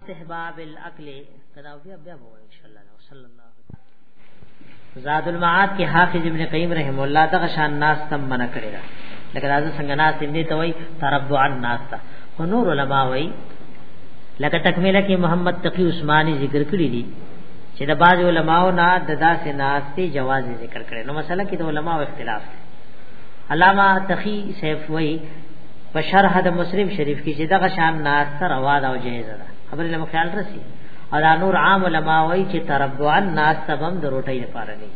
استحباب الاکل کدا بیا بیا وو ان شاء الله صلی الله زاد المعاد کې حافظ ابن قیم رحم الله دغه شان ناس تم منع کړی دا لکه راځه څنګه ناس دې ته وای تربع الناس تا خو نور علما وای لکه تکمیله کې محمد تقی عثماني ذکر کړی دی چې د باج علماو نه د داسې ناس ته جواز ذکر کړي نو مسله کې د علماو اختلاف دی علامہ تقی سیف وای په شرح د مسلم شریف کې چې دغه شان ناسته روا ده او جایزه ده خبرې له خیال رسی او دا نور عام علما وایي چې تربعا ناسته هم د روټۍ لپاره نه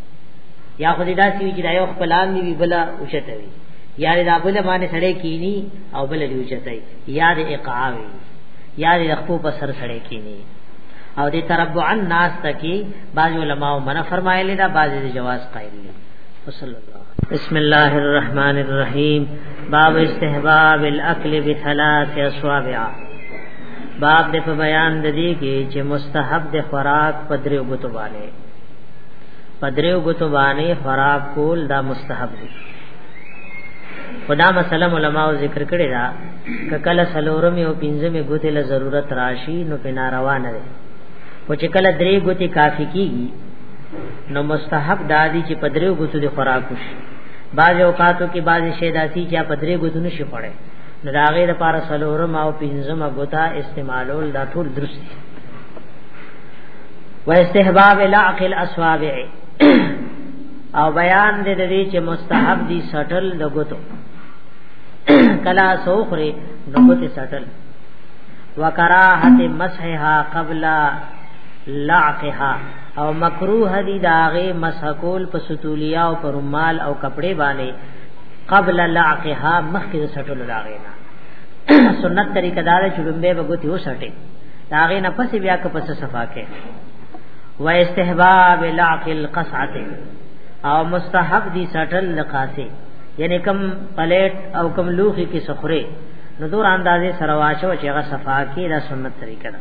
یا خو دې داسې وي چې دا یو خپلان دی بل اوچته وي یا دې دا بل باندې سړې کینی او بل دې اوچته وي یا دې اقاوي یا دې خپل په سر سړې کینی او دې تربعا ناسته کې بعض علما منع فرمایلی دا بعض جواز قائل دي وصلی الله بسم الله الرحمن الرحیم باب استحباب الاكل بثلاث اصابع باب د په بیان د دې کې چې مستحب د خوراک په دریو غوتو باندې په دریو غوتو باندې خوراک کول دا مستحب دی خدا مسله علماء ذکر کړی دا کله سلورم او پنځمه غوتې له ضرورت راشي نو په ناروا نه دی او چې کله درې غوتې کافی کیږي نو مستحب دادی چې په دریو غوتو د خوراک وشي بعض اوقاتو کې بعض شی داسي چې په درې ګوتو نشي خوړی نو دا غي د پاره سلورم او پنځم غوتا استعمالول دا ټول درست دي و استحباب لعق الاصابع او بیان دې دې چې مستحب دي سټل د غوتو کلا سوخري نو غوتي سټل وکراهت مسحها قبل لعقها او مکروه دی داغه مسحکول په ستولیا او پر مال او کپڑے باندې قبل لعقها مخکې سټول لاغې نه سنت طریقه دار چړمبه بغوتی و سټې داغه نه پس بیا که پس صفا کې و استحباب لعق القصعه او مستحب دی سټل لقاسه یعنی کم پلیټ او کم لوخي کې سخره نو دور اندازې سره واچو چې هغه صفا کې دا سنت طریقه ده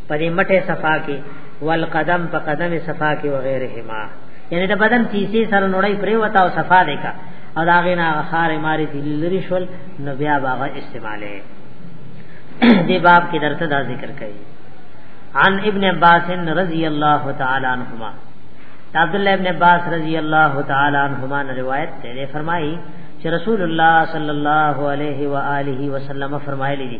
په دې مټه صفا کې والقدم په قدم صفا کې وغيرهما یعنی د بدن تیسې سره نړۍ پرې وتا او صفا دی کا او دا غینا خار ماری دی لری شول نو بیا باغه استعماله دی باب کې درته دا ذکر کړي عن ابن عباس رضی الله تعالی عنہما عبد الله ابن عباس رضی الله تعالی عنہما نے روایت ته فرمایي چې رسول الله صلی الله علیه و آله وسلم فرمایلی دي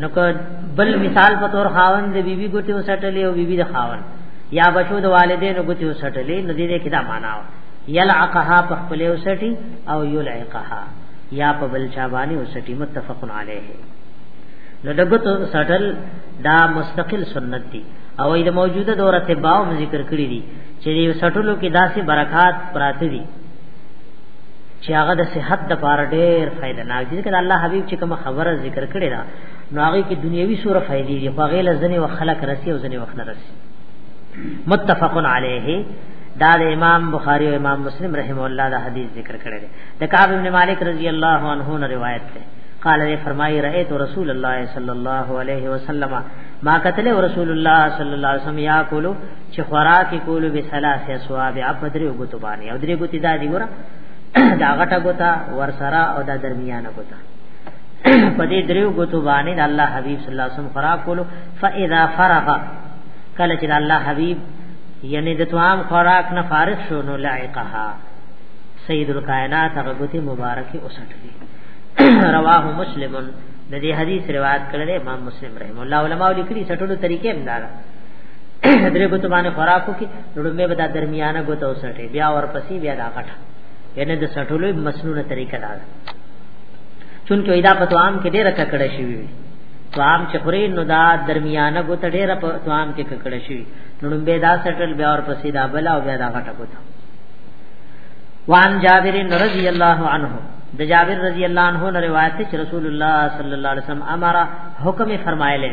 نو بل مثال په تور خاوند د بیبي ګوتې وسټلې او بیبي د خاوند یا بچو د والدینو ګوتې وسټلې نو دې کې دا معنا و یلعقها په خپل وسټي او یلعقها یا په بل چا باندې وسټي متفقن علیه نو دغه سټل دا مستقل سنت دی او د موجوده دور ته باو ذکر کړی دی چې سټلو کې داسې برکات پراته دي چې هغه د صحت د پاره ډېر فائدہ ناک دي ځکه الله حبيب چې کوم خبره ذکر کړې ده نو هغه کې دنیوي سوره فائدې دي خو هغه لزنه او خلق رسی او ځنه وخت نه رسی متفق علیه دا د امام بخاری او امام مسلم رحم الله دا حدیث ذکر کړی دی د کعب بن مالک رضی الله عنه نه روایت ده قال نے فرمائی رأیت رسول اللہ صلی اللہ علیہ وسلم ما قتل رسول اللہ صلی اللہ علیہ وسلم یاکلو چې خوراک کول به ثلاث اسواب په درې غوتو باندې او درې غوتی دا دی ګوره دا غټه غوتا ورسره او دا درمیانه غوتا په دې درې غوتو باندې د الله حبیب صلی الله علیه وسلم خوراک کولو فاذا فرغ کله چې الله حبیب یعنی د توام خوراک نه فارغ شو نو لائقها سید الکائنات هغه غوتی مبارکي اوسټلی رواه مسلم د دې حدیث روایت کړل امام مسلم رحم الله علماء لیکلي سټولو طریقې هم دارا درې ګوتو باندې خوراکو کې لړمه به دا درمیانه ګوتو وسټي بیا ورپسې بیا دا غټه یعنی د سټولو مسنونه طریقه دا ده چونکه ایدا په توام کې ډېر ککړه شي وي توام چې خوري نو دا درمیانه ګوتو ډېر په توام کې ککړه شي لړمه دا سټل بیا ورپسې دا بل او بیا دا غټه ګوتو وان جابر رضی الله عنه د جابر رضی الله عنه روایت چې رسول الله صلی الله علیه وسلم امر حکم فرمایلی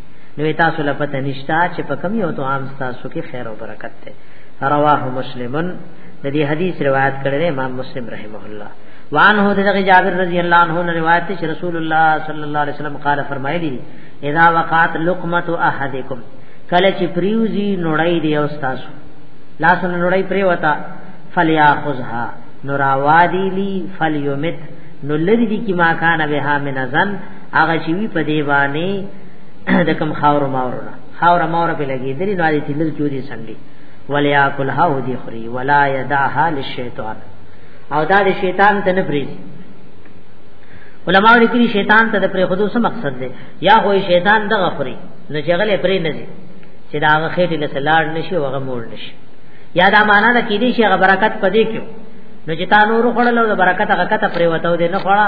نو تاسو لا پته نشتا چې په کم یو طعام تاسو کې خیر او برکت ده رواه مسلمن د دې حدیث روایت کړی امام مسلم رحمه الله وانه دغه جابر رضی الله عنه نے روایت چې رسول الله صلی الله علیه وسلم قال فرمایلی اذا وقعت لقمه احدکم کله چې پریوزی نړۍ دی او تاسو لاسونه نړۍ پری وتا فلیاخذها نراوادی لی فلیمت نو لری دی کی ما کان بها من زن هغه چې وی په دی باندې د کم خاور ماورونه خاور ماور په لګیدلی نو دې تلل کې دي سندي ولیا کل هاو دی خری ولا یداها للشیطان او دا د شیطان ته نه پریږي علما لیکلي شیطان ته د پرې خودو څه مقصد دی یا خو شیطان د غفري نو جګلې پرې نه دي چې دا هغه خېټه له سلاړ نشي وغه مور نشي یا دا معنا ده کې دي چې هغه برکت پدې کېو نو چې تا نور خړل او برکت هغه کته پرې وته دې نه خړا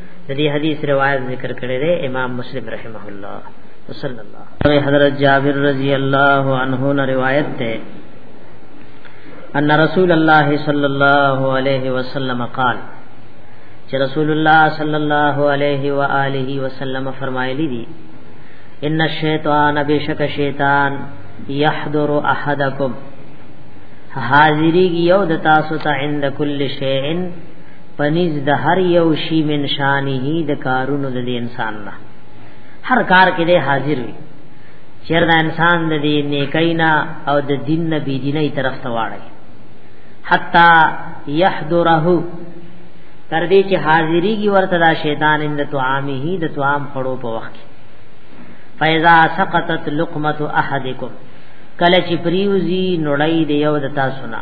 د دې حدیث روایت ذکر کړی دی امام مسلم رحمه الله صلی الله علیه حضرت جابر رضی الله عنه نے روایت ده ان رسول الله صلی الله علیه وسلم قال چې رسول الله صلی الله علیه و آله وسلم فرمایلی دي ان الشیطان بشک شیطان یحضر احدکم حاضری یو د تاسو ته عند کل شیء پنیز د هر یو شی من شانه د کارونو د انسان نه هر کار کې دی حاضر وي چیر دا انسان د دې نیکینا او د دین نه بی دیني طرف ته واړي حتا یحضره تر دې چې حاضرېږي ورته دا شیطان اند طعامه د طعام خړو په وخت کې فیزا سقطت لقمه احدکم کله چې پریوزی نړۍ دی یو د تاسو نه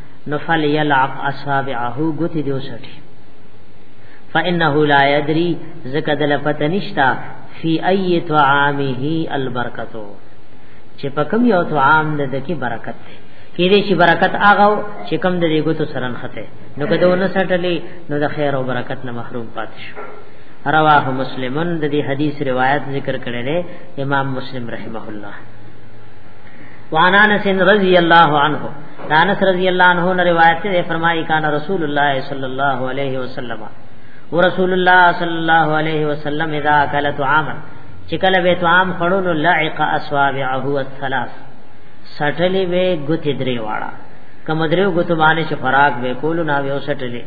نو فل یلعق اصابعه غوتی دیو سټی فانه لا یدری زکه دل پته نشتا فی ای طعامه البرکتو چې په کوم یو طعام د دکی برکت دی کې دې چې برکت آغا چې کم د دې ګوتو سرن خته نو کده ونه سټلې نو د خیر او برکت نه محروم پات شو رواه مسلمن د دې حدیث روایت ذکر کړي امام مسلم رحمه الله وعن انس رضی اللہ عنہ انس رضی اللہ عنہ نے روایت سے فرمائی کان رسول اللہ صلی اللہ علیہ وسلم ورسول اللہ صلی اللہ علیہ وسلم اذا اکل طعاما چکل به طعام خړون لعق اصابعه الثلاث سټلی به ګوت درې واړه کوم درې ګوت باندې چې فراق به کول نه ویو سټلی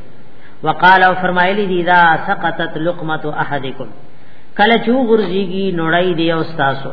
وقال او فرمایلی دی اذا سقطت لقمه احدکم کله چو غرزیږي نړۍ دی او استاسو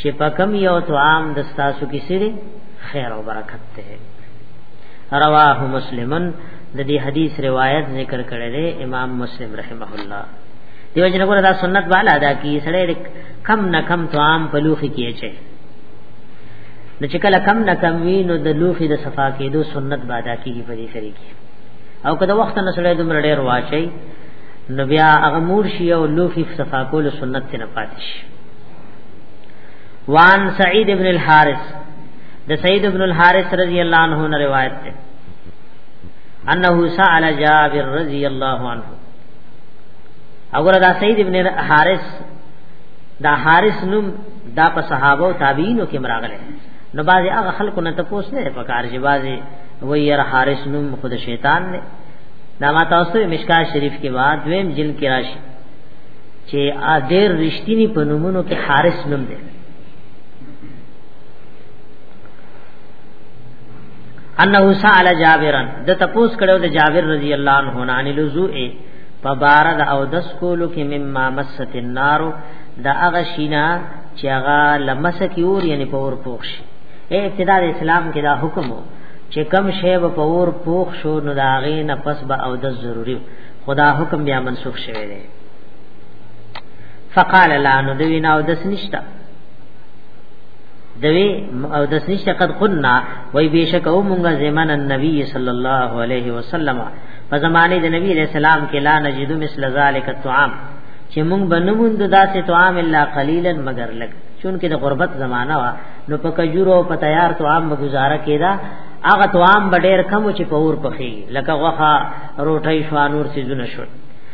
چې پکم یو تو عام د تاسو کې سړي خیر او برکت ته رواه مسلمن د دې حدیث روایت ذکر کړی دی امام مسلم رحمه الله دیو جن کو دا سنت والا ادا کی سړی کم نه کم تو عام په لوخي کې چي نو چې کله کم نه کم وی نو د لوخي د صفا کېدو سنت بادا کیږي په دې سری کې او کله وخت نه سړی دومره ډیر واچي نو بیا هغه مور شي او لوخي صفا کول سنت نه پاتې شي وان سعید ابن الحارث د سعید ابن الحارث رضی الله عنه نه روایت ده انه سأل جابر رضی الله عنه اگر دا سعید ابن حارث دا حارث نوم دا په صحابه او تابعینو کې مراغله نو بعضی هغه خلکو نه تپوس نه په کار چې بعضی ویر حارث نوم خود شیطان نه دا ما تاسو مشکا شریف کې بعد ویم جن کې راشي چې ا ډېر رښتینی په نومونو کې حارث نوم دی انه سال جابرن د تپوس کړو د جابر رضی الله عنه نه ان لزو ای په بار د او دس کولو کې مما مست النار د هغه شینا چې هغه لمس کی اور یعنی په اور پوښ اے ابتدا د اسلام کې دا حکم وو چې کم شی به په اور پوښ شو نو دا غې نه پس به او د ضروری خدا حکم بیا منسوخ شوی دی فقال لا نو دوی نه او دس نشتا دوی او دس نشتا قد قلنا وای بیشک او مونږه زمن النبی صلی الله علیه وسلم په زمانه د نبی علیہ السلام کې لا نجد مثل ذلک الطعام چې مونږ بنموند داسې طعام الا قلیلا مگر لګ چونکه د غربت زمانہ وا نو په کجورو په تیار طعام به گزاره کیدا هغه طعام به ډیر کم چې په اور پخې لکه غوخه روټۍ شوانور سيزونه شو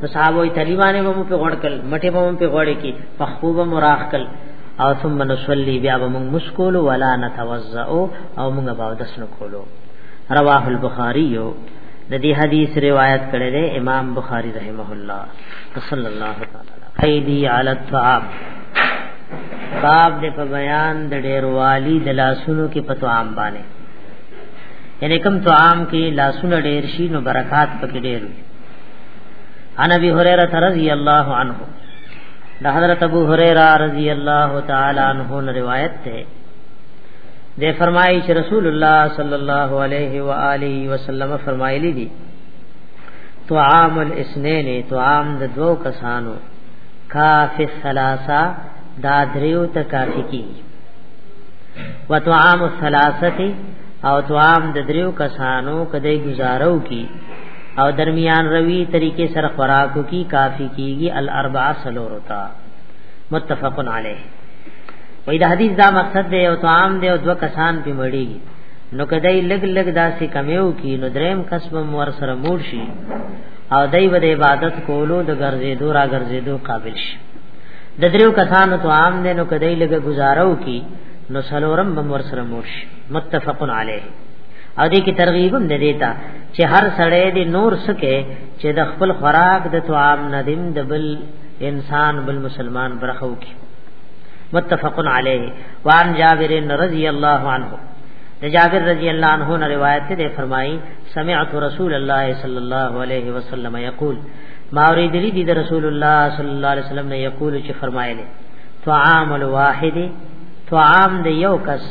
نو صحابه طالبانه به مو په غوړ کل مټه به مو په غوړ کې فخبو به مراخ کل او ثم نصلي بیا به موږ مشکول ولا نتوضا او موږ به دس نو کولو رواه البخاری یو د دې حدیث روایت کړی دی امام بخاری رحمه الله صلی الله تعالی قیدی علی الطعام باب دې په بیان د ډېر والی د لاسونو کې په طعام باندې یعنی کوم طعام کې لاسونه ډېر شي نو برکات پکې ډېر وي عن ابي هريره رضی الله عنه د حضرت ابو هريره رضی الله تعالی عنہ روایت ده ده فرمایي چې رسول الله صلی الله علیه و آله وسلم فرمایلی دي طعام الاسنین طعام د دوو کسانو کافی الثلاثه دا دریو ته کافی کی و طعام الثلاثه او طعام د دریو کسانو کدی گزارو کی او درمیان روی طریقې سره خوراکو کی کافی کیږي الاربعه سلورتا متفق علیه وې دا حدیث دا مقصد دی او طعام دی او دو کسان په مړیږي نو کدی لګ لګ داسې کمیو کی نو دریم کسب مور سره مور شي او دای ود عبادت کولو د ګرځې دورا ګرځې دو قابل شي د دریو کسانو تو عام دی نو کدی لګ گزارو کی نو سلورم مور سره مور شي متفقن علیه او دې کې ترغیب هم نه دیتا چې هر سړی دې نور سکه چې د خپل خوراک د طعام ندیم د بل انسان بل مسلمان برخو کې متفق علیه وان جابر رضی الله عنه د جابر رضی الله عنه نے روایت ده فرمایي سمعت رسول الله صلی الله علیه وسلم یقول ما اوریدلی دي د رسول الله صلی الله علیه وسلم نے یقول چې فرمایله طعام الواحد طعام د یو کس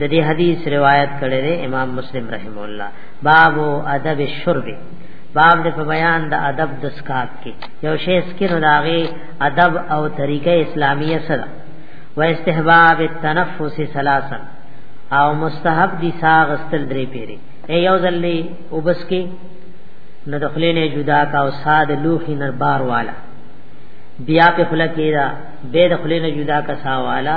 د دې حدیث روایت کړی دی امام مسلم رحم الله باب ادب الشرب باب د په بیان د ادب د سکات کې یو شی سکینو داغي ادب او طریقه اسلامیه سره و استحباب التنفس ثلاثا او مستحب دي ساغ استل درې پیری اے یو ځلې وبس کې نو د خلې نه جدا کا او ساد لوخي نر بار والا بیا په خله کې دا به د خلې نه جدا کا سا والا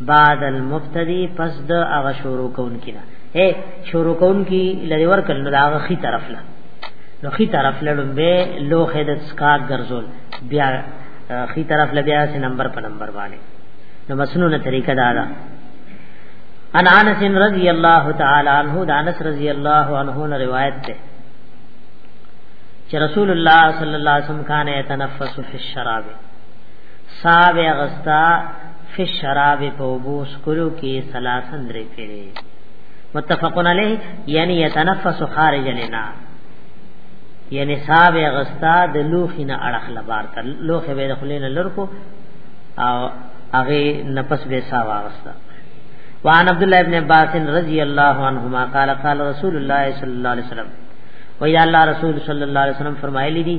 بعد المبتدی پس د هغه شروع کون کینا اے شروع کون کی لری ور کړه نو هغه خي طرف لا نو خي طرف لړم به لو خدت سکا ګرځول بیا خي طرف لبیا سي نمبر په نمبر باندې نو مسنونه طریقه دا ده ان انس رضی الله تعالی عنہ د انس رضی الله عنه نه روایت ده چې رسول الله صلی الله علیه وسلم کان یتنفس فی الشراب ساه به غستا فی الشراب په وبو سکلو کې سلاسن درې پیری متفقن علیه یعنی یتنفس خارج لنا یعنی صاحب غستا د لوخي نه اړخ لبار تر لوخه به خلین لرکو او هغه نفس به سا واغستا وعن عبد الله ابن عباس رضی الله عنهما قال قال رسول الله صلی الله علیه وسلم وی الله رسول صلی الله علیه وسلم فرمایلی دی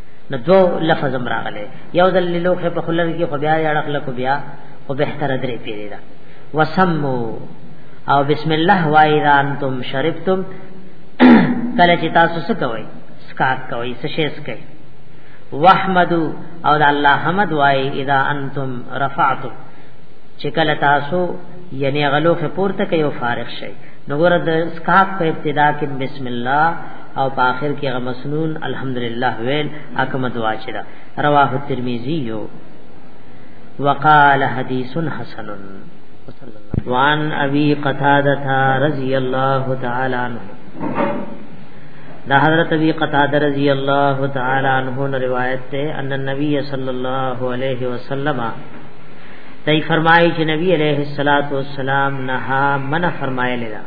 نو دو لفظ هم راغلی یو ځل لوخه په خلل کې خو بیا یړق لکو بیا خو بهتر درې پیری دا وسمو او بسم الله وای دا انتم شربتم کله چې تاسو څه کوئ سکات کوئ څه شي سکئ واحمدو او دا الله حمد وای اذا انتم رفعتم چې کله تاسو یعنی غلو خپورته کوي او فارغ شي نو ګور د سکات په ابتدا کې بسم الله او په اخر کې هغه مسنون الحمدلله ویل اکم دعا چې دا رواه ترمذی یو وقال حدیث حسن وعن ابي قتاده رضی الله تعالی عنہ دا حضرت ابي قتاده رضی الله تعالی عنہ نے روایت ته ان النبي صلی الله علیه وسلم تی فرمایي چې نبی علیہ الصلوۃ والسلام نه منع فرمایلی دا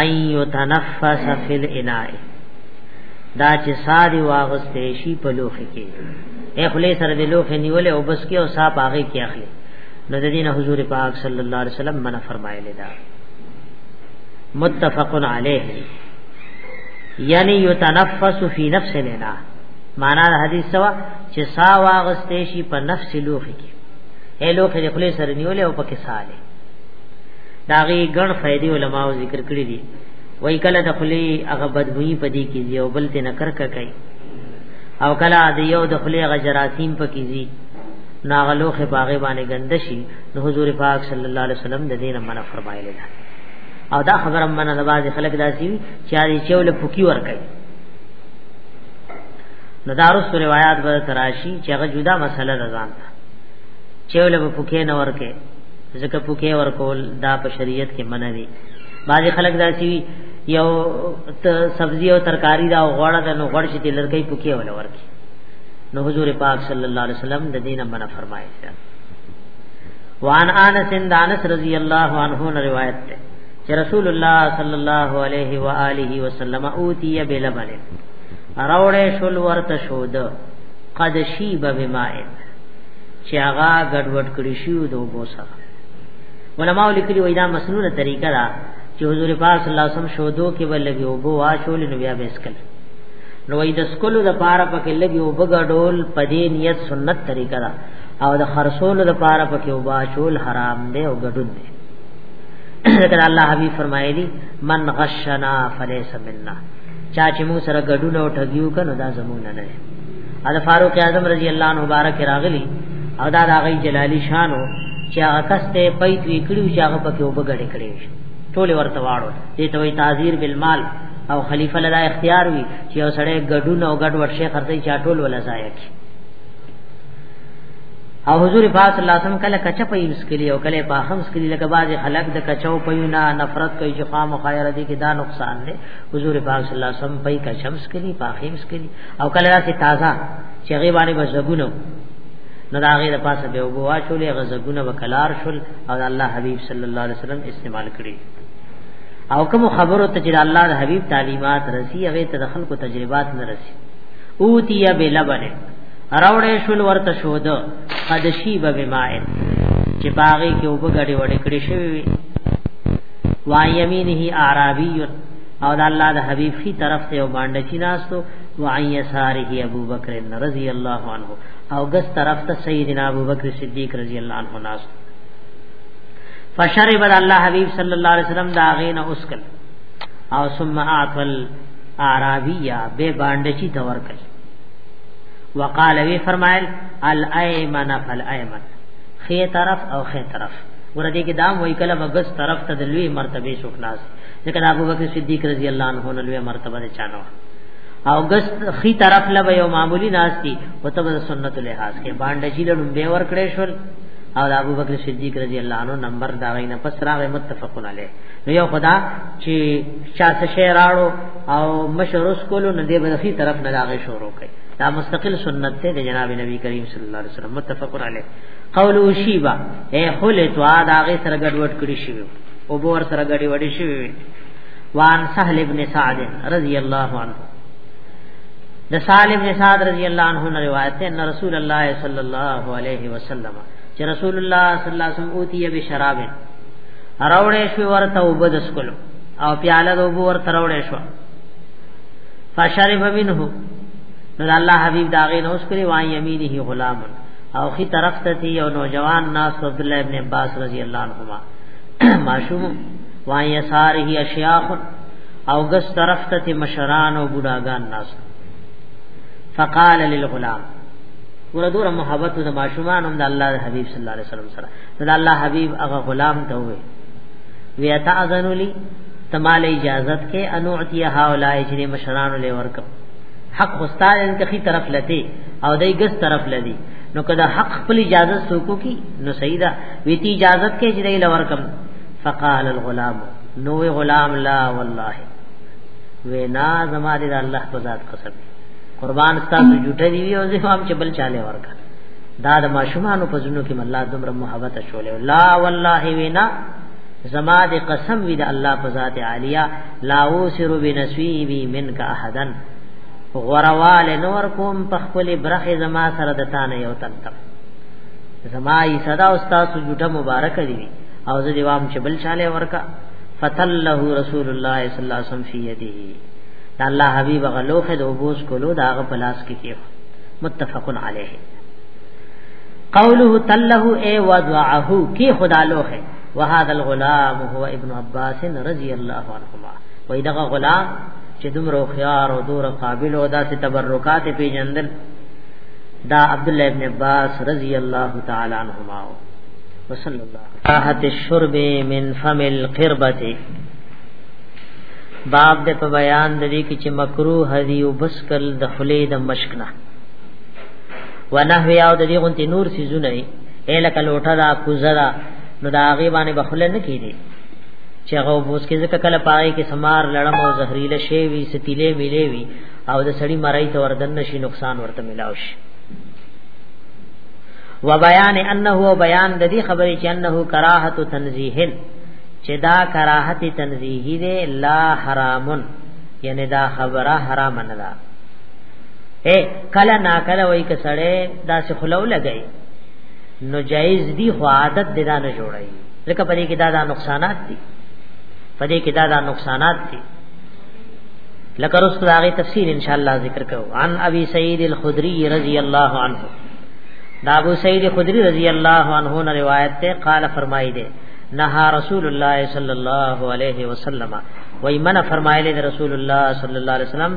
اي يتنفس في الاناء دا چې ساري واغستې شي په لوخي کې اے خلې سره د لوخي نیولې او بس کې او صاحب هغه کې اخلي نو د دین حضور پاک صلی الله علیه وسلم منع فرمایلی دا متفق علیه یعنی یتنفس فی نفس لینا معنا د حدیث سوا چې سا واغستې شي په نفس لوخي کې اے لوخي د خپل سره نیولې او پکې ساله داغي ګڼ فائدې علما ذکر کړی دي وای کله د خلی هغه بدبوئی پدې کې یو بل ته نکر کوي او کله د یو د خلی هغه جراثیم پکې زی ناغلو خې باغې باندې ګندشي نو حضور پاک صلی الله علیه وسلم د دین منع فرمایلی ده او دا خبره منه د باز خلک داسي چې اړي چې ول پوکي ور کوي نو دا رس روایت به تراشی چې هغه جدا مسله ده ځان ته چې ول پوکي نه ور کوي ځکه پوکې ورکول دا په شریعت کې منع دي بعضی خلک داسي یو سبزی او ترکاری دا غوړه د نو غوړ شي د لړکې پوکې ولا ورکی نو حضور پاک صلی الله علیه وسلم د دینه منع فرمایي وان انس بن انس رضی الله عنه روایت ده چې رسول الله صلی الله علیه و آله وسلم اوتی بلبن راوړې شول ورته شود قد شیب بمائن چې هغه ګډوډ کړی شو د وبو سره علماء لیکلي وای دا مسنونه طریقه ده چې حضور پاک صلی الله علیه وسلم شودو کې ولګي وبو واشول نو بیا بیسکل نو وای د سکولو د پاره پکې لګي وبو ګډول پدې نیت سنت طریقه ده او د خرصولو د پاره پکې وبو واشول حرام دی او ګډون دی ذکر الله حبیب فرمایلی من غشنا فلیس منا چا چې موږ سره ګډون او ټګیو کنه دا زمونږ نه نه ال فاروق اعظم رضی الله عنه مبارک راغلی او دا د هغه جلالی شانو چې هغه کس ته پیت وی کړو چې هغه پکې وبګړې کړې ټول ورته واړو دې ته وی تعذير بالمال او خلیفہ لدا اختیار وی چې یو سړی ګډون او ګډ ورشه خرڅي چا ټول ولا ځای کی او حضور پاک صلی الله علیه وسلم کله کچا په یوس کلی او کله په خمس کلی لکه باز خلق د کچاو په یونا نفرت کوي چې خام خیر دي کې دا نقصان دی حضور پاک صلی الله علیه وسلم په کچمس کلی په خمس کلی او کله راځي تازه چې هغه باندې بزګونو نو دا هغه د پاسه به وګو واچولې هغه زګونه وکلار شول او الله حبيب صلی الله علیه وسلم استعمال کړي او کوم خبرو ته چې الله د حبيب تعلیمات رسی هغه ته د خلکو تجربات نه رسی اوتیا بلبن راوړې شول ورته شو ده قد شی به مائن چې باغې کې وبګړې وړې کړې شوی وایمینه عربی او د الله د حبيب خي طرف ته یو باندې چې ناستو وعن يساره ابو بکر رضی الله عنه او ګس طرف ته سیدنا ابو بکر صدیق رضی الله عنه ناست فشرب الله حبيب صلی الله علیه وسلم دا غین اسکل او ثم اعطل اعرابیہ بے باندې چې تور کړ وقال وی فرمایل الایمن فالایمن خې طرف او خې طرف ورته کې دام وای کله مغز طرف ته د لوی مرتبه شوخ ناس ځکه د ابوبکر صدیق رضی الله عنه نه لوی مرتبه ده چانه او ګس خي طرف له یو معمولی ناس دي او ته د سنت لحاظ کې باندې چې لړم به ور کړې شول او د ابوبکر صدیق رضی الله عنه نمبر دا غینه پس راغې متفقون علی نو یو خدا چې چا څه شی راړو او مشروس کولو نه دی بلخي طرف نه راغې شروع کړي دا مستقل سنت ته د جناب نبی کریم صلی الله علیه وسلم متفقون علی قول شیبا اے خلت وا داغه سره ګډوډ کړی شی او بور سره غړي وړي شوی وان سهل ابن سعد رضی الله عنه د سهل ابن سعد رضی الله عنه نه روایت ده ان رسول الله صلی الله علیه وسلم چې رسول الله صلی الله علیه وسلم اوتی به شراب راوړې شو ورته وبد سکلو او پیاله د وبو ورته راوړې شو فشرب منه نو الله حبیب داغه نو سکري وای یمینه غلامن او خي طرف ته دی یو نوجوان ناس عبد الله ابن عباس رضی الله عنهما معشوم وای یسار هی اشیاخ او ګس طرف ته مشران او بډاګان ناس فقال للغلام ګور دور محبت د ماشومان هم د الله حبیب صلی الله علیه وسلم سره د الله حبیب هغه غلام ته وې وی تعذن لی تمال اجازت کې انو عطیه هاولای چې مشران له ورکم حق خوستار ان کخی طرف لته او دای ګس طرف لدی نو کدا حق خپل اجازه سوکو کی نو سیدا ویتی اجازه کې چې دای لور کم فقال الغلام نو غلام لا والله وینا زما دې الله په ذات قسم قربان ستاسو جوټه دی او زه هم چې بل چاله ورکا دا د ماشومانو په زونو کې الله دمر محبت شولې لا والله وینا زما دې قسم وی د الله په ذات عالیه لا اوسر بنسویبی منک احدن غوروال نور کوم په خپل برخه زما سره د تانه یو تن تک زما ای صدا استاد جوټه مبارک دی او زه دیوام چې بل چاله ورکا فتله رسول الله صلی الله علیه وسلم فی یده دا الله حبیب غلوخه د وبوس کولو دا غ پلاس کې کیو متفق علیه قوله تله ای وضعه کی خدا لوخه وهذا الغلام هو ابن عباس رضی الله عنهما وای دغه غلام چې دومره خيار او دوره قابل او داسې تبرکات پیجندل دا عبد الله ابن عباس رضی الله تعالی عنهما وصلی الله راحت الشرب من فم القربه باب د په بیان د دې کې چې مکروه دی او بس کل د خلې د مشکنه ونحو یاو د دې غونتی نور سيزونه یې الک لوټه دا کوزه دا نو دا هغه باندې بخله نه کیدی چې هغه بوس کې ځکه کله پاره کې سمار لړم او زهريله شی وی ستیلې ملې وی او د سړی مرای ته وردن نشي نقصان ورته ملاو شي و بیان انه و بیان د دې خبرې چې انه کراهت تنزیهن چې دا کراهت تنزیهی دی لا حرامن یعنی دا خبره حرام نه ده اے کلا نا کلا وای ک سړی دا څه خلو لګی نو جایز دی خو عادت دی دا نه جوړی لکه پدې کې دا دا نقصانات دي پدې کې دا دا نقصانات دي لکه رسول هغه تفسیر ان شاء الله ذکر کوو عن ابي سعيد الخدري رضی الله عنه دا ابو سعید خدری رضی اللہ عنہ نے روایت تے قال فرمائی دے نہا رسول اللہ صلی اللہ علیہ وسلم وی من فرمائے لے رسول اللہ صلی اللہ علیہ وسلم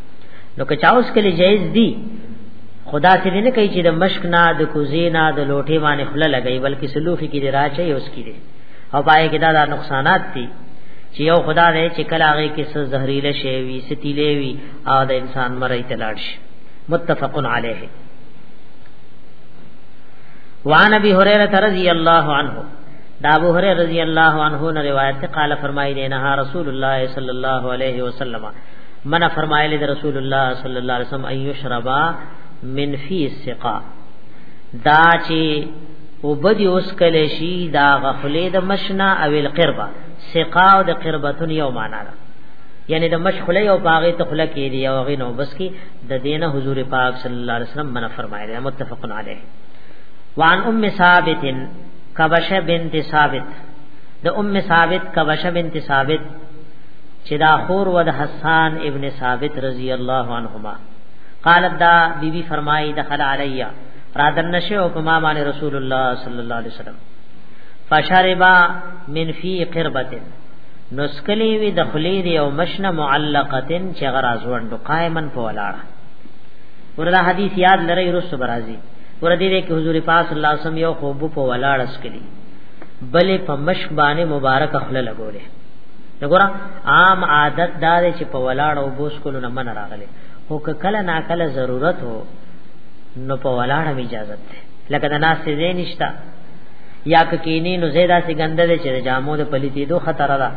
نو که چاوس کلی جایز دی خدا سې نه کوي چې د مشک نه د کوزې نه د لوټې باندې خله لګي بلکې سلوخي کې راچي اوس کې دي او پای کې دا, دا نقصانات دي چې یو خدا دې چې کله هغه کې څه زهريله شي وي ستیلې وي او د انسان مرای تلاړ شي متفق علیه وعن ابي هريره رضي الله عنه دا ابو هريره رضی الله عنه نے روایت قال فرمائی دینا رسول الله صلی الله علیه وسلم منع فرمایلی د رسول الله صلی الله علیه وسلم ایو شربا من فی السقا دا چې وبدی اوس کله شي دا غفلې د مشنا او القربه سقا او د قربتون یو معنا ده یعنی د مشخله او باغې ته خله کې دی او غینو بس کې د دینه حضور پاک صلی الله علیه وسلم منع فرمایلی متفقن علیه وان ام ثابت کبشه بنت ثابت د ام ثابت کبشه بنت ثابت چې دا خور ود حسان ابن ثابت رضی الله عنهما قالت دا بی بی فرمای دخل علیا رادن نشه او کما باندې رسول الله صلی الله علیه وسلم فشربا من فی قربت نسکلی وی دخلی دی او مشنه معلقتن چې غراز وندو قائمن په ولاړه وردا حدیث یاد لری رس برازی ور دې دې کې حضور پاک صلی الله علیه وسلم یو خوب په ولاړ اسکلی بلې په مش باندې مبارک خپل لګولې وګوره عام عادت دا دی چې په ولاړ او بوس کولو نه من راغلی خو کله نا کله ضرورت هو نو په ولاړه می اجازه ده لکه د ناس زی نشتا یا کینی نو زیدا سی ګنده ده چې جامو د پلیتی دو خطر ده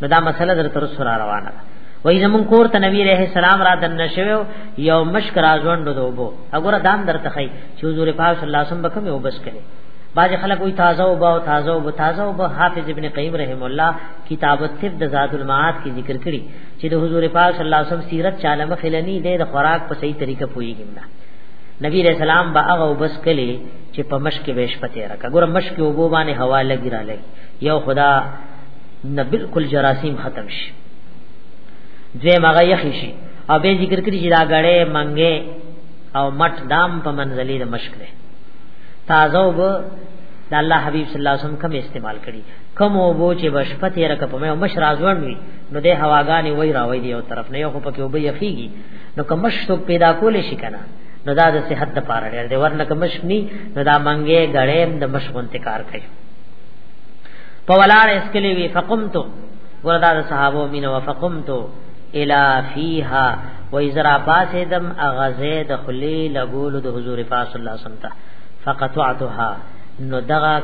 نو دا مسله در تر سره روانه ده وای زمون کور ته نبی رحم السلام را دن نشو یو مشک راځوند دوبو وګوره دام درته خی چې حضور پاک صلی الله علیه وسلم به کوم وبس کړي باج خلق وی تازه او با تازه او تازه او حافظ ابن قیم رحم الله کتاب الطب د زاد المعاد کې ذکر کړي چې د حضور پاک صلی الله علیه وسلم سیرت چاله مخلنی د خوراک په صحیح طریقه پویږي نه نبی رسول سلام با هغه وبس کلی چې په مشک کې بهش پته راکا ګور مشک کې وبو باندې هوا لګی را لګي یو خدا نه بالکل جراثیم ختم شي دوی مغه یخی شي او به ذکر کړي چې دا غړې منګه او مټ دام په منځلې د مشک ده تازه وب د الله حبیب صلی الله علیه وسلم کوم استعمال کړي کوم وبو چې بشپت یې رکه په مې مش رازوړ وي نو د هواګانې وای راوي دی او طرف نه یو خو پکې وب یخیږي نو کوم مش څوک پیدا کول شي کنه نو دا د صحت د پاره ډېر دی ورنه کوم مش ني نو دا منګې غړې د مش غونته کار کوي په ولاړ اسکلی وی فقمتو وردا د صحابو مين وفقمتو الا فیها و ازرا پاسدم اغزه د خلی لګول د حضور پاک صلی الله علیه وسلم ته فقطعتها نو دغه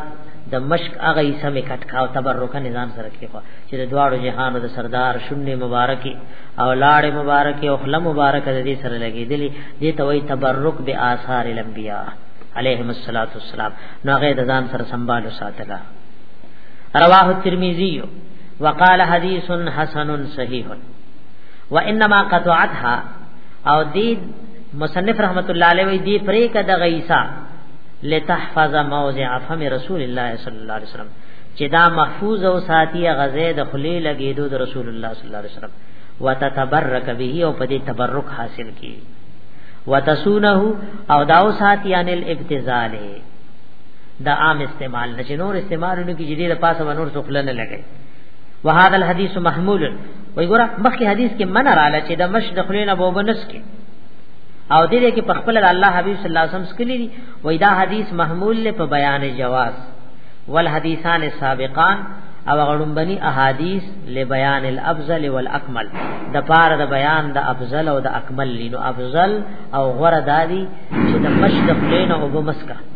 د مشک اغه یې سمې کټ کاو تبرک نظام سره کې خو چې د دواړو جهانو د سردار شونې مبارکي او لاړې مبارکي او خله مبارک د دې سره لګېدلې دې ته وایي تبرک به آثار الانبیاء علیهم الصلاۃ والسلام نو هغه د ځان سره سنبال ساتلا رواه الترمذی وقال حدیث حسن صحیح وانما قطعتها او دی مصنف رحمت الله علیه وی دی پرې کده غیسا لتحفظ موضع فم رسول الله صلی الله علیه وسلم چې دا محفوظ او ساتي غزه د خلی لګیدو د رسول الله صلی الله علیه وسلم وتتبرک به او په دې تبرک حاصل کی وتسونه او داو ساتي ان الابتذال د عام استعمال نه چې نور استعمالونه کې جدي د پاسه ونور څوک نه لګي وهذا الحديث محمول وای ګوره مخکې حدیث کې من رااله چې د مش د خلینو بوبنس کې او دې دې کې په خپل الله حبیب صلی الله علیه وسلم سکلی دی وای دا حدیث محمول له په بیان جواز والحدیثان سابقان او غړم بني احادیث له بیان الافضل والاکمل د پار د بیان د افضل او د اکمل لینو افضل او غره دادی چې د مشرق لینو وبمسکه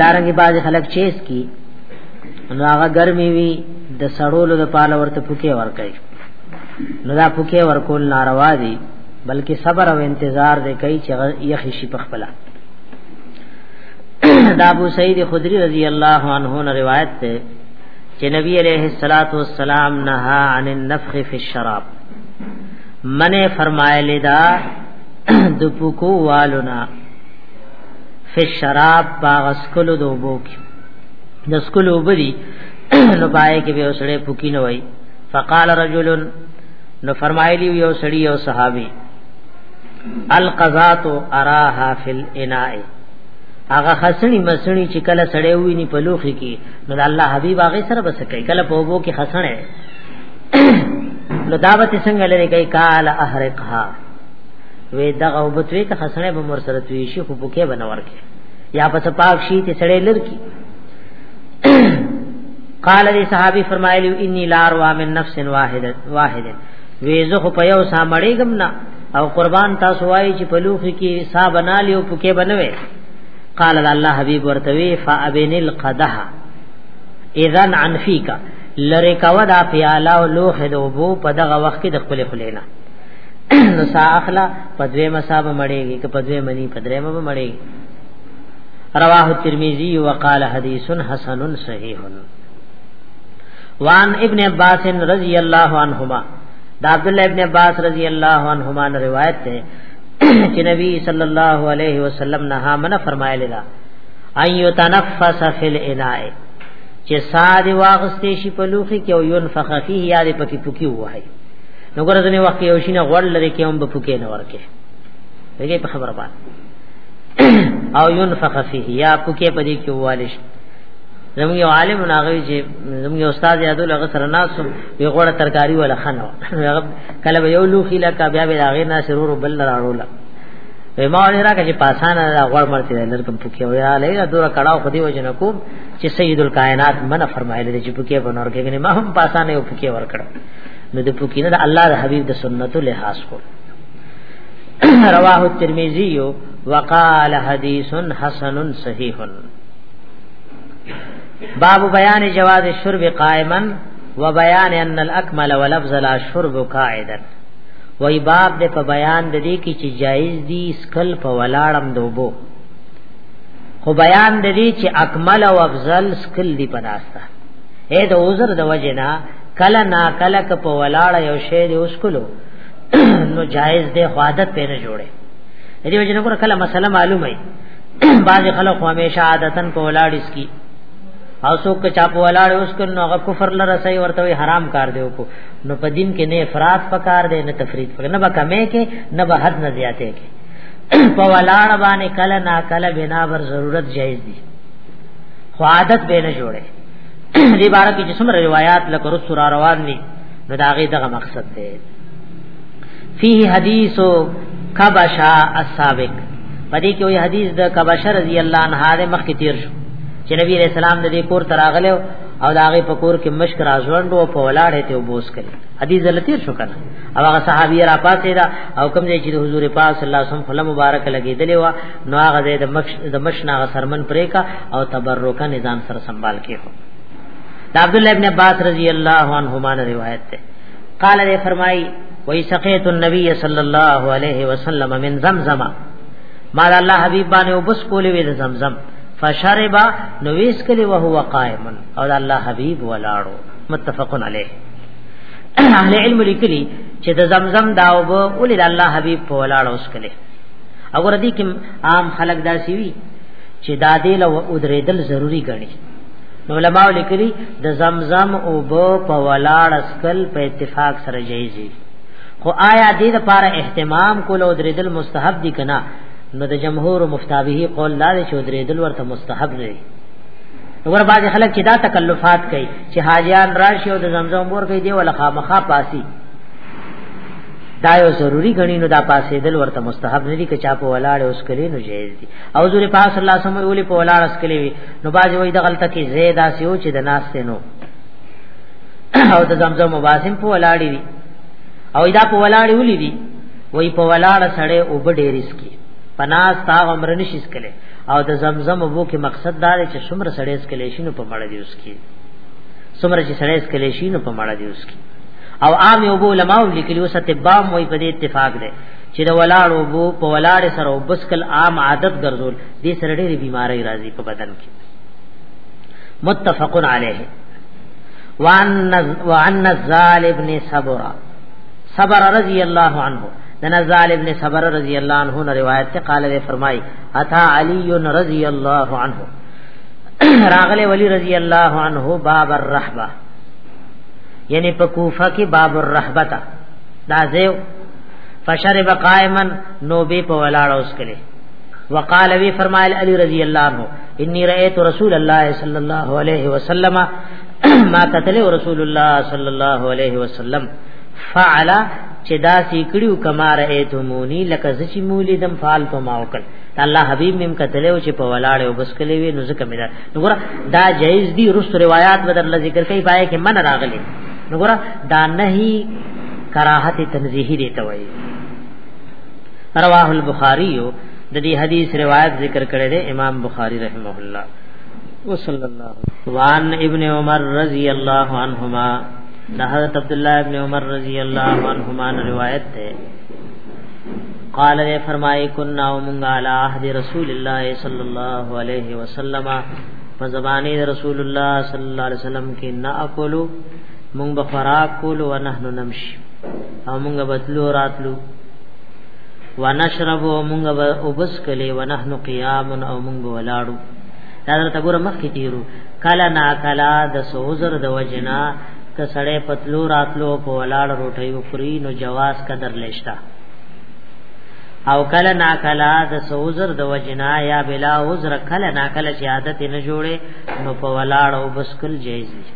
دارنګي باز خلک چیس کی نو هغه ګرمي وي د سړولو د پاله ورته پوکي ورکړي نو دا پوکي ورکول ناروا دي بلکې صبر او انتظار دې کوي چې یخ شي په خپل دا ابو سعید خدری رضی الله عنه نه روایت ده چې نبی علیہ الصلات والسلام نها عن النفخ فی الشراب منه فرمایلی دا د پوکو والونا فی شراب باغ اسکلو دو بو کی د اسکلو بدی نو پای کې به وسړې پوکی نه وای فقال رجل نو فرمایلی یو سړی یو صحابي القضات اراها فی الاناء هغه خسنی مسنی چې کله سړې وی نی پلوخي کې نو الله حبیب هغه سره بس کوي کله په وبو کې خسنه نو دعوت څنګه لري کوي قال احرقها وی دغه وبتوی ته خسنه به مر سره توی شي خو پکې بنور کې یا پس پاک شي ته سړې لر کی قال دی صحابي فرمایلی انی لار وا من نفس واحد واحد وی زه خو په یو سامړې ګم نه او قربان تاسو وای چې په لوخي کې سا بنا لیو پکې بنوي قال الله حبيب ورتوي فابن القدح اذن عن فيك لری کوا دا پیاله او لوخه دوبو په دغه وخت کې د خپل خلینا نو سا اخلا پدوی مصاب مړیږي که پدوی منی پدری مو مړیږي رواه الترمذی وقال حدیث حسن صحیح وان ابن عباس رضی اللہ عنہما دا عبد الله ابن عباس رضی اللہ عنہما نے روایت ہے کہ نبی صلی اللہ علیہ وسلم نے من فرمایا لدا ایو تنفس فی الاناء چې ساده واغستې شي په لوخي کې او ينفخ فيه یاد پکې پکې وای نو ګره ځنه وخت یو شینه غوړ لري کې هم بپوکې نه ورکه دغه په خبره باندې او ينفخ فيه یا پوکې پدې کې والش زموږ یو عالم ناغوي چې زموږ یو استاد یادو لغه سره ناس یو غوړه ترکاری ولا خنو کله به یو لوخي لکه بیا به هغه نه سرور بل راړول وې ما ولې راکه چې پاسانه دا غوړ مرته لرکم پوکې ویا لګه دورا کړهو خدي وجنه کوم چې سید الکائنات منه فرمایلی چې پوکې بنور کې ما هم پاسانه یو پوکې ور کړو نو د پوکینه د الله د حبیب د سنتو لحاظ کو رواه الترمذی وقال حدیث حسن صحیح باب بیان جواز الشرب قائما وبيان ان الاكمل ولفظ لا شرب قاعدا وای باب د په بیان د دې کې چې جایز دي سکل په ولاړم دوبو خو بیان د دې چې اکمل او افضل سکل دی پناستا اے د عذر د وجنا کله نا کله ک په ولاړه یو شی دی اوس کولو نو جایز دی خو عادت پیدا جوړه دې وجه نه کله مسله معلومه بعض خلک همیشه عادتن په ولاړ اس کی او څوک چا په ولاړ اوس کو نو هغه کفر لره سي ورته وي حرام کار دیو کو نو په دین کې نه افراط پکار دی نه تفرید پکار نه به کمې کې نه به حد نه زیاتې کې په ولاړ باندې کله نا کله بنا بر ضرورت جایز دي خو عادت به نه جوړه دې بار کې چې څومره روایت لکه رسول روان دي نو دا غي دغه مقصد دی فيه حديث کبشا السابق پدې کې وی حدیث د کبشا رضی الله عنها د مخ کې تیر شو چې نبی رسول سلام د دې کور تراغله او دا غي په کور کې مشک راځوند او په ولاړه ته وبوس کړي حدیث دلته شو کنه او هغه صحابي را پاتې دا او کوم ځای چې د حضور پاک صلی الله علیه وسلم مبارک لګیدلی و نو هغه د مخ د مشنا سرمن پرې کا او تبرکا نظام سره سنبال کې هو دا عبد الله ابن عباس رضی الله عنهما نے روایت ہے قال نے فرمائی وہی سقیت النبی صلی اللہ علیہ وسلم من زمزم ما الله حبیب باندې وبس کولې وې زمزم فشربا نویس کلی وهو قائم او الله حبیب ولاړو متفقن علیه اهل علم لیکلی چې د زمزم داو به ولې الله حبیب په ولاړو اسکلی او ردی کوم عام خلق داسي وی چې دا دې له ودرېدل ضروری ګڼي نو علماء لیکلي د زمزم او بو په ولاړ اسکل په اتفاق سره جایز دي خو آیا دې لپاره اهتمام کول او درېدل مستحب دي کنا نو د جمهور مفتابه قول لا دې چې درېدل ورته مستحب نه دي ور باز خلک چې دا تکلفات کوي چې حاجیان راشي او د زمزم ور کوي دی ولا خامخا پاسي دا یو ضروری غنی نو دا پاسې دل ورته مستحب نه دي که چا په ولاړ اوس کلی نو جایز دي او زور پاس الله سم ویلي په ولاړ اس کلی وي نو باج وای د غلطه کې زیاده سیو چې د ناس ته نو او د زمزم مباسم په ولاړ وي او دا په ولاړ ولي دي وای په ولاړ سړې او به ډېر اسکی پناس تا عمر نشیس کله او د زمزم وو کې مقصد دا دی چې څومره سړې اس کلی شنو په مړ دی اوس کې څومره چې سړې اس کلی شنو په مړ دی اوس کې او عام یو بو علماء لیکلی او ستبام وای په دې اتفاق ده چې د ولاړو بو په ولاړ سره او بسکل عام عادت ګرځول دې سره ډېری بیماری راځي په بدن کې متفقن علیه وان وان نزال ابن صبر صبر رضی الله عنه دنا زال ابن صبر رضی اللہ عنہ نے روایت سے قال نے فرمائی اتا علی رضی اللہ عنہ راغل ولی رضی اللہ عنہ باب الرحبہ یعنی په کوفه کې باب الرحبتا دا زیو فشرب قائما نو به په ولاړ اوس کړي وقال وی فرمایل علی رضی الله عنه انی رأیت رسول الله صلی الله علیه وسلم ما قتل رسول الله صلی الله علیه وسلم فعل چې دا سیکړیو کما رأیتمونی لکه زچ مولیدم فعل په ما وکړ الله حبیب مم قتل او چې په ولاړ او بس کلی وی نو زکه مې نګور دا جایز دی رست روایت بدر ذکر کوي پای کې من راغلي نګور دا نهي کراهت تنزیهی دی ته وایي رواه البخاری د دې حدیث روایت ذکر کړی دی امام بخاری رحمه الله وصلی الله وان ابن عمر رضی الله عنهما ده حضرت عبد الله ابن عمر رضی الله عنهما روایت ده قال نے فرمائے کنا ومن على عهد رسول الله صلی الله علیه وسلم په زمانه رسول الله صلی الله علیه وسلم کې نه اکلو مونږ به خوراک کولو او نحنو نمشي او مونږ به تلو راتلو ونشرب مونږ به وبس کله ونحنو قیام او مونږ به ولاړو دا درته ګوره مخکې تیرو کله نا کله د سوزر د وجنا که سړی پتلو راتلو په ولاړ روټي وخوري نو جواز قدر لشتا او کله نا کله د سوزر د وجنا یا بلا عذر کله نا کله چې عادت نه جوړي نو په ولاړ او بسکل جایز دي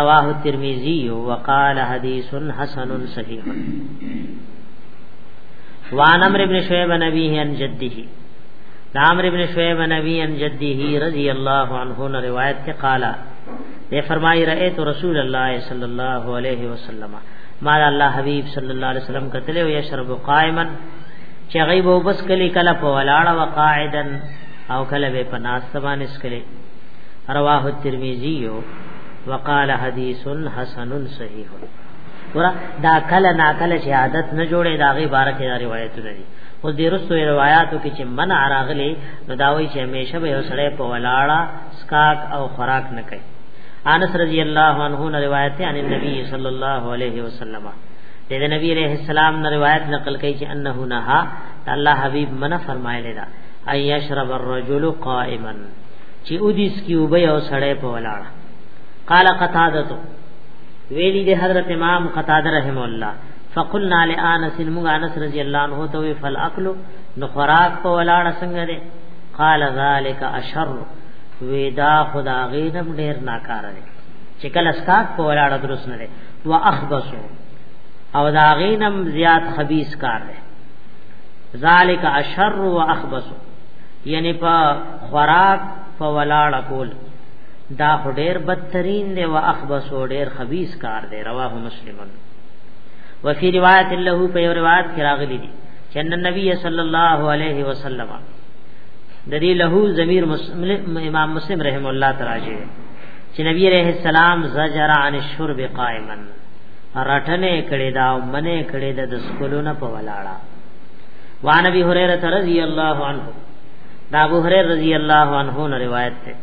رواه الترمذی وقال حدیث حسن صحیح وان امر ابن شعیب نبی ان جدیه نامر ابن شعیب نبی ان جدیه رضی اللہ عنہ نے روایت کے قالا دی فرمای رأیت رسول الله صلی الله علیه وسلم ما الله حبیب صلی الله علیه وسلم کتل او یشرب قائما چې غیب وبس کلی کله په ولاړه وقاعدا او کله به په ناس باندې اسکلی رواه الترمذی وقال حدیث حسن صحیح ورا دا کله نا کله چې عادت نه جوړې دا غي بارکه دا روایتونه دي او د رسو روایتو کې چې من عراغلي نو دا وایي چې همیشه به وسړې په ولاړه سکاک او خوراک نه کوي انس رضی الله عنه نے روایت ہے ان نبی صلی الله علیه وسلم دې نبی علیہ السلام نے روایت نقل کړي چې انه نها الله حبیب منع فرمایلی دا ان یشرب الرجل قائما چې اودیس کی وبې او سړې په ولاړه قال قتاده ویلی دې حضرت امام قتاده رحم الله فقلنا لانس موږ انس رضی الله عنه ته فل اکل نو خوراک په ولاړه څنګه ده قال ذالک اشر ودا خدا غینم ډیر ناکاره دی چې کله سکات په ولاړه درست نه دی واخبسو او دا غینم زیات خبيث کار دی ذالک اشر واخبسو یعنی په خوراک په ولاړه کول دا ډیر بدترین دی واخبسو ډیر خبيث کار دی رواه مسلمن وفي روایت له په روایت کې راغلي دي چې نبی صلی الله علیه وسلم د دې له ضمیر مسلم امام مسلم رحم الله تراجه چې نبی عليه السلام زجر عن الشرب قائما رټنه کړي دا او منه کړي د سکولونه په ولاړه وان ابي هريره رضی الله عنه دا ابو هريره رضی الله عنه نه روایت ده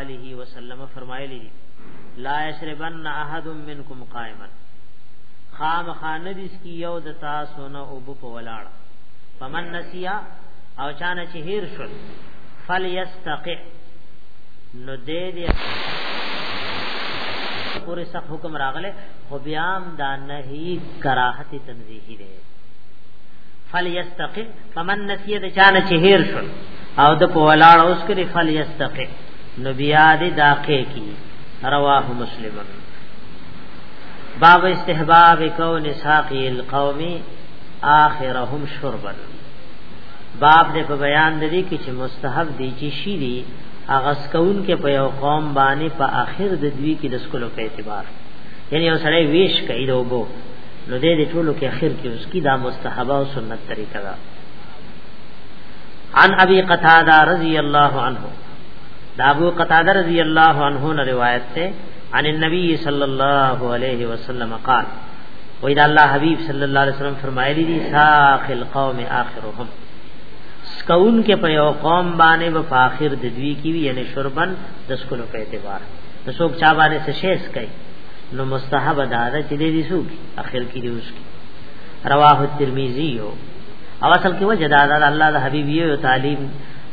آله وسلم فرمایلی لا یشربن احد من منکم قائما خام خان دې سکی یو د تاسو نه او په ولاړ فمن نسیا او چانه چې هیر شول فلیستقع نو دې دې پورې سخت حکم راغله خو بیا هم دا نهي کراهت تنزیهی دی فلیستقع فمن نسیا د چانه چې هیر شول او د په ولاړ اوس کې فلیستقع نو بیا دې داخې کی رواه مسلمن باب استحباب کون ساقی القومی آخرهم شربا باب دې په بیان دی کې چې مستحب دی چې شي دی اغس کون کې په یو قوم باندې په آخر د دوی کې د سکلو په اعتبار یعنی یو سړی ویش کوي د وبو نو دې دې ټولو کې اخر کې اوس کی دا مستحبه او سنت طریقه ده عن ابي قتاده رضی الله عنه دا ابو قتاده رضی الله عنه نے روایت سے عن النبي صلى الله عليه وسلم قال وإذا الله حبيب صلى الله عليه وسلم فرمایلی دي ساخ القوم آخرهم سکون کې په یو قوم باندې په آخر د دوی کې وی یعنی شربن د سکلو په اعتبار نو څوک چا باندې څه شیس کوي نو مستحب ده چې دې دي سوق اخر کې دي اوس رواه الترمذی او اصل کې وجه دا الله د حبیب یو تعلیم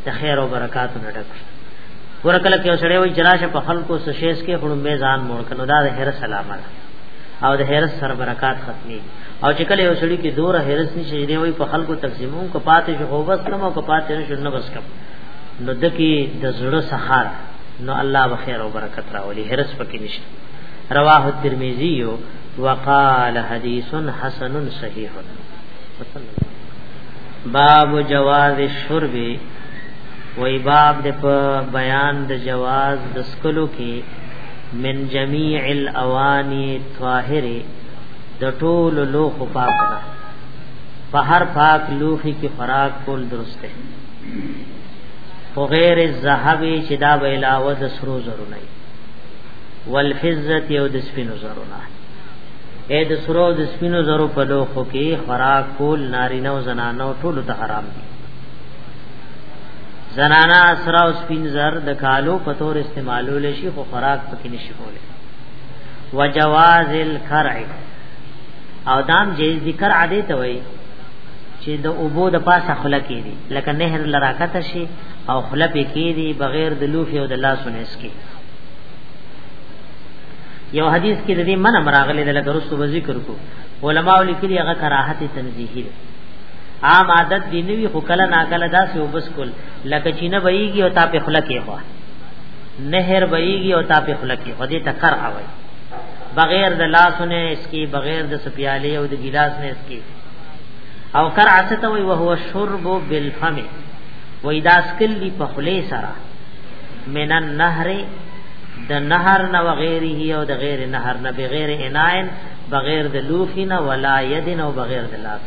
د خیر او برکات نه ډک ګور کله کې سړی وای جراشه په خلکو سشیس کې خړم به ځان مور کنو دا د هر سلامه او د هر سر برکات ختمي او چې کله یو سړی کې دوره هرس نشي دی وای په خلکو تقسیمو کو پاتې شو هو بس نو کو پاتې نشو نو بس کم نو دکی د زړه سحر نو الله بخیر او برکت راولي هرس پکې نشته رواه الترمذی وقال حدیث حسن صحیح باب جواز الشرب وای باب د په بیان د جواز د سکلو کې من جميع الاواني طاهره د ټول لوخ پاک ده په هر پاک لوخي کې خوراک کول درسته خو غیر الذهب چې دا به علاوه د سرو زرو نه والفزه او د سپینو زرو نه اې د سرو د سپینو زرو په لوخو کې خوراک کول نارینه او زنانه ټول ته حرام دي زنانا اسرا او سپین زر د کالو په تور استعمالول شي خو خوراک پکې نشي کولای وجواز الکرع او دام جیز ذکر عادی ته وای چې د اوبو د پاسه خله کیږي لکه نهر لراکته شي او خله پې کیږي بغیر د لوفي او د لاسونو اسکی یو حدیث کې د دې من امراغله د لګرستو ذکر کو علماء لیکلي هغه کراهت تنزیهی عام عادت دی نوی خو کله نا کله داسې وبس کول لکه چې نه ویږي او تا په خله کې خو نهر ویږي او تا په خله کې خو دې تکر اوي بغیر د لاسونه اس کی بغیر د سپیاله او د ګلاس نه اس کی او کر عسته وی وهو شرب بالفم و اذا سکل دی په خله سره من النهر د نهر نه وغیره او د غیر نهر نه بغیر عناین بغیر د لوفی نه ولا یدن او بغیر د لاس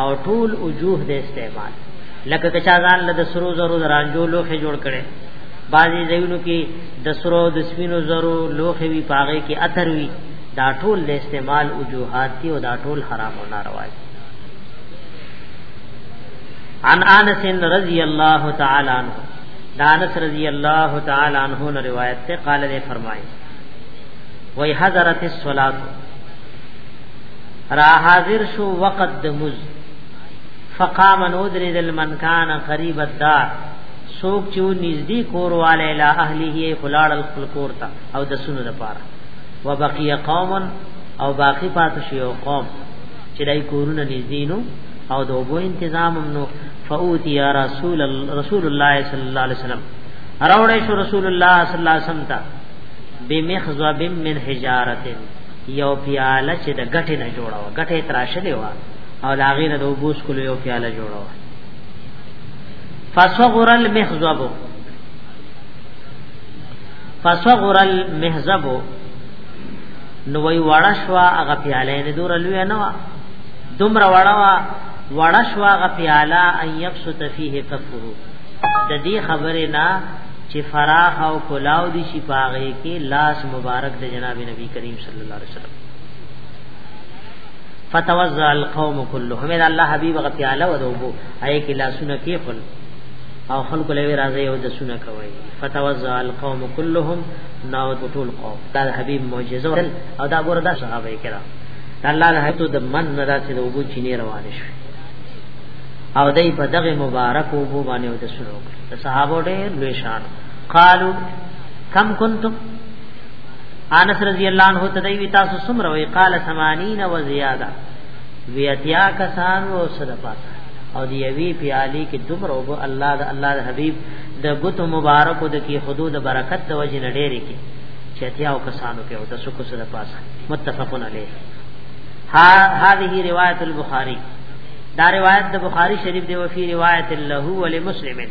او ټول وجوه د استعمال لکه که چا ځان له سرو زرو درانجو لوخه جوړ کړي بعضی ځایونو کې د سرو د سپینو زرو لوخه وی پاغه کې اثر وی دا ټول د استعمال وجوهات دي او دا ټول حرام او ناروا دي عن انس رضی الله تعالی عنہ دانس رضی الله تعالی عنہ نے روایت سے قال نے فرمائی وہی حضرت الصلاه را حاضر شو وقت د مز فقام نودری دل من کان قریب الدار سوک چې نږدې کور والے لا اهله خلاړ خپل کور ته او د سونو لپاره وبقي قوم او باقی پات شو قوم چې دای کورونه نږدې نو او د وبو تنظیم نو فوتی یا رسول رسول الله صلی الله علیه وسلم راوړې شو رسول الله صلی الله علیه وسلم ته بمخزب من حجارته یو پیاله چې د ګټې نه جوړه وه ګټه یې تراشلې وه او د هغې نه د اوبو څښلو یو پیاله جوړه وه فصغر المحزب فصغر المحزب نو وی وړه شوه هغه پیاله یې دوره لویه نه وه دومره وړه وه وړه شوه هغه پیاله ان یبسط فیه کفه د دې خبرې نه چې فراخ او کلاو دي شي پاغې کې لاس مبارک د جناب نبی کریم صلی الله علیه وسلم فتوزع القوم كلهم اذا الله حبيب غفياله ودوبو اي کې لاسونه کې خپل او خلق له راځي او د سونه کوي فتوزع القوم كلهم نو ټول قوم دا حبيب معجزه او دا ګور دا صحابه کرام الله له ته د من نه داسې د وګو چینه روان شي او دای په دغه مبارک وګو باندې د سره د صحابه ډېر لوی شان قالو کم کنتم انس رضی الله عنه تدوی تاسو سمره وی قال 80 و زیاده ویتیا کسان و سره پات او دی وی پیالی کې دومره وب الله د الله د حبیب د غت مبارک د کی حدود برکت د وجه نډېری کې چتیا او کسانو کې او د سکو سره پات متفقن علیه ها هذه روایت البخاری دا روایت د بخاری شریف دی او فی روایت له ولمسلمن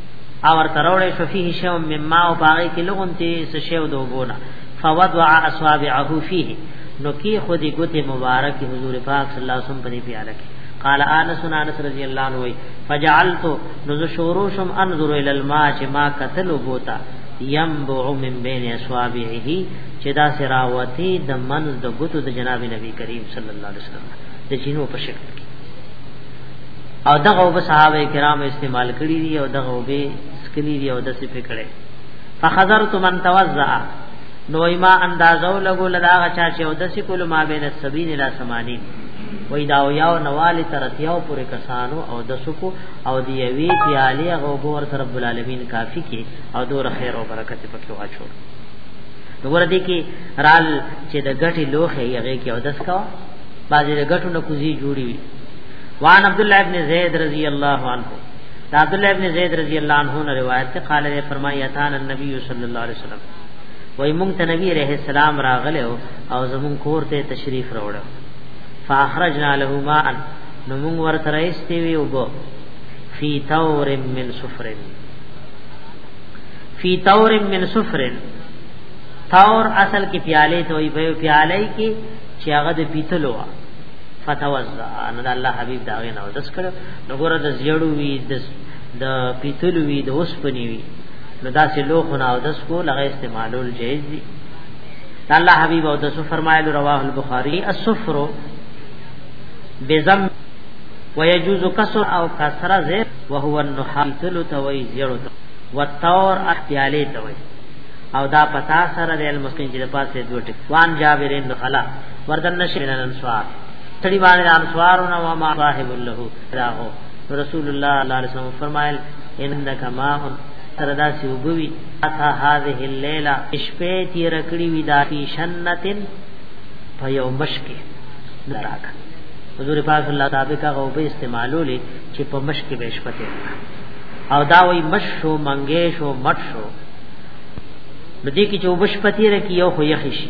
او ورته راوړې شو فيه شو مما او باغې کې لغونتي څه شو دوبونه فوضع اصابعه فيه نو کې خو دې ګوتې مبارک حضور پاک صلی الله علیه وسلم په دې پیاله کې قال انس انس رضی الله عنه وی فجعلت نذ شوروشم انظر الى الماء چې ما قتل بوتا ينبع من بين اصابعه چې دا سراوتی د منز د ګوتو د جناب نبی کریم صلی الله علیه وسلم د جنو په شکل او دغه وب صحابه کرام استعمال کړی دی او دغه وب سکلی دی او د سپې کړي فخذرت من توزع نو ما اندازو لګو لدا غچا چې او د سکول ما بین السبین الى سمانین وای دا یاو نوالی تر تیاو پورې کسانو او د سکو او دی وی پیالی او بور تر رب العالمین کافی کې او دور خیر او برکت پکې واچو وګوره دې کې رال چې د غټي لوخه یې هغه کې او دس کا بعضې د غټو نه کوزي جوړي وي وان عبد الله ابن زید رضی الله عنه دا عبد الله ابن زید رضی الله عنه نے روایت ته قال نے فرمایا اتان النبی صلی الله علیه وسلم وای مونږ ته نبی علیہ السلام راغله او زمون کور ته تشریف راوړ فاخرجنا له ماء نو مونږ ورته راستي وی وبو فی تور من صفر فی تور من صفر تور اصل کې پیاله ته وی په پیاله کې چې هغه د پیتلو فتوزع نو د الله حبيب دا غي نو دس کړ نو ګور د زیړو وی د د پیتل وی د اوسپنی وی نو داسې لوخ نه او دس کو لغه استعمالول جایز دي الله حبيب او دسو فرمایلو رواه البخاری السفر بزم ويجوز كسر او كسر زي وهو النحام تلو توي زيرو والطور احتيالي توي او دا پتا سره د المسلمین چې د پاسه دوټ وان جابرین خلا وردن نشر الانصار تړي باندې انصار نو ما صاحب له راهو رسول الله صلی الله علیه وسلم فرمایل انک ما تردا سی وبوی اتا هذه الليله شپه تی رکړی وی دا فی شنتن په یو مشکه دراک حضور پاک الله تعالی کا غو به استعمالولې چې په مشکه به شپه ته او دا وی مشو منګې شو مټ شو بدی کی چې وبشپتی رکی یو خو یخشي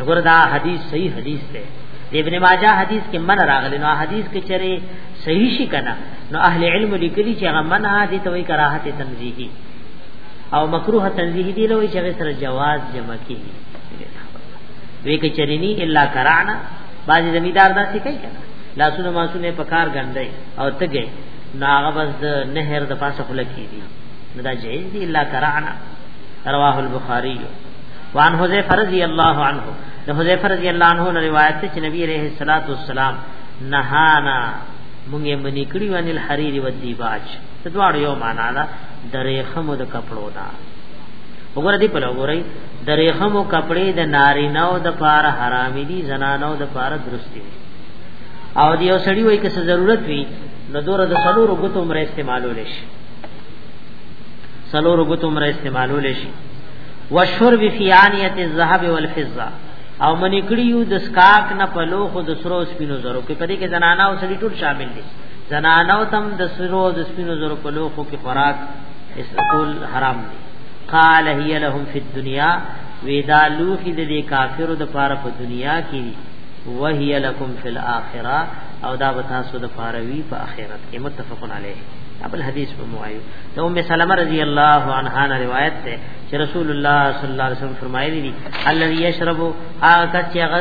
وګوره دا حدیث صحیح حدیث دی ابن ماجه حدیث کې من راغلی نو حدیث کې چره صحیح شي کنه نو اهل علم لیکلي چې هغه منع دي ته وی کراهت تنزیهی او مکروه تنزیهی دی لوي چې سره جواز جمع کیږي وی کې چرینی الا کرانا بعضی زمیدار داسې کوي کنه لاسونه ماسونه پکار غندای او تګي ناغه بس د نهر د پاسه خلک کیږي نو دا جایز دی الا کرانا رواه البخاری وان حذیفه رضی الله عنه د حذیفه رضی الله عنه نه روایت چې نبی عليه الصلاه والسلام نهانا مونږ یې منی کړی وان الحریر و دیباج د دوړ یو معنا دا د ریخمو د کپړو دا وګوره دی په لګورای د ریخمو کپړې د نارینه او د پار حرام دي زنانه او د پار درست دي او دی یو سړی وای که ضرورت وي نو دوره د سلور غوتو مر استعمالول شي سلور غوتو مر استعمالول شي وشرب فی انیه الذهب والفضه او منی کړیو د سکاک نه په لوخو د سرو سپینو زرو کې پدې کې زنانا او سړي ټول شامل دي زنانا او تم د سرو د سپینو زرو په لوخو کې خوراک اس ټول حرام دي قال هي لهم فی الدنيا ودا لوخي د دې کافرو د پاره په دنیا کې وهي لکم فی الاخره او دا به تاسو د پاره وی په آخرت کې متفقن علیه خپل حدیث په موایو د ام سلمہ رضی الله عنها نه روایت ده چې رسول الله صلی الله علیه وسلم فرمایلی دي الذي يشرب هغه چې هغه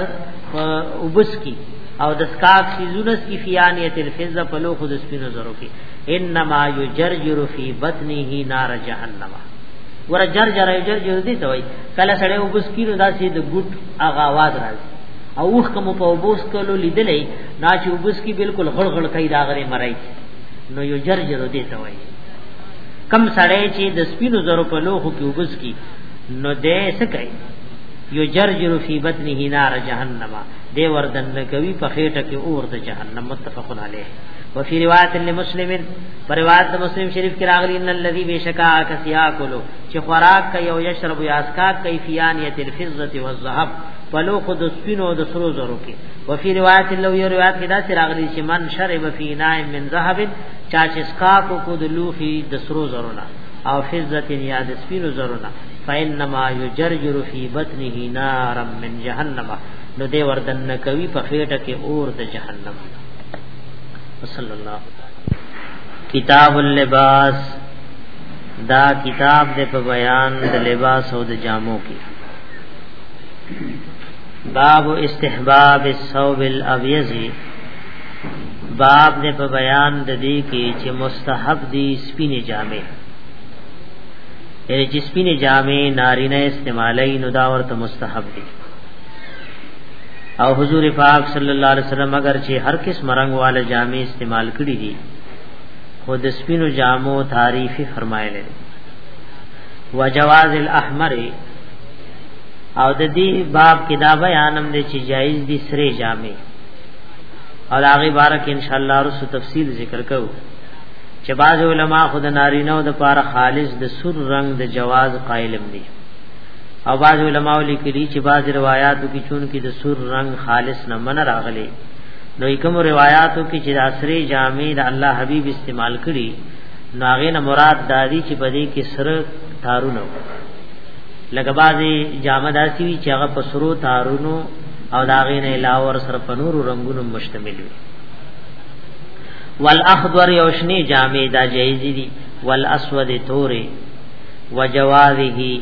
وبس کی او د سکاک سیزونس کی فیانیت الفزه په لوخو د سپینو زرو کې انما یجرجر فی بطنه نار جهنم ور جرجر یجرجر دي ته وای کله سړی وبس کی نو داسې د ګټ هغه आवाज راځي او وخت کوم په وبوس کولو لیدلې نا چې وبس کی بالکل غړغړ کوي دا غره مرای نو یو جرجر دی ته وایي کم سړی چې د سپینو زرو په لوخو کې وبس کی نو دې سکه یو جرجر فی بطنه نار جهنم دی وردن کوي په خېټه کې اور د جهنم متفقن علیه وفي روایت لمسلم پر روایت د مسلم شریف کې راغلی ان الذي بشکا کسیا کولو چې خوراک کوي او یشرب یاسکا کوي فیانیت الفضه والذهب پلو خود سپینو د سرو زرو کې وفي روایت لو یو روایت کې دا سراغلی چې من شرب فی ناء من ذهب چا چې سکا کو کو د لوخي د سرو زرونه او فزت یا د سپینو زرونه فینما یجرجر فی بطنه نار من جهنم نو دې وردن کوي په خېټه کې اور د جهنم صلی الله کتاب اللباس دا کتاب دې په بیان د لباس او د جامو کې باب استحباب الثوب الابيض باب دې په بیان د دې کې چې مستحب دي سپینې جامې یعنی چې سپینې جامې نارینه استعمالي نو دا ورته مستحب دي او حضور پاک صلی الله علیه وسلم اگر چې هر کس مرنګ والا جامې استعمال کړې دي خو د سپینو جامو تعریف فرمایلی وجواز الاحمر او د دې باب کې دا بیانم دی چې جایز دي سره جامې او دا غي بارک ان شاء الله رسو تفصیل ذکر کوو چې بعض علما خود نارینه او د پاره خالص د سور رنگ د جواز قائلم دي او بعض علما لیکلي چې بعض روایتو کې چون کې د سور رنگ خالص نه من راغلي نو کوم روایتو کې چې د عصري جامې د الله حبيب استعمال کړي ناغه نه مراد دادی چې بده کې سره تارونه لکه بعضی جامه داسي وي چې هغه په سرو تارونو او دا غین علاوه ور سره په نورو رنگونو مشتمل وي والاخضر یوشنی جامه دا جایز دي والاسود توري وجوازه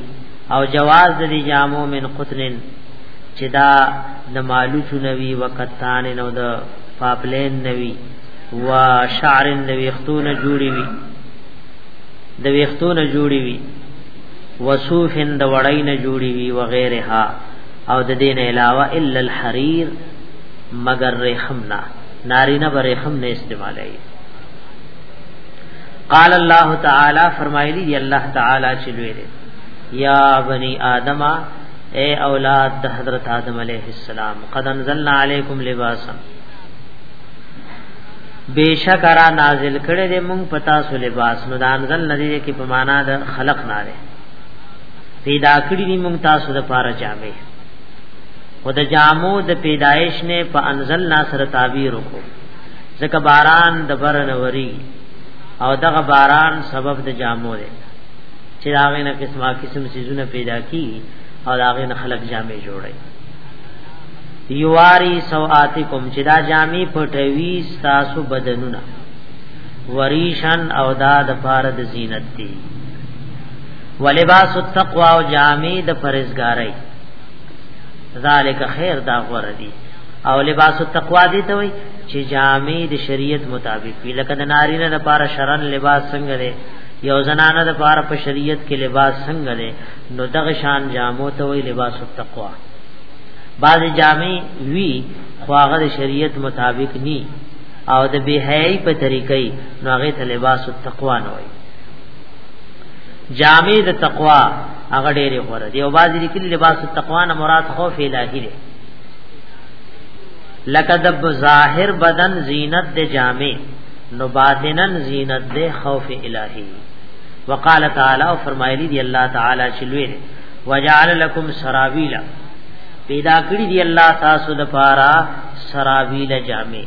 او جواز د دې جامو من قطنن چې دا د مالو چنوي وکتان نو د پاپلین نوي و شعر نوي ختونه جوړي وي د ویختونه جوړي وي وصوف د وړای نه جوړي وي وغيرها او د دین علاوه الا الحرير مگر رحمنا نارینه بر رحم نه استعمالي قال الله تعالی فرمایلی دی الله تعالی چې لوی دی یا بنی آدم اے اولاد د حضرت آدم علیہ السلام قد انزلنا علیکم لباسا بیشک را نازل کړي دې مونږ پتا سو لباس نو دا انزل ندی کې په معنا د خلق نه لري پیدا کړی دې مونږ تاسو د پاره جامې او د جامو د پیدایش نه په انزل نا سره تعبیر وکړو ځکه باران د برنوري او دغه باران سبب د جامو دی چې داغه نه قسمه قسم سيزونه پیدا کی او داغه نه خلق جامې جوړي یواری سوآتکم چې دا جامې پټوي تاسو بدنونه وریشن او دا د پاره د زینت دی ولباس التقوا او جامې د پرهیزګارۍ ذالک خیر دا غره دی او لباس التقوا دی ته وي چې جامې د شریعت مطابق وي لکه د نارینه لپاره شرن لباس څنګه دی یو زنانه لپاره په شریعت کې لباس څنګه دی نو دغه شان جامو ته وی لباس التقوا بعضی جامې وی خواغه شریعت مطابق ني او د بهای په طریقې نو هغه ته لباس التقوا نه وی جامې د تقوا هغه ډېرې غوړه دی او بعضی لیکلي لباس التقوا نه مراد خوف الهی دی لکه د ظاهر بدن زینت د جامې نو باطنن زینت د خوف الهی وقال تعالی او فرمایلی دی الله تعالی چې لوی دی وجعل لكم سرابيلا پیدا کړی دی الله تاسو د پارا سرابیل جامع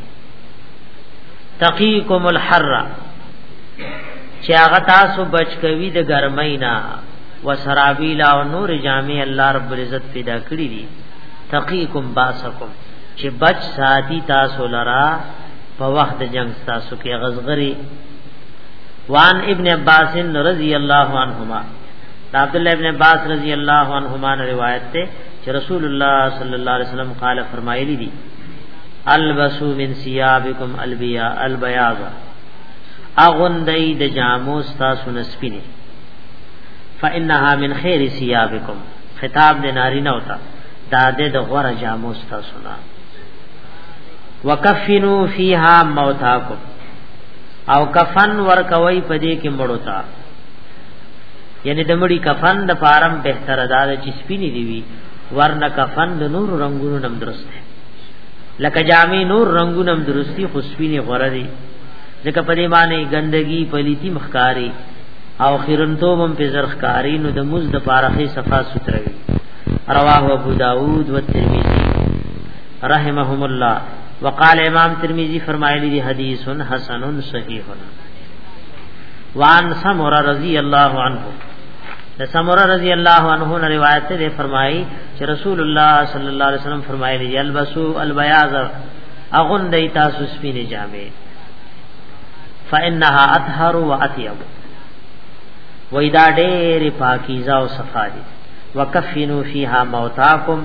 تقیکم الحر چې هغه تاسو بچ کوي د ګرمۍ نه وسرابیل او نور جامع الله رب العزت پیدا کړی دی تقیکم باسکم چې بچ ساتي تاسو لرا په وخت جنگ تاسو کې غزغری وان ابن عباس رضی اللہ عنہما دا عبد الله ابن عباس رضی اللہ عنہما نے روایت تے کہ رسول اللہ صلی اللہ علیہ وسلم قال فرمائے دی البسو من ثيابكم البيا البياض اغندای د جامو تاسو نسپینه فانها من خير ثيابكم خطاب د ناری نه ہوتا دا د غره جامو تاسو نه وکفنو فیها موتاکم او کفن ور کوي په دې کې مړو ته یعنی د مړي کفن د فارم بهتر ده چې سپینې دی وی ورنه کفن د نور رنگونو نم درست دی لکه جامې نور رنگونو نم درستی خو سپینې غره دی ځکه په دې باندې ګندګي پلیتی مخکاری او خیرنتوب هم په زرخکاری نو د مز د پارخې صفا ستروي رواه ابو داود و ترمذی رحمهم الله وقال امام ترمذی فرمایلی دی حدیث حسن صحیح وان سمر رضی الله عنه سمر رضی الله عنه نے روایت سے فرمائی کہ رسول اللہ صلی اللہ علیہ وسلم فرمایلی دی البسو البیاض اغن دی تاسو سپین جامع فانها اطهر واطيب وېدا ډېر پاکیزه او صفا دي وکفنو فیها موتاکم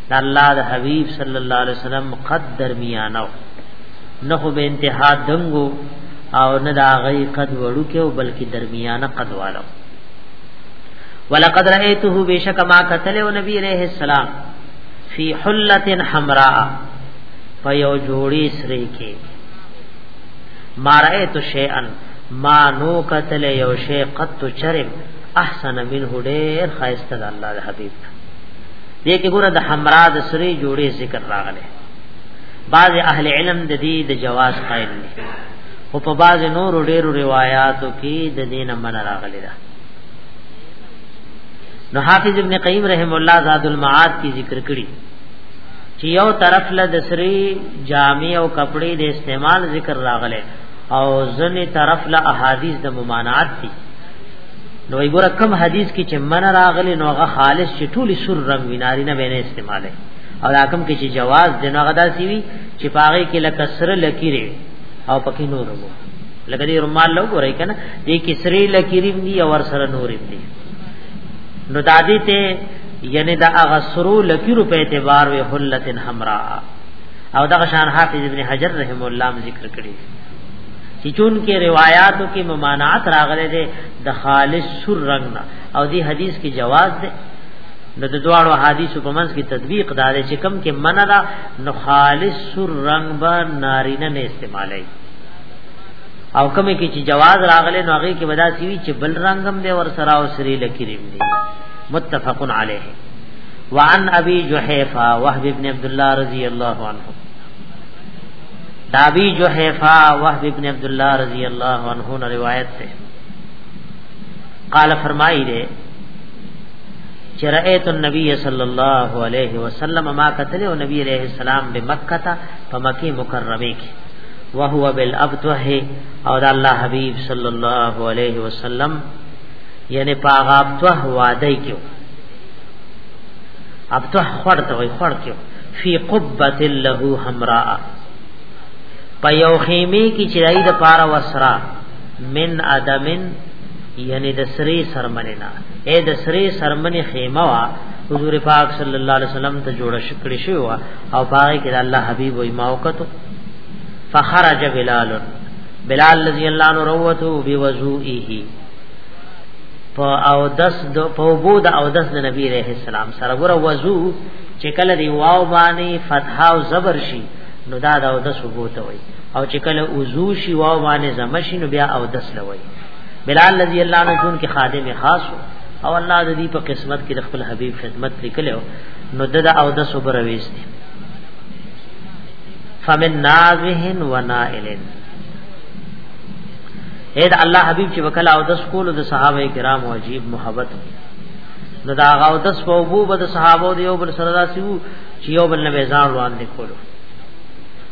د الله د حبیب صلی الله علیه وسلم قد درمیانه نه خو به انتها دنګو او نه دا غي قد وړو کې او بلکې درمیانه قد والو ولقد رأيته بشک ما قتل او نبی عليه السلام فی حلت حمراء فیو جوړی سری کې ما رأيت شیئا ما نو قتل یو شی قد چرم احسن منه ډیر خاصه الله حبیب دې کې ګوره د حمرا د سری جوړې ذکر راغله بعض اهل علم د دې د جواز قائل دي او په بعض نور ډېرو روایتو کې د دین من راغلی ده نو حافظ ابن قیم رحم الله زاد المعاد کی ذکر کړي چې یو طرف له د سری جامع او کپڑے د استعمال ذکر راغله او ځنې طرف له احادیث د ممانعت دي نو ګوره کم حدیث کې چې من راغلی نو هغه خالص چې ټول سر رنگ ویناری نه بینه استعماله او حکم کې چې جواز دی نو هغه داسي وي چې پاغه کې لکه سر لکیری او پکې نور وو لکه دې رومال لو ګورای کنه دې کې سری لکیری دی او ور سره نور دی نو دادی ته یعنی دا هغه سرو لکیرو په اعتبار وی حلتن حمراء او دا شان حافظ ابن حجر رحم الله ذکر کړی چې چون کې روایتو کې ممانعت راغلي دي د خالص سور رنگ نه او دی حدیث کې جواز ده نو د دوړو حدیث په منځ کې تطبیق دار چې کم کې منع ده نو خالص سور رنگ به نارینه نه استعمالي او کمه کې چې جواز راغلي نو هغه کې ودا سی وی چې بل رنگم دی ور سره او سری لکریم دی متفق علیه وعن ابي جحيفه وهب ابن عبد الله رضي الله عنه دابی جحیفہ وحب ابن عبداللہ رضی اللہ عنہ نے روایت سے قال فرمائی دے چرأیت النبی صلی اللہ علیہ وسلم ما قتل و نبی علیہ السلام بمکہ تا فمکی مکرمی کی وهو بالابتوه او د الله حبیب صلی الله علیه وسلم یعنی پاغاب توه واده کیو ابتوه خړ ته وي خړ کیو فی قبه له حمراء په یو خیمه کې چې دای د پاره وسرا من ادمن یعنی د سری سرمنه نه اے د سری سرمنه خیمه وا حضور پاک صلی الله علیه وسلم ته جوړ شکړی شو او پاره کې الله حبیب او ما وکړو فخرج بلال بلال رضی الله عنه روته بوضوئه په او دس د په بو د او دس د نبی رحم السلام سره ګره وضو چې کله دی واو باندې فتح او زبر شي نو دا د او د ثبوت وي او چې کله وضو شي واو باندې زم شي نو بیا او دس لوي بلال رضی الله عنه جون کې خادم خاص او الله د دې په قسمت کې خپل حبيب خدمت لیکلو نو د او د صبر وېست فمن ناغهن ونائلن اې دا الله حبيب چې وکلا او د سکول د صحابه کرام واجب محبت نو دا غاو د سوبو بد صحابه دی یو بل سره داسي وو چې یو بل نبی ځان روان دي کولو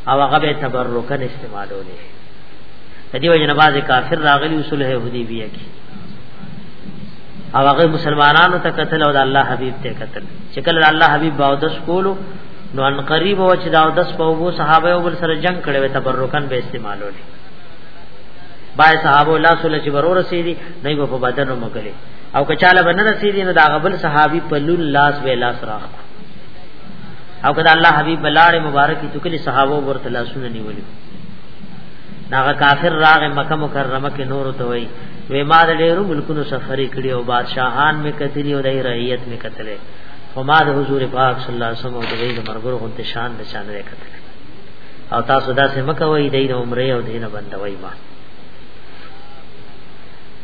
او هغه به تبرکن استعمالولې د دې وجه نه باز کافر راغلی اصول ہے حدیبیه کې او هغه مسلمانانو ته قتل او د الله حبیب ته قتل چې کله الله حبیب باودس کولو نو ان قریب او چې داودس په وو صحابه او بل سره جنگ کړي وي تبرکن به استعمالولې بای صحابه الله صلی الله علیه وسلم چې ورور سي دي نه په بدن مګلي او کچاله بنه رسیدي نو دا غبل صحابي په لول لاس وې لاس راخ او کدا الله حبيب بلاره مبارکي تو کلی صحابه ورته لاسونه نیولې ناغه کافر راغ مکه مکرمه کې نور ته وای وې ما د ډېرو ملکونو سفر کړی او بادشاہان می کتلی او د رعیت می کتلې خو ما د حضور پاک صلی الله علیه وسلم او د دې مرګرو غو شان د شان لري کتل او تاسو دا سم کوي د عمره او دینه بندوي ما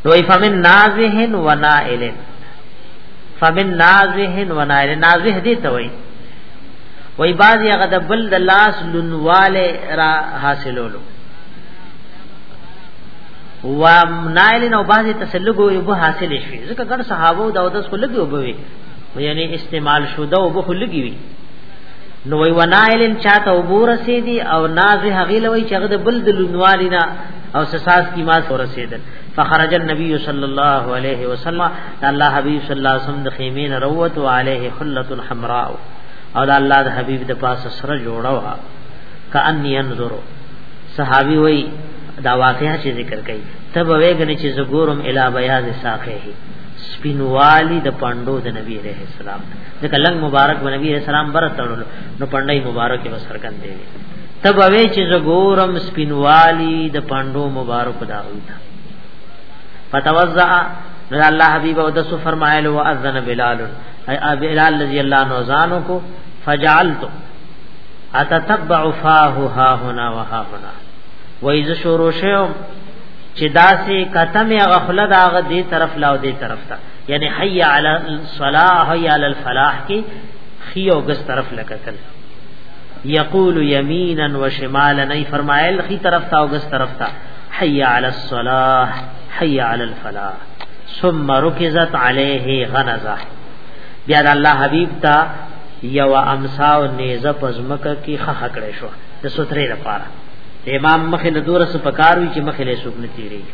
نو فمن نازه و نائل فمن نازه و نائل نازه دې ته وای وای باز هغه د بل د لاس لنواله را حاصلولو و نائل نو باز ته سلګو یو به حاصل شي ځکه ګر صحابه او د اودس کو لګي وبوي یعنی استعمال شوده او به لګي وي نو وی ونائلن چاته وبور سیدی او ناز هغه لوی چې هغه د بل د لونوالینا او سساس کی ما سره رسیدل فخرج النبي صلی الله علیه وسلم الله حبیب صلی الله علیه وسلم د خیمین روت و علیه خلۃ حمراء او د الله د حبیب د پاس سره جوړا وا کأن ينظر صحابي وای دا واقعا چې ذکر کړي تب وېګنې چې زګورم الی بیاض ساقه سپینوالی د پاندو د نبی رحم السلام ځکه لنګ مبارک و نبی رسول الله بر تړلو نو پندای مبارک به سرکن دی تب اوی چې زګورم سپینوالی د پاندو مبارک دا ویتا فتوزع نو الله حبیب او دسو فرمایل او اذن بلال ای بلال رضی الله عنه زانو کو فجعلت اتتبع فاه ها هنا وها هنا وایز شروع شوم چې داسې کتمه غفله داغه دی طرف لاو دی طرف ته یعنی حی علی الصلاح حی علی الفلاح کی خی او گس طرف لکتل یقول یمینا و شمالا ای فرمایل خی طرف تا او گس طرف تا حی علی الصلاح حی علی الفلاح ثم رکزت علیه غنزه بیا د الله حبیب تا یو امسا او نیزه پزمکه کی خخ کړې شو د سترې لپاره امام مخې له دورس پکاروي چې مخې له سوق نه تیریږي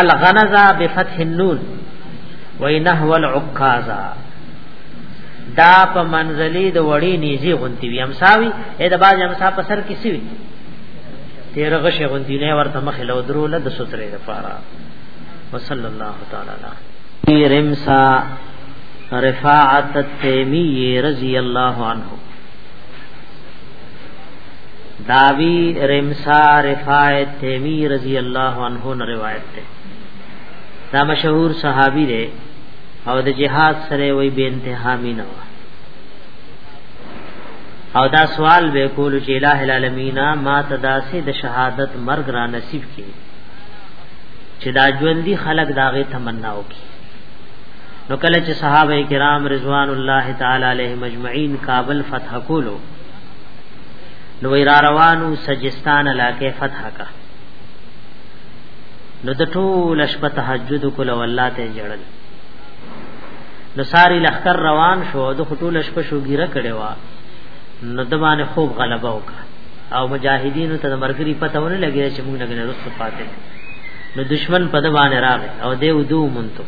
الغنزا بفتح النون وای نحو العکازا دا په منزلی د وړی نیزی غونتی وی امساوی اې د باز امسا په سر کې سوی تیر غشه غونتی نه ورته مخ له درو له د سترې لپاره وصلی الله تعالی علیه رمسا رفاعت التیمی رضی الله عنه داوی رمسا رفاع تیمی رضی اللہ عنہ نے روایت تے دا مشہور صحابی دے او د جهاد سره وی به انتها مینه وا او دا سوال به کول چې الٰه العالمین ما تداسه د شهادت مرګ را نصیب کړي چې دا ژوندۍ خلق داغه تمنا وکړي نو کله چې صحابه کرام رضوان الله تعالی علیهم اجمعین کابل فتح کولو نو را روانو سجستان علاقه فتح کا نو د ټول شپه تهجد کول والله ته جړل نو ساری لخر روان شو د ټول شپه شو ګیره کړي وا نو د باندې خوب غلبه وکړه او مجاهدین ته د مرګري پته ونه لګی چې موږ نه رسو فاتح نو دشمن په د باندې راغی او دی ودو مونته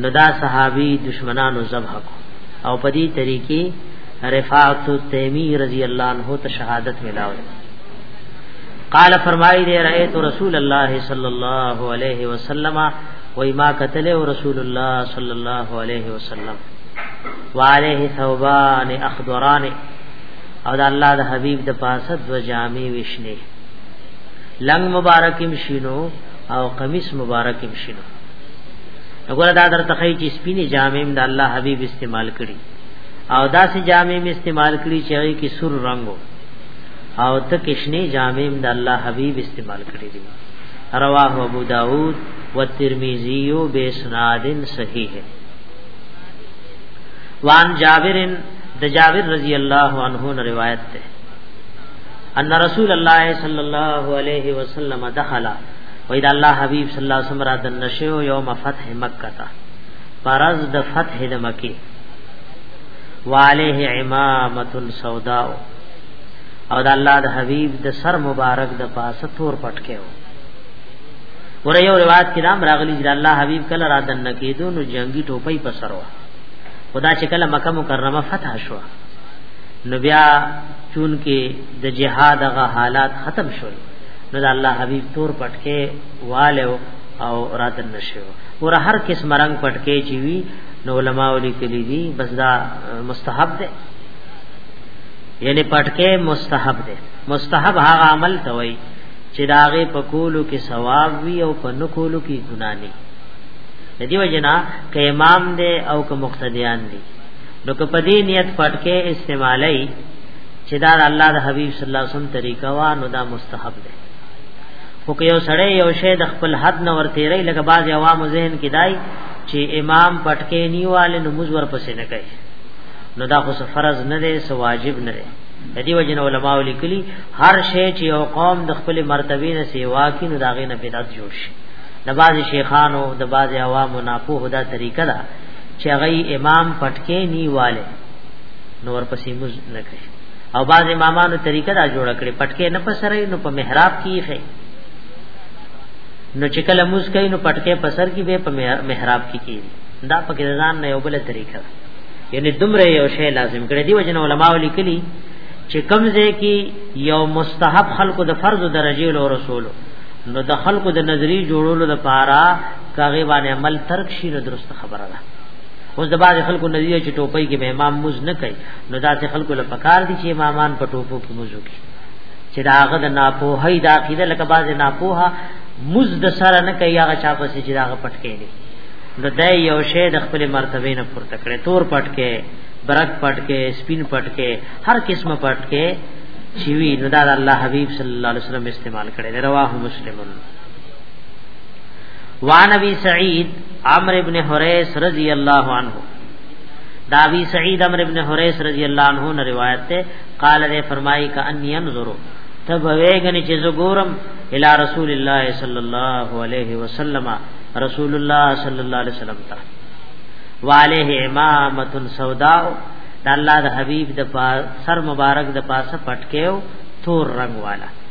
نو دا صحابي دشمنانو ذبح کو او په دې طریقې رفاعت تیمی رضی اللہ عنہ ته شهادت ملاوي قال فرمای دی رأیت رسول الله صلی الله علیه وسلم و ما قتل رسول الله صلی الله علیه وسلم وعليه ثوبان اخضران او د الله د حبیب د پاسه د جامې وشنه لنګ مبارکم شینو او قمیص مبارکم شینو وګوره دا درته خی چې سپینې جامې د الله حبیب استعمال کړي او داسې جامې می استعمال کړی چې هغه کې سور رنگو او ته کشنی جامې د الله حبیب استعمال کړی دی رواه ابو داود والترمذی باسناد صحیح وان جابر د جابر رضی الله عنه روایت ده ان رسول الله صلی الله علیه وسلم دخل و اذا الله حبیب صلی الله علیه وسلم را دن نشو یوم فتح مکه تا پرز د فتح د مکی وعليه عمامه سوداء او د الله د حبيب د سر مبارک د پاسه تور پټ کېو ور یو روایت کې نام راغلی چې الله حبيب کله را دن کېدو نو جنگي ټوپۍ په سر و خدا چې کله مکه مکرمه فتح شو نو بیا چون کې د جهاد غ حالات ختم شول نو د الله حبيب تور پټ کې والو او راتن نشو ور هر کس مرنګ پټکې چی وی نو علماء لیکلی دي بس دا مستحب ده یعنی پټکې مستحب ده مستحب هغه عمل ته وای چې داغه په کولو کې ثواب وی او په نکولو کې ګناه نه د دې وجنا ک امام دی او ک مقتدیان دی نو که په دې نیت پټکې استعمالای چې دا الله د حبیب صلی الله علیه وسلم طریقه وا نو دا مستحب ده خو که یو سړی یو شی د خپل حد نه ورتیری لکه بعض عوامو ذهن کې دای چې امام پټکې نیواله نو موږ ورپسې نه کوي نو دا خو فرض نه دی سو واجب نه دی د دې وجنه علما ولیکلي هر شی چې یو قوم د خپل مرتبه نه سیوا کې نو داغه نه بدعت جوړ شي د بعض شیخانو د بعض عوامو نه په هدا طریقه دا چې هغه امام پټکې نیواله نو ورپسې موږ نه کوي او بعض امامانو طریقه دا جوړ کړي پټکې نه پسرې نو په محراب کې خې نو چې کله موږ کوي نو پټکې پسر کې به په محراب کې کی دا په ځان نه یو بل طریقه یعنی دومره یو شی لازم کړي دی وجنه علما ولیکلي چې کمزه کې یو مستحب خلقو د فرض درجه له رسولو نو د خلقو د نظری جوړولو لپاره کاغه باندې عمل ترک شي نو درست خبره ده اوس د باز خلکو نظر چې ټوپۍ کې به امام موز نه کوي نو دا چې خلکو له پکار دي چې امامان په ټوپو کې موز وکړي چې دا هغه د ناپوهۍ د عقیده لکه باز ناپوهه موز د سره نه کوي هغه چا پسې چې دا هغه پټ کوي نو دا یو شی د خپل مرتبه نه پورته کړي تور پټ کې برک پټ کې سپین پټ کې هر قسمه پټ کې چې وی نو دا الله حبیب صلی الله علیه وسلم استعمال کړي رواه مسلمون وان ابي سعيد عمرو ابن حريث رضی الله عنه دا ابي سعيد عمرو ابن حريث رضی الله عنه نے روایت ته قال نے فرمائی کا ان ينظر تب ویگن چې زګورم الى رسول الله صلی الله علیه وسلم رسول الله صلی الله علیه وسلم ته والے امامت سودا د الله د حبیب د سر مبارک د پاسه پټکیو تور رنگ والا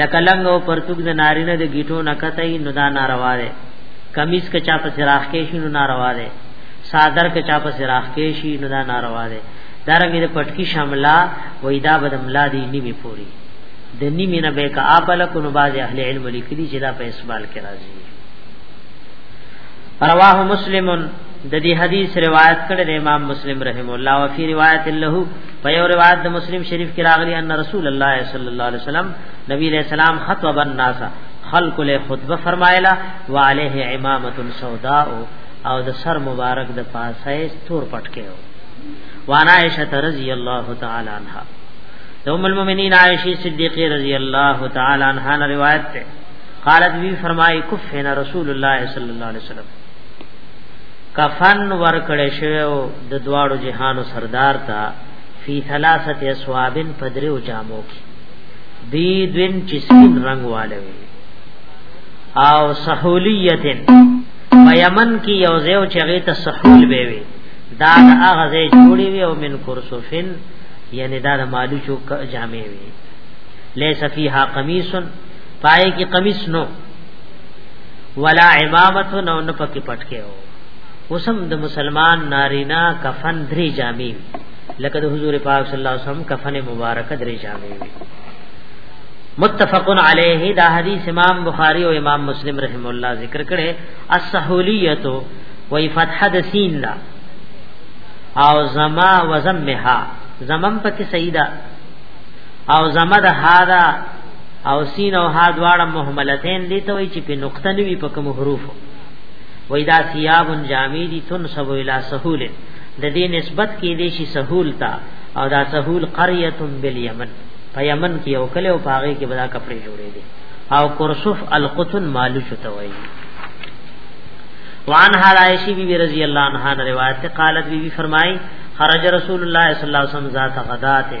لکه لنګ او پرتوګ د نارینه د گیټو نه کتای نو دا ناروا ده کمیس که چا په سراخ کې شي نو ناروا ده صادر که چا په سراخ کې شي نو دا ناروا ده دارنګ د پټکی شاملا وېدا بدملا دی نیمه پوری د نیمه نه به کا اپل کو نو باز اهل علم لیکلی چې دا په اسبال کې راځي رواه مسلمن د دې حدیث روایت کړی امام مسلم رحم الله او فی روایت له په یو روایت د مسلم شریف کې راغلی ان رسول الله صلی الله علیه وسلم نبی علیہ السلام خطب الناس خلق له خطبه فرمایلا وعليه امامه سوداء او د سر مبارک د پاسه تور پټکیو وانا عائشہ رضی الله تعالی عنها د ام المؤمنین عائشہ صدیقہ رضی الله تعالی عنها نے روایت ہے قالت وی فرمائی کفنا رسول اللہ صلی اللہ علیہ وسلم کفن ورکړې شوی او د دواړو جهانو سردار ته فی ثلاثه اسوابن پدریو جامو کې بی دین چې سپین رنگ والے او سهولیتن په یمن کې یو ځای چې هغه ته سهول به وي دا هغه ځای جوړی وي او من کرسوفن یعنی دا د مالو چوک جامې وي لیس فیها قمیص پای کې قمیص نو ولا امامت نو نه پکې پټ کې او وسم د مسلمان نارینا کفن درې جامې لکه د حضور پاک صلی الله علیه وسلم کفن مبارک درې جامې متفق علیه دا حدیث امام بخاری او امام مسلم رحم الله ذکر کړي السهولیت و فتح د سین لا او زما وزمها زمم پکې سیدا او زمد هادا او سین او ها دواړه مهملتین دي ته وی چې په نقطه نیوی په کوم حروف وای دا ثياب جامې دي تن سب الى سهول د دې نسبت کې دي شي سهول تا او دا سهول قريه باليمن په یمن کې یو کله او پاغه کې بدا کپڑے جوړې دي او کرسف القطن مالو شته وای وان حال عائشہ بی بی رضی اللہ عنہا روایت قالت بی بی فرمائی خرج رسول اللہ صلی اللہ علیہ وسلم ذات غداته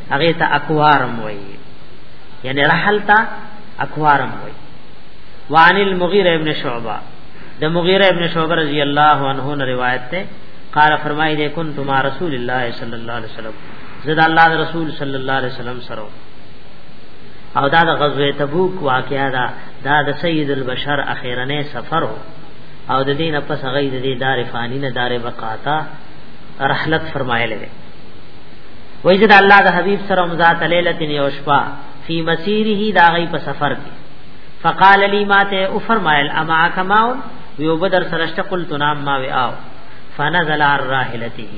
هغه ته اکوارم وای یعنی رحل ته اکوارم وای وعن المغیره ابن شعبہ د مغیره ابن شعبہ رضی الله عنه نے روایت ته قال فرمای دے کن تما رسول الله صلی الله علیه وسلم زدا الله رسول صلی الله علیه وسلم سره او دا د غزوه تبوک واقعا دا دا د سید البشر اخیرنه سفر او د دین پس غي د دار فانی نه دار بقاتا رحلت فرمایله وای چې د الله د حبیب سره مزات لیلت یو شپه فی مسیره دا غي په سفر کې فقال لی ماته او فرمایل اما کماو یو بدر سرشت قلت نام ما و او فنزل الراحلته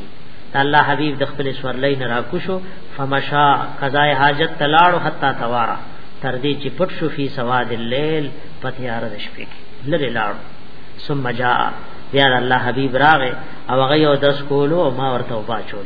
الله حبیب د خپل سورلې نه راکوشو فمشا قضای حاجت تلاړو حتا توارا تر دې چې پټ شو فی سواد الليل پتیار د شپې کې لری لاړو ثم جاء بیا الله حبیب راغه او هغه یو دس کولو او ما ورته وباچول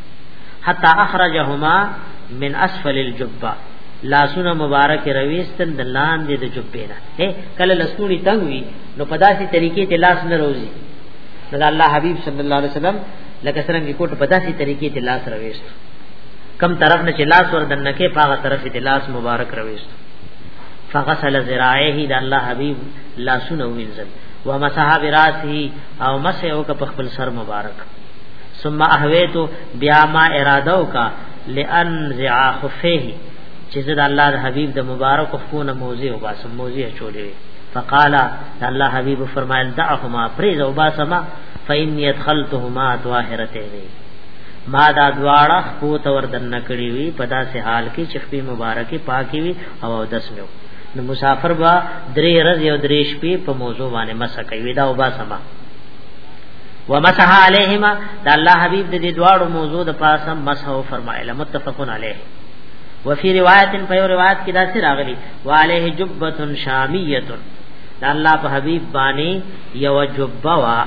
حتا اخرجهما من اسفل الجبه لاسونه مبارک رويستل د لاندې د جبه نه کله لسونی تنگ وي نو په داسې طریقې ته لاس نه روزي دا الله حبيب صلی الله علیه وسلم لکه څنګه کوټ په داسې طریقې ته لاس رويست کم طرف نه چې لاس ور دنه کې پاغه طرف ته لاس مبارک رويست فغسل ذراعه د الله حبيب لاسونه وینځل ومسح براسه او مسح او په خپل سر مبارک ثم احویت بیا ما اراده وکا لانزع خفه چې زه د الله د حبیب د مبارک خونه موزي او باسم موزي چولې فقال الله حبیب فرمایل دعهما فریز او باسما فإني ادخلتهما طاهرتين ما دا دواړه خو ته وردن کړی وی په داسې حال کې چې خپې مبارکي پاکي وي او دس میو نو مسافر با درې ورځې او درې شپې په موضوع باندې مسکه وی دا او باسما ومسح علیهما دا الله حبیب د دې دواړو موضوع د پاسه مسح او فرمایله متفقن علیه وفي روایت په یو روایت کې دا سره راغلی وعليه جبۃ شامیه دا الله په حبیب باندې یو جبہ وا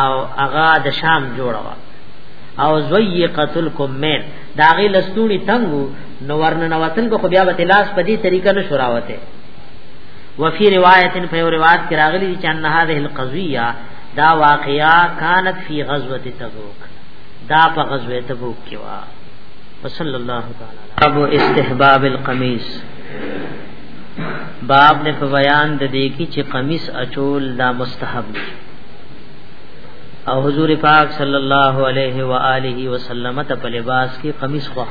او اغا د شام جوړه وا او زویقۃ الکمین دا غي لستونی تنګو نو ورننه وطن کو خو بیا به لاس په دې طریقه نشوراوته وفي روایت په یو روایت کې راغلي چې ان هذه القضيه دا واقعا كانت في غزوه تبوک دا په غزوه تبوک کې وا صلی الله تعالی ابو استحباب القمیص باب نے په بیان د دې کې چې قمیص اچول دا مستحب دی او حضور پاک صلی الله علیه و آله وسلم ته په لباس کې قمیص خوښ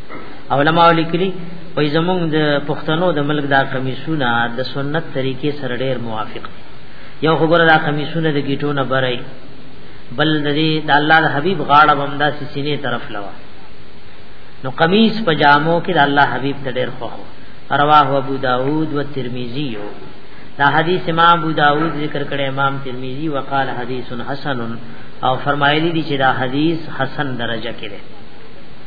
علماء لیکلي وای زمونږ د پښتنو د ملک دا کمیسونه د سنت طریقې سره ډېر موافق دي یو خبره دا کمیسونه د گیټو نه برای بل د دې د الله د حبیب غاړه بمدا سینې طرف لوا نو قمیص پجامو کې د الله حبیب ته ډېر خوښ رواه ابو داود و ترمذی دا حدیث امام ابو داود ذکر کړي امام ترمذی وقال حدیث حسن او فرمایلی دي چې دا حدیث حسن درجه کې ده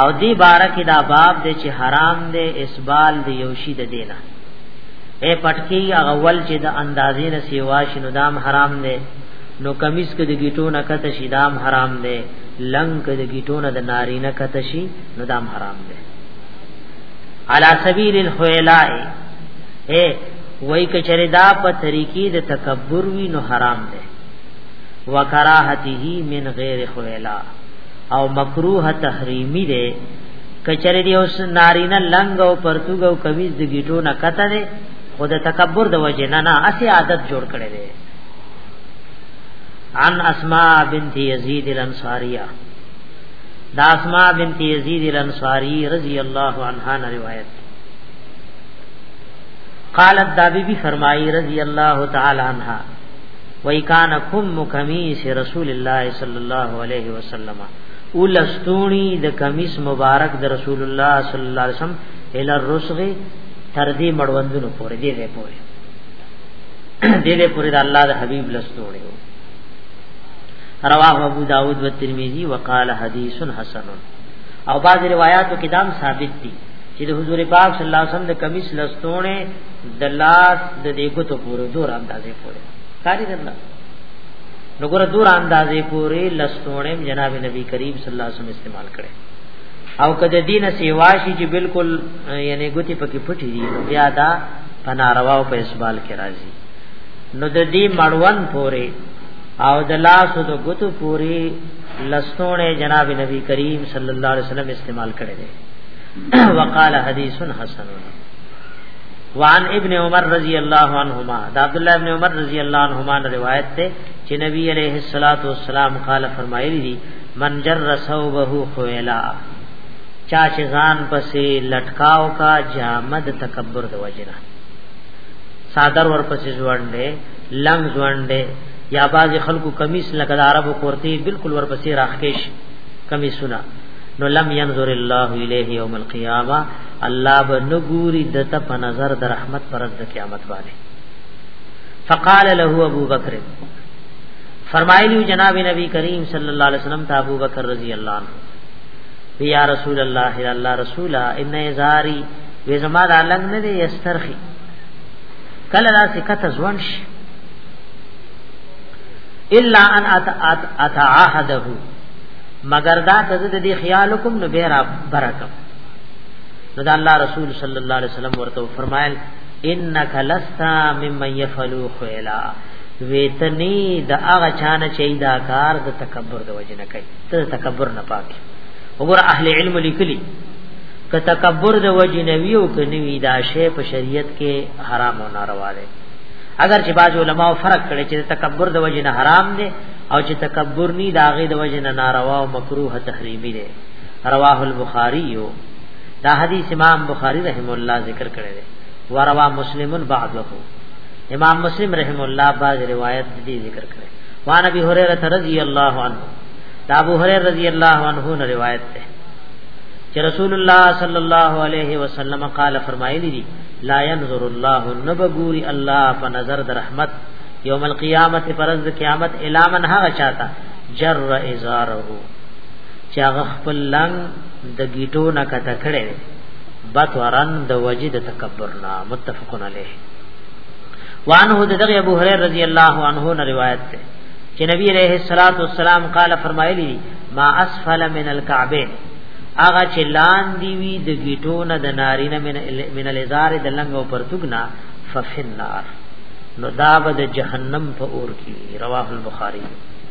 او دی بارکی دا باب دی چې حرام دی اسبال دی یوشی د دینه اے پټکی اغول چې د اندازې نه سیوا شنو دام حرام دی نو کمیس کې د گیټو نه کته شي دام حرام دی لنګ کې د گیټو نه د ناری نه کته شي نو دام حرام دی علا سبیل الخیلاء اے وای کچره دا په طریقې د تکبر وی نو حرام دی وکراهته من غیر خیلاء او مکروه تحریمی دی کچره دی اوس نارینه لنګ او پرتګ او کمیز د گیټو نه کته دی خود تکبر د وجه نه نه اسی عادت جوړ کړي دی عن اسماء بنت یزید الانصاریہ دا اسماء بنت یزید الانصاری رضی اللہ عنہا نے روایت قالت دابی بھی فرمائی رضی اللہ تعالی عنہا وای کان کم کمیس رسول الله صلی الله علیه وسلم ولستونی د کمیس مبارک د رسول الله صلی الله علیه وسلم ال الرسغ تر دې مړوندونو پورې دې دې پورې دې دې پورې د الله د حبیب لستونی رواه ابو داود و ترمذی وقال حدیث حسن او بعض روایاتو کې دام ثابت دي چې د حضور پاک صلی الله علیه وسلم د کمیس لستونه د لاس د دیګو ته پورې دور اندازې کاری درنه نو ګره دور اندازې پوری لستوړم جناب نبی کریم صلی الله علیه وسلم استعمال کړي او کده دین سیوا شي چې بالکل یعنی ګوتی پکې پټي دي بیا دا پناروا او په اسبال کې راځي نو د دې مړوند پوری او د لاس او د ګوتو پوری لستوړې جناب نبی کریم صلی الله علیه وسلم استعمال کړي دي وقال حدیث حسن وان ابن عمر رضی اللہ عنہما دا عبداللہ ابن عمر رضی اللہ عنہما نے روایت تے چھ نبی علیہ الصلات والسلام قال فرمائے دی من جر ثوبه خویلا چا چې ځان پسې لټکاو کا جامد تکبر د وجنا صادر ور پسې ځوړندې لنګ ځوړندې یا باز خلکو کمیس لکه د عربو کورتی بالکل ور پسې راخکش کمیسونه نو لم ينظر الله الیه یوم القیامه الله به نګوري د ته په نظر د رحمت پر د قیامت باندې فقال له ابو بکر فرمایلی جناب نبی کریم صلی الله علیه وسلم ته ابو بکر رضی الله عنه یا رسول الله یا الله رسولا ان ازاری وې زما د لنګ نه دی استرخي کله دا سکته ځوان شي الا ان اتعهده مگر دا کزه د خیال کوم نو به را برکم نو دا الله رسول صلی الله علیه وسلم ورته فرمایل انک لستا ممن یفعلوا خیلا ویتنی د هغه چانه چې دا کار د تکبر د وجنه کوي ته تکبر نه پاک وګوره اهل علم لیکلي که تکبر د وجنه وی او کني وی دا شی په شریعت کې حرام او ناروا دی اگر چې باج علماء فرق کړي چې تکبر د وجنه حرام دی او چې تکبر نی داغه د وجنه ناروا او مکروه تحریمی دی رواه البخاری دا حدیث امام بخاری رحم الله ذکر کړی دی وروا مسلم بعده امام مسلم رحم الله باز روایت دی ذکر کړی وان ابي هريره رضی الله عنه دا ابو هريره رضی الله عنه نه روایت ده چې رسول الله صلی الله علیه وسلم قال فرمایلی دی لا ينظر الله نبغوري الله په نظر د رحمت یوم القیامت پرز قیامت الا من هغه چاته جر ازاره چې هغه خپل لنګ د گیټو نه کته کړي بطرن د وجه د تکبر نه متفقون علیه وانه دغه ابو هريره رضی الله عنه نه روایت ده چې نبی عليه الصلاه والسلام قال فرمایلی ما اسفل من الكعبين اغه چې لاندې وی د گیټو نه د نارینه من من الازار د لنګ او پرتګنا ففنار نو دا به د جهنم په اور کې رواه البخاری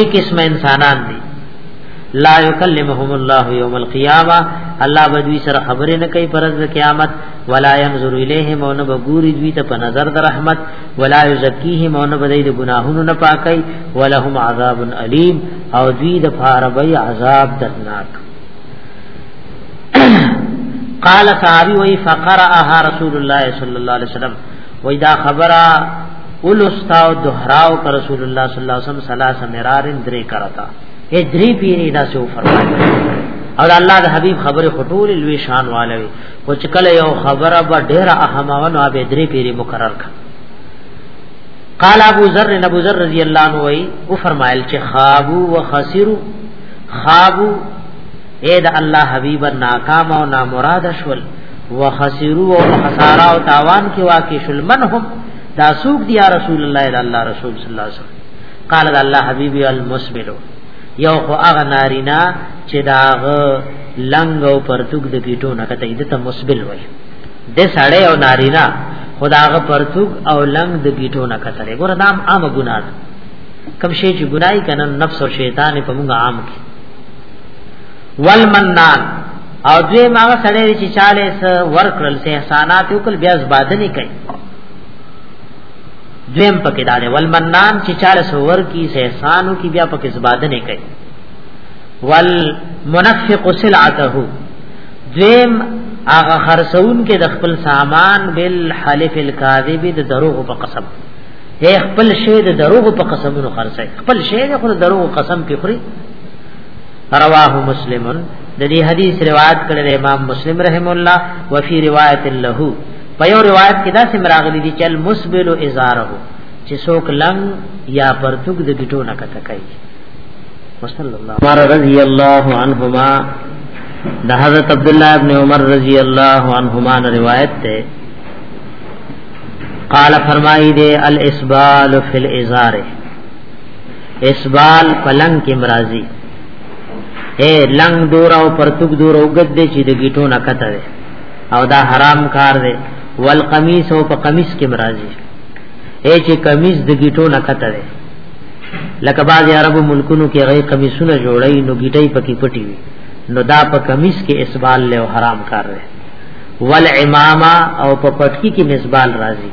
ایک اسم انسانان دی لا یکلمهم الله یوم القیامه الله بدوی سره خبرې نه کوي پرز د قیامت ولا ينظر الیهم او نه بغوري دوی ته په نظر د رحمت ولا یزکیهم او نه بدای د ګناهونو نه پاکي ولهم عذاب الیم او دوی د فاربای عذاب درناک قال صحابي وي فقرأها رسول الله صلى الله عليه وسلم وای دا خبره ولستا او دهراو کا رسول الله صلی الله علیه وسلم ثلاث مرار درې کرتا اے درې پیری دا سو فرمایي او الله د حبیب خبره خطول لوی شان والوي او چې کله یو خبره به ډیره اهمه ونه به درې پیری مقرر کا قال ابو ذر ابو ذر رضی الله عنه وی او فرمایل چې خابو وخسرو خابو اے دا الله حبیب ناکام او نامراد شول وخسرو او خسارا او تاوان کې واقع شول منهم دا سوق دی یا رسول الله دا الله رسول صلی الله علیه وسلم قال دا الله حبیب المسبل یو خو هغه نارینا چې داغه لنګ او پرتګ د کیټو نه کته دې ته مسبل وای د سړی او نارینا خداغه پرتګ او لنګ د کیټو نه کته ګور نام عام ګناه کم شی چې ګنای کنه نفس او شیطان په موږ عام کې والمنان او دوی ما سره چې چاله س ورکړل سه احسانات وکړ بیا زبادنی کوي دویم پکې داله والمنان چې چاله س ورکی سه احسانو کی بیا پکې زبادنی کوي والمنفق سلعته دویم هغه خرڅون کې د خپل سامان بل حلف الكاذب د دروغ په قسم هي خپل شی د دروغ په قسمونو خرڅه خپل شی د دروغ قسم کې خوري رواه مسلم د دې حدیث روایت کړی دی امام مسلم رحم الله وفي روایت له په یو روایت کې دا سم راغلی دی چې المسبل ازاره چې څوک لنګ یا پرتګ د ګټو نه کته کوي وصلی الله عمر رضی الله عنهما د حضرت عبد الله ابن عمر رضی الله عنهما روایت ده قال فرمایي دے الاسبال فی الازاره اسبال پلنګ کې مرضی اے لنګ دور او پرتګ دور او ګد دې چې د گیټو نه کته ده او دا حرام کار ده والقمیس او په قمیص کې مرضی اے چې قمیص د گیټو نه کته ده لکه بعض عربو ملکونو کې غي قمیصونه جوړي نو گیټي پکې پټي وي نو دا په قمیص کې اسبال له حرام کار ده والعمامه او په پټکی کې مسبال راځي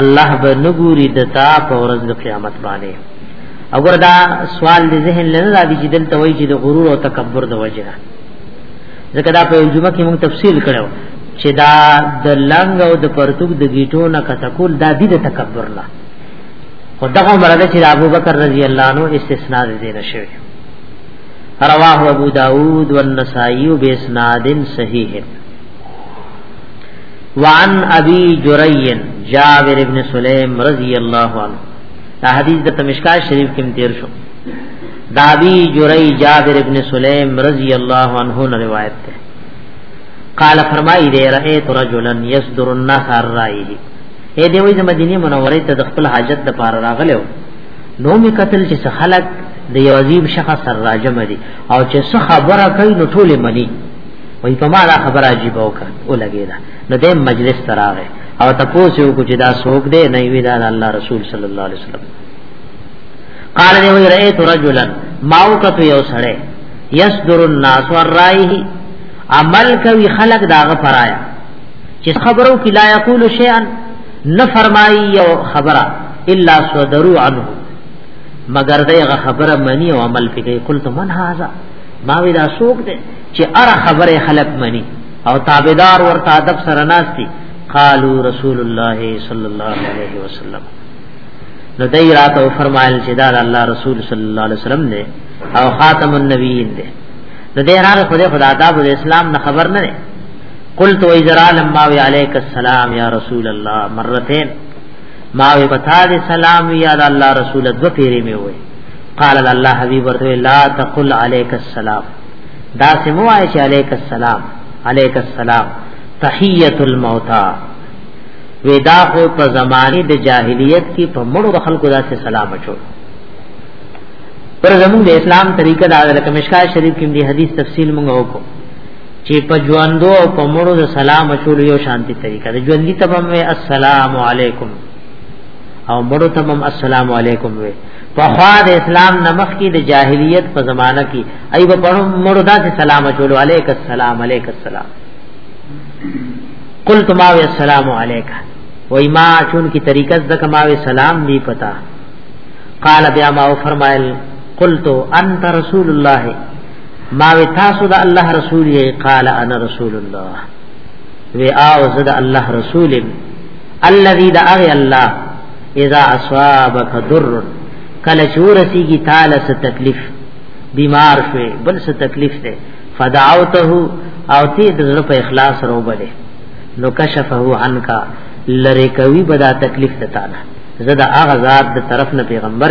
الله به نګوري دتا په ورځ د قیامت باندې اگر دا سوال د ذهن لنه را دي چې دلته وایي چې د غرور او تکبر د وجه نه ځکه دا په جمعه کې موږ تفصیل کړو چې دا د لنګ او د پرتوک د گیټو نه کتکول دا دي د تکبر نه او دغه مرده چې ابو بکر رضی الله عنه استثناء دې نشوي رواه ابو داود والنسائی باسناد صحیح وعن ابي جري جابر ابن سليم رضي الله عنه دا حدیث د تمشکار شریف کې تیر شو دا ابي جري جابر ابن سليم رضي الله عنه نے روایت ده قال فرمای دی رأيت رجلا يصدر الناس الرائه اے دی وې د مدینه منورې ته د خپل حاجت د پار راغلو نو می قتل چې خلک د یو عظیم شخص سره راجم دي او چې څه خبره کوي نو ټول مني وای په ما دا خبر عجیب وکړ او لګی دا نو د مجلس تراغه او تاسو یو کو چې دا سوق دی نه وی دا الله رسول صلی الله علیه وسلم قال دی وی رأیت رجلا ماوکت یو سړی یصدر الناس ورایه عمل کوي خلق داغه پرایا چې خبرو کې لا یقول شیئا نه فرمایي یو خبره الا صدروا عنه مگر دغه خبره منی او عمل کوي قلت من هاذا ما وی دا سوق دې چې ار خبره خلق مني او تابعدار ورته ادب سره ناشتي قالو رسول الله صلی الله علیه وسلم نو دای راته فرمایل چې دا الله رسول صلی الله علیه وسلم دی او خاتم النبیین دی نو دې راغه خدای خدا آداب د اسلام نه خبر نه دی قلت و اجرا لما وی علیک السلام یا رسول الله مرتين ما وی پتا دې سلام وی یا الله رسول دو پیری می وی قال الله حبیب ورته لا تقل عليك السلام دا سمو آئے چې عليك السلام عليك السلام تحیت الموتى ودا خو په زمانه د جاهلیت کې په مړو خلکو داسې سلام اچو پر زمون د اسلام طریقه دا لکه مشکا شریف کې دی حدیث تفصیل مونږ وکړو چې په ژوندو او په مړو د سلام اچول یو شانتي طریقه ده ژوندۍ ته هم السلام علیکم او مړو ته هم السلام علیکم وي په خوا د اسلام نمخ کې د جاهلیت په زمانہ کې ای په پړو مړو داسې سلام اچول علیک السلام علیک السلام قلت ما وی السلام علیک وای ما چون کی طریقت د کما وی سلام دی پتا قال بیا ما فرمایل قلت انت رسول الله ما وی تاسو د الله رسول یې قال انا رسول الله وی او زه د الله رسول الذي د اغه الله اذا اصابك ضر کله چور سیږي تعالی څه تکلیف بیمار شوی بل څه تکلیف ده فدعوته او تی د زړه په اخلاص روبله نو کشفه عنك لری کوي بدا تکلیف ته تعالی زدا اغه ذات د طرف نه پیغمبر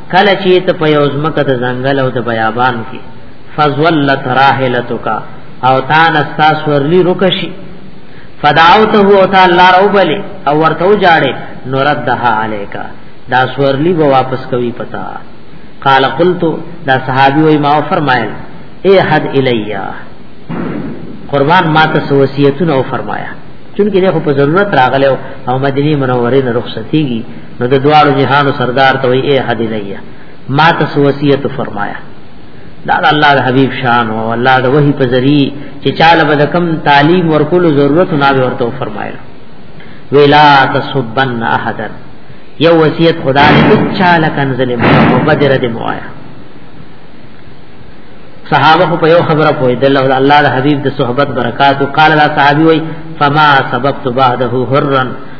کله چې ته په یو ځمکه د ځنګل او د بیابان کې فزولت راحلتک او تا نستا سورلی رکشي فدعوته او تا الله روبلی او ورته جاړې نوردها علیکا دا سورلی به واپس کوي پتا قال قلت دا صحابي وای ما فرمایل اے حد الیا قربان ما ته وصیتونه فرمایا چونکه له په ضرورت راغله او مدینه منوره نه رخصتیږي نو د دوار جهان سردار ته وی اے حدی لیا ما تاسو وصیت فرمایا دا الله د حبیب شان او الله د وحی په ذری چې چاله بد کم تعلیم ورکول ضرورت نه ورته فرمایل ویلا تصبن احد یو وصیت خدا دې چاله کنزل مو بدر دې موایا صحابه په یو خبره پوي د الله الله د حبيب د صحبت برکات او قال لا صحابي وي فما سببت بعده حرن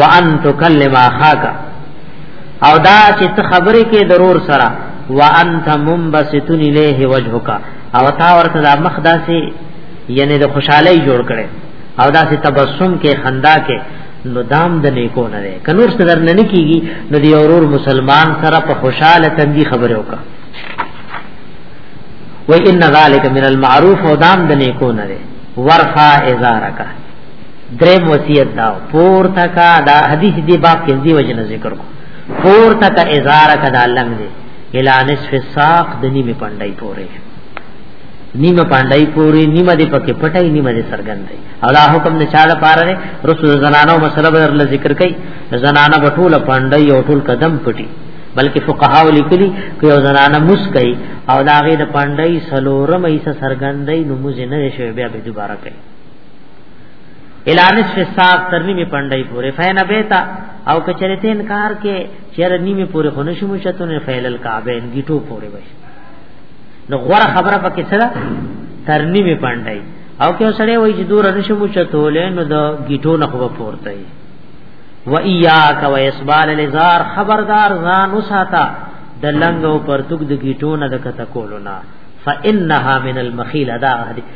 وان تکلم اخاک او دا چې ته خبرې کې ضرور سره وانت منبسطن الیه وجهک او تا ورته دا مخ داسې یعنی د خوشحالي جوړ کړي او داسې تبسم کې خندا کې نو دام د نیکو نه ده کنور څه در نه کیږي نو دی اورور مسلمان سره په خوشاله تندي خبره وکا و ان ذالک من المعروف او دام د نیکو نه ده ورفا ازارکا دریم وصیت دا پور تکا دا حدیث دی باب کې دی وجه نه ذکر کو پور تکا ازار کدا لم دی الا نصف ساق د نیمه پندای پورې نیمه پندای پورې نیمه دی پکې پټای نیمه دی سرګندای او دا حکم نه چاله پاره نه رسول زنانو مسله به الله ذکر کوي زنانه بټول پندای او ټول قدم پټي بلکې فقها لیکلي چې یو زنانه مسکای او دا غي د پندای سلورمه یې سرګندای نو موزه نه شوی بیا به دوباره کوي الانس فی ساق تر نیمه پندای پورې فین بیتا او کچره ته انکار کې چیر نیمه پورې خو نشو مشتونه فعل الکعبین گیټو پورې وای نو غوړه خبره پکې سره تر نیمه پندای او که سره وای چې دور نشو مشتولې نو د گیټو نه خو پورته وي و ایاک و اسبال الازار خبردار ځان وساته د لنګ او پرتګ د گیټو نه د کته کولو نه فانها من المخيل دا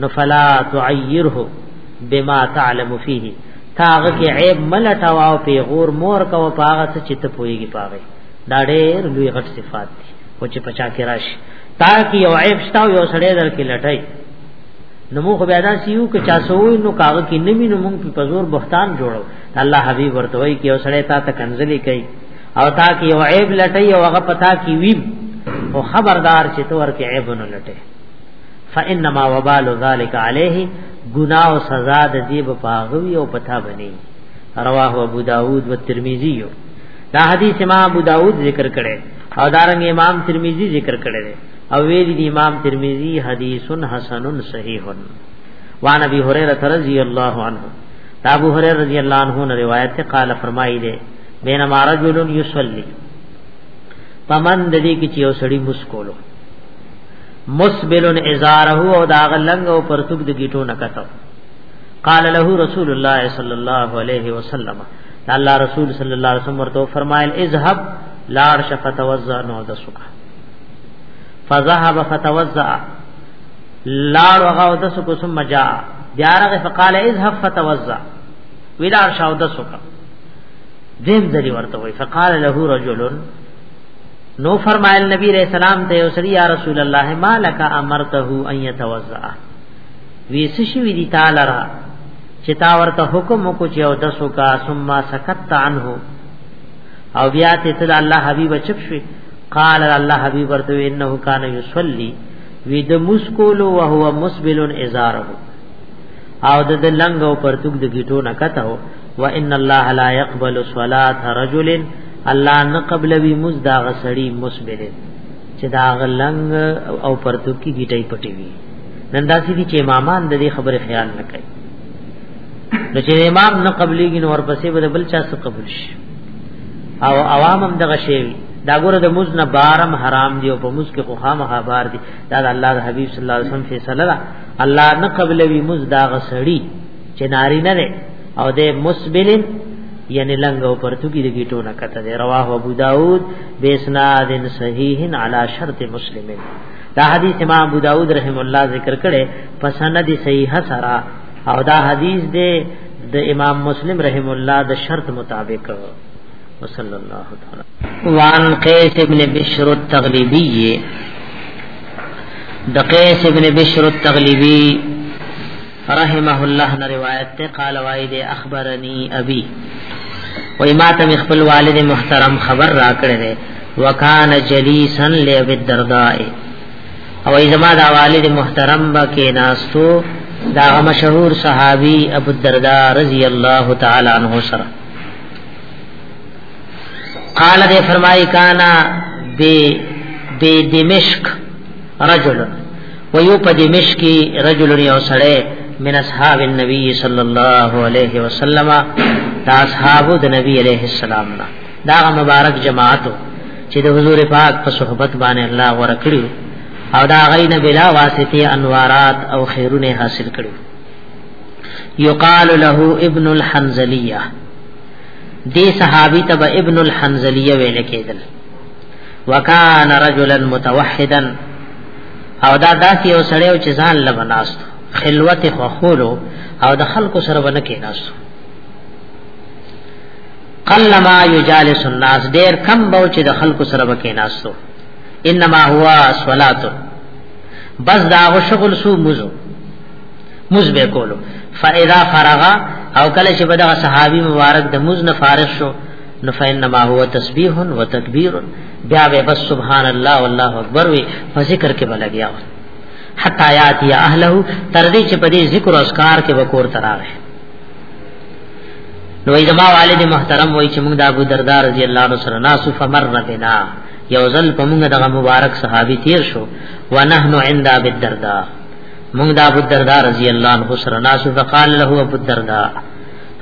نو فلا تعیره بما تعلم فيه تاغه کې عیب ملټاوا او پیغور مور کا او پاغه څه چې ته پويږي پاغه دا ډېر لوی غټ صفات دي او چې پچا کې راشي تا کې یو عیب شته او یو سړی در کې لټای نو مو خو بیا دا سیو کې چا سوې نو کاغه کې نمی نو مونږ په زور بهتان جوړو الله حبیب ورته وای کې یو سړی تا ته کنزلی کوي او تا کې یو عیب لټای او هغه پتا کې وی او خبردار چې تو ورکه عیب نه لټای فانما وبال ذلك عليه گناہ او سزا د دې په پاغوي او پتا بني رواه ابو داود و ترمذی یو دا حدیث امام ابو داود ذکر کړي او دارنګ امام ترمذی ذکر کړي او ویل دی امام ترمذی حدیث حسن صحیح وان ابي هريره رضی الله عنه دا ابو هريره رضی الله عنه نے روایت سے قال فرمائی دے بینما رجل یصلی پمن د دې کې چې یو سړی مسکولو مسبل ازاره او دا غلنګ او پرتګ د گیټو نکته قال له رسول الله صلی الله علیه وسلم الله رسول صلی الله علیه وسلم ورته فرمایل اذهب لار شفتوزع نو د سکه فذهب فتوزع لار وغه د سکه ثم جاء بیارغه فقال اذهب فتوزع ولار شاو د سکه دیم ذری ورته وی فقال له رجل نو فرمایل نبی علیہ السلام ته وسری یا رسول الله مالک امرته ان یتوزع وی سشی وی دی تعالی را چې تا ورته حکم کو چې او دسو کا ثم سکت عنه او بیا ته ته الله حبیب چپ شوی قال الله حبیب ورته انه کان یصلی وی د مسکول او هو مسبل ازاره او د لنګ او پرتګ د گیټو نه کته وان الله لا يقبل صلاه رجل الله نه قبلوي مز دا غسړي مسبل چې دا غلنګ او پرتو کې گیټي پټي وي نن داسې دي چې امامان د دې خبره خیال نه کوي نو چې امام نه قبليږي نو ورپسې به بل چا څه قبول شي او عوام هم دغه شی دا ګوره د مز نه بارم حرام دی او په مز کې خو خامخا بار دی دا د الله د حبيب صلی الله علیه وسلم فیصله الله نه قبلوي مز دا غسړي چې ناری نه ده او د مسبل یعنی لنګ او پرتګی د گیټو نه کته ده رواه ابو داود بیسناد صحیح علی شرط مسلم دا حدیث امام ابو داود رحم الله ذکر کړي پسند صحیح سرا او دا حدیث ده د امام مسلم رحم الله د شرط مطابق وصلی الله تعالی وان قیس ابن بشر التغلبی د قیس ابن بشر التغلبی رحمه الله نه روایت ته قال وای دی اخبرني ابي وای ما ته خپل والد محترم خبر را کړی دی وکان جلیسا لابي الدرداء او ای زما دا والد محترم با کې ناستو دا مشهور صحابي ابو الدرداء رضی الله تعالی عنہ سره قال دے فرمائی کانا بے بے دمشق رجل ويو په دمشق کې رجل یو سړی من اصحاب النبي صلی الله علیه وسلم دا اصحاب د نبی علیہ السلام نه دا مبارک جماعتو چې د حضور پاک په صحبت باندې الله ورکړي او دا غي نه بلا واسطه انوارات او خیرونه حاصل کړي یقال له ابن الحنزلیه دی صحابی تب ابن الحنزلیه ویل کېدل وکانه رجلا متوحدا او دا داسې یو سړی چې ځان لبناست خلوت خوخولو او د خلکو سره ونه کې ناستو قلما یجالس الناس ډیر کم بو چې د خلکو سره وکې ناستو انما هو صلات بس دا شغل سو مزو مز به کولو فاذا فرغ او کله چې بدغه صحابي مبارک د مز نه فارغ شو نو فینما هو تسبیح و تکبیر بیا به بس سبحان الله والله اکبر وی په ذکر کې بلګیا حتا یات یا اهله تر دې چې په دې ذکر او اسکار کې وکور تراغه نو ایدما والد محترم وای چې موږ د ابو دردا رضی الله عنه سره ناسو فمر بنا یو ځل په موږ دغه مبارک صحابي تیر شو ونحنو عند ابو دردا موږ د ابو دردا رضی الله عنه سره ناسو فقال له ابو دردا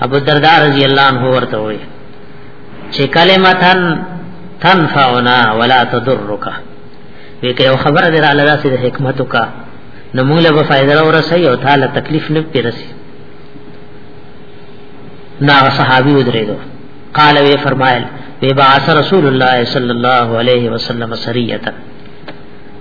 ابو الدرداء رضی الله عنه ورته وی چې کلمتن تنفعنا ولا تضرک وکي او خبره در الله داسې د حکمت کا نو موږ له فائدہ ورسې او تعالی تکلیف نه پیرسي نا صحابي ودرېدو قال وی فرمایل وی باث رسول الله صلی الله علیه وسلم سریه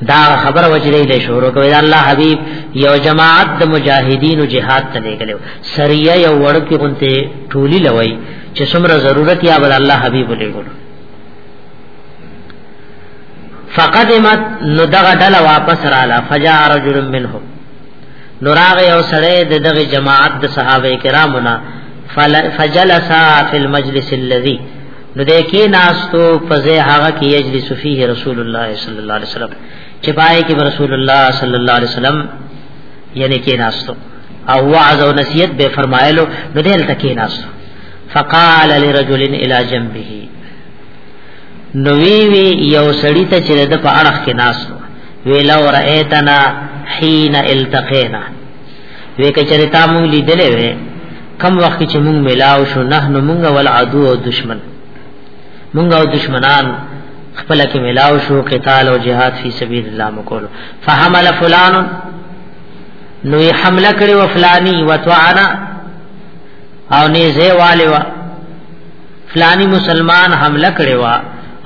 دا خبر وجری له شروع کوي الله حبيب یو جماعت د مجاهدینو جهاد ته لګلو سریه یو ورکی غنته ټولی لوي چې څومره ضرورت یا بل الله حبيب لګلو فقدمت نو دغه ډل واپس رااله فجاء رجل منهم نوراغ یو سره د دغه جماعت د صحابه کرامو نه فجلسا فی المجلس الذی نو د کې ناستو فزه هغه کې یجلس فيه رسول الله صلی الله علیه وسلم چې پای کې رسول الله صلی الله علیه وسلم یعنی کې ناستو او وعظ او نصیحت به فرمایلو نو دل تکې ناستو فقال لرجل الى جنبه نو وی وی یو سړی ته چې د په اړه کې ناستو ویلا ورایتنا حين التقینا وې کچره تا مونږ لیدلې وې کم وخت چې مونږ ملاو شو نه نو مونږ ول عدو او دشمن مونږ او دشمنان خپل کې ملاو شو قتال او جهاد فی سبیل الله مکول فحمل فلان نو یې حمله کړې و فلانی وتوانا او نیزه والے وا فلانی مسلمان حمله کړې وا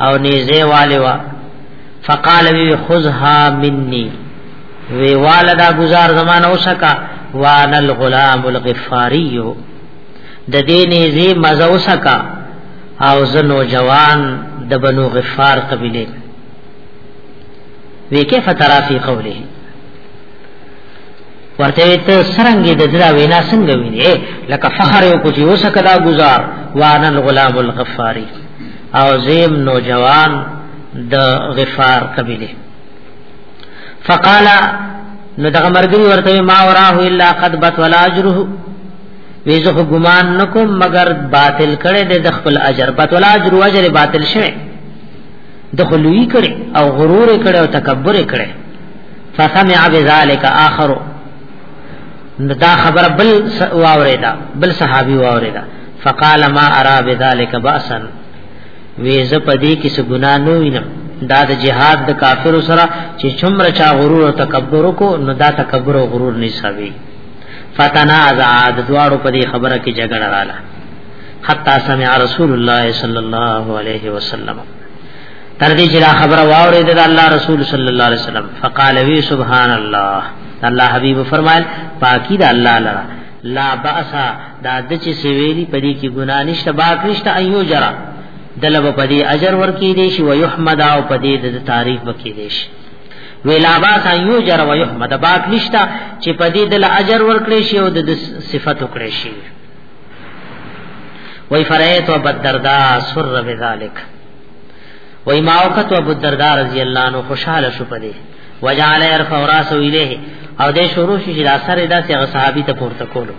او نیزه والے وا فقال وی خذها مني وی والدا گزار زمانه وسکا وان الغلام الغفاری د دې نيزي مزه وسکا او زنو جوان د بنو غفار قبيله وی کیف ترا فی قوله ورته ته سرنګ د دلا وینا څنګه ویني لکه فخر یو کوچی وسکه دا گزار وانا الغلام الغفاری او زیم نوجوان د غفار قبیله فقال نو دغه مرګري ورته ما وراه الا قد بت ولا اجره وی زه ګمان نکوم مگر باطل کړي د خپل اجر بت ولا اجر اجر باطل شوه دخلوی کړي او غرور کړي او تکبر کړي فسمع بذلك اخر دا خبر بل واوریدا بل صحابي واوریدا فقال ما ارى بذلك باسن وی زه پدې کې څه ګنا نه وینم دا د جهاد د کافر سره چې څومره چا غرور او تکبر کو نو دا تکبر او غرور نه سوي فتنا ازاد دواړو پدې خبره کې جګړه رااله حتا سمع رسول الله صلی الله علیه وسلم تر دې چې دا خبره واورې د الله رسول صلی الله علیه وسلم فقال وی سبحان الله الله حبیب فرمایل پاکی د الله لرا لا باسا دا د چې سویلی پدې کې ګنا نشته باک نشته ایو جرا دلب پدې اجر ورکی دی شي ويحمد او پدې د تعریف وکي دی شي ویلا باسا ایو جرا ويحمد باک نشته چې پدې دل اجر ورکړي شي او د صفات وکړي شي وای فرایت او بدردا سر بذالک وای ماوقت او بدردا رضی الله عنه خوشاله شو پدې وجعل يرفع راسه الیه او د شروع شي د اثر داسې هغه صحابي ته پورته کولو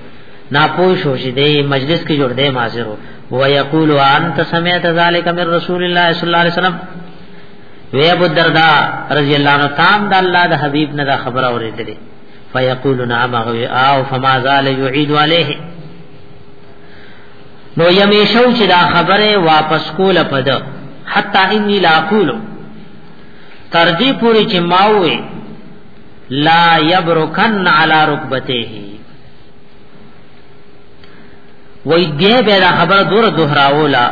نا پوه شو چې د مجلس کې جوړ دی مازرو و یقول انت سمعت ذلك من رسول الله صلی الله علیه وسلم وی ابو الدرداء رضی الله عنه تام د الله د حبیب نه دا خبره اوریدلې فیقول نعم او فما زال يعيد عليه نو یمیشو چې دا خبره واپس کوله پد حتا انی لا اقول تر دې پوری چې ماوي لا یبرکن علی رکبته وای دې به دا خبره دور دوهراولا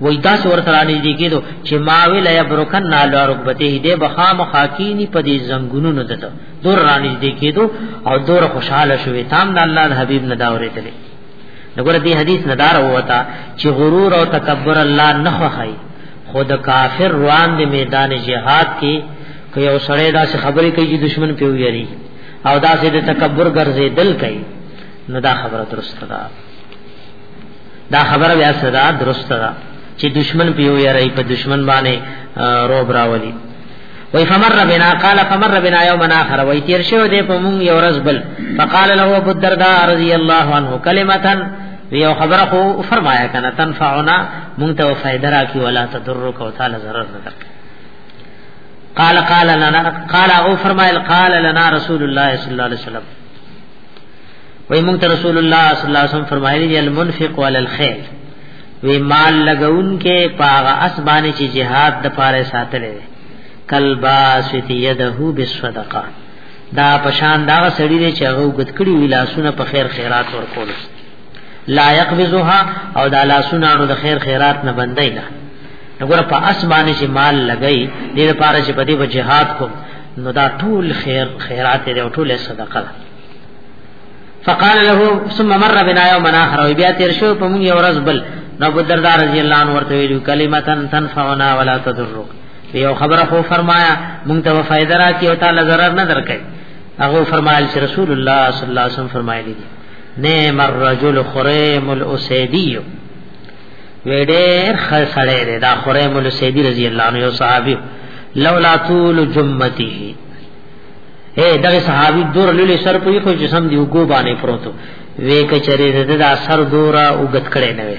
وای دا څور سره نه دي کېدو چې ماوي لا یبرکن علی رکبته دې بخام خاکینی په دې زنګونو نه دته دور رانی دې کېدو او دور خوشاله شوې تام د الله حبیب نه دا اورېدلې نګور دې حدیث ندار وتا چې غرور او تکبر الله نه خوښي خود کافر روان دی میدان جهاد کې که یو سړی دا څه خبرې کوي چې دشمن په ویری او دا څه د تکبر ګرځې دل کوي نو دا خبره درسته ده دا خبره بیا صدا درسته ده چې دشمن په ویری په دشمن باندې روب راولي وای فمر بنا قال فمر بنا یوم اخر وای تیر شو دې په مونږ یو ورځ بل فقال له ابو الدرداء رضی الله عنه کلمتن یو خبره خو فرمایا کنه تنفعنا مونږ ته فائدہ راکی ولا تضرک او تعالی ضرر نه کوي قال قال لنا قال او فرمایل قال لنا رسول الله صلی الله علیه وسلم وای مونږ ته رسول الله صلی الله علیه وسلم فرمایلی دی المنفق علی الخير وی مال لګون کې پاغه اسبانی چې jihad د پاره ساتلې کلبا سیت یده بالصدقه دا پشان دا سړی دی چې هغه وګت کړی وی لاسونه په خیر خیرات ورکول لا يقبضها او دا لاسونه نو د خیر خیرات نه بندای نه نګور په اسمانه چې مال لګی دې لپاره چې بدی په جهاد کو نو دا ټول خیر خیرات دی او ټول صدقه ده فقال له ثم مر بنا يوم اخر بیا تیر شو په موږ یو ورځ بل نو بدردار رضی الله عنه ورته ویلو کلمتن تنفعنا ولا تضرک یو خبره خو فرمایا مونږ ته فائدہ راکې او تعالی ضرر نه درکې هغه فرمایل چې رسول الله صلی الله علیه وسلم فرمایلی دي نعم الرجل خریم الاسیدی وډیر خړسړې ده دا خریم الاسیدی رضی الله عنه یو صحابي لولا طول جمته اے دغه صحابي دور لولې سر په خو جسم دی وګو باندې پروتو وې کچره ده دا سر دورا وګت کړي نه وي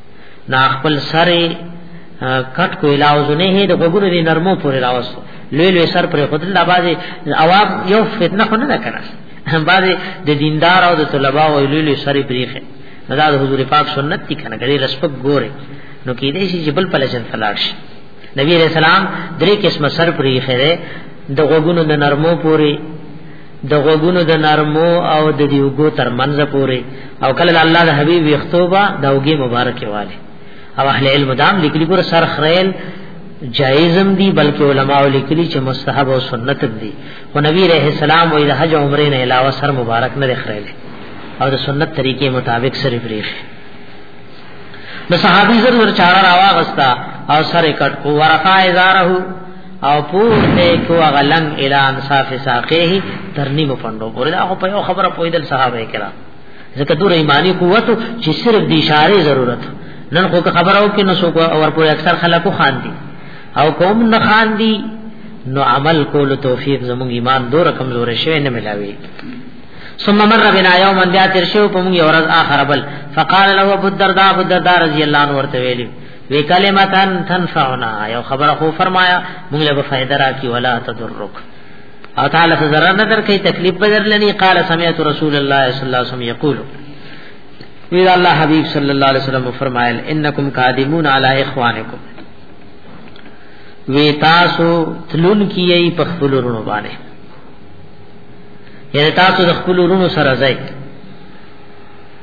نا خپل سر کټ کو علاوه زنه هي د وګړو دي نرمو پورې راوست لوی لوی سر پر خود الله باز عوام یو فتنه خو نه کړه هم باز د دیندار او د طلباء او لوی لوی سر پریخه دا د حضور پاک سنت دي کنه غیر رسپک ګوره نو کې دې شي جبل په لجن فلاړ شي نبی رسول الله درې قسم سر پریخه ده د وګړو د نرمو پورې د غوګونو د نرمو او د دیوګو تر منځ پورې او کله الله د حبیب وختوبه د اوګي مبارک والے او اهل علم دام لیکلي ګور سر خریل جایزم دی بلکې علما لیکلي چې مستحب او سنت دی او نبی رحم السلام او د حج او عمره نه علاوه سر مبارک نه خریل او د سنت طریقې مطابق سر بریخ نو صحابي زر ور چاړه راواغستا او سر کټ کو ورقا ازاره او پورته کو غلم الى انصاف ساقه ترنی مو پندو پورې دا خو په یو خبره پویدل صحابه کرام ځکه دور ایمانی قوت چې صرف د اشاره ضرورت نن خو خبره او کې نسو کو اور پورې اکثر خلکو خان دي او قوم نه خان دي نو عمل کول توفیق زموږ ایمان دو رقم زور شوی نه ملاوي ثم مر بنا يوم بیا تر شو په موږ یو ورځ اخر بل فقال له ابو الدرداء ابو الدرداء رضی الله عنه ورته ویلی وی کلمتان تنفعنا یو خبره خو فرمایا موږ له فائدہ را کی ولا تضرک او تعالی ته ضرر نه درکې تکلیف بدر لنی قال سمعت رسول الله صلی الله علیه وسلم یقول وی الله حبیب صلی الله علیه وسلم فرمایل انکم قادمون علی اخوانکم وی تاسو تلون کیای په خپل ورونو باندې یعنی تاسو د خپل ورونو سره ځای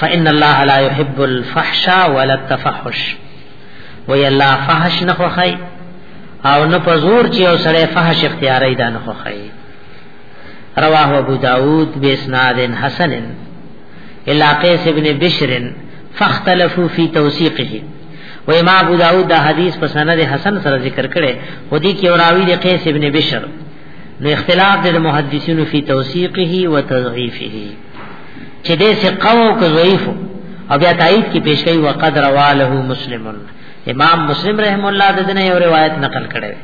فان الله لا يحب الفحش ولا التفحش وی الله فحش نه خوخی او نه پزور چې او سره فحش اختیاري دا نه خوخی رواه ابو داود باسناد حسن الا قيس ابن بشر فاختلفوا في توثيقه و امام ابو داود دا حدیث په سند حسن سره ذکر کړي خو دې کې اوراوی د قیس ابن بشر نو اختلاف د محدثینو فی توثیقه و تضعیفه چې دې سه قوو کو ضعیف او بیا تایید کی پیش کوي وقد رواله مسلم امام مسلم رحم الله د دې یو روایت نقل کړي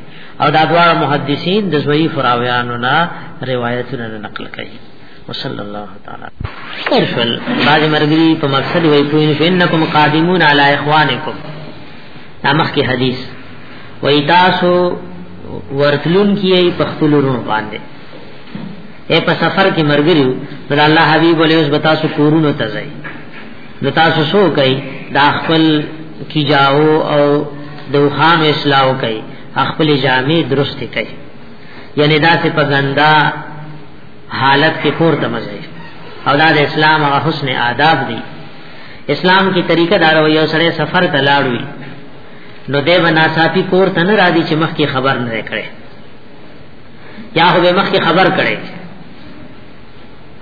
او دا دوا محدثین د ضعیف راویانو نه روایتونه نقل کړي وصلی الله تعالی ارفل باج مرګری په مقصد وای پوین فینکم قادمون علی اخوانکم نامخ کی حدیث وای تاسو ورتلون کیای پختلورون باندې اے په سفر کې مرګري نو الله حبيب ولې اوس بتا سو کورونو ته ځي نو تاسو سو کوي دا خپل کی جاو او دوخان اصلاح کوي خپل جامع درست کوي یعنی دا څه په ګندا حالت کې کور ته مزي او دا د اسلام او حسن آداب دي اسلام کی طریقه دار او یو سره سفر ته لاړوي نو دیو ناصافی کور ته نه راځي چې مخکې خبر نه کړي یا خو به مخ کی خبر کړي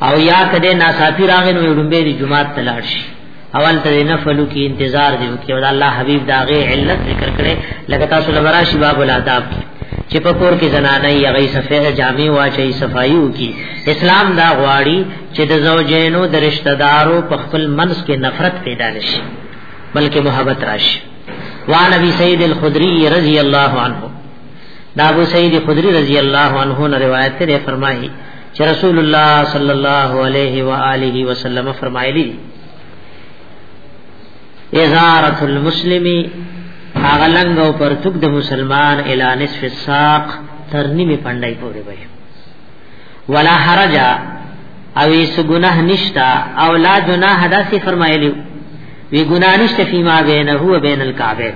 او یا کده ناصافی راغې نو ډمبه دی جمعه تلاړ شي اول ته نفلو کی انتظار دی او کې الله حبیب داغه علت ذکر کړي لکه تاسو لوراشي باب الاداب کی چې په کور کې زنانه یې غي سفیده جامې واچي صفایي وکي اسلام دا غواړي چې د زوجینو د رشتہ دارو په خپل منځ کې نفرت پیدا نشي بلکې محبت راشي وان ابي سيد الخدري رضی الله عنه دا ابو سعید خدری رضی الله عنه نے روایت سے فرمائی کہ رسول اللہ صلی اللہ علیہ وآلہ وسلم فرمائے لی ازارت المسلم اغلنگ او پرتوک د مسلمان الی نصف الساق تر نیمه پندای پورې وي ولا حرج او اس گناہ نشتا او لا جناح داسی فرمایلی وی گناہ نشتا فیما بینه و بین الکعبین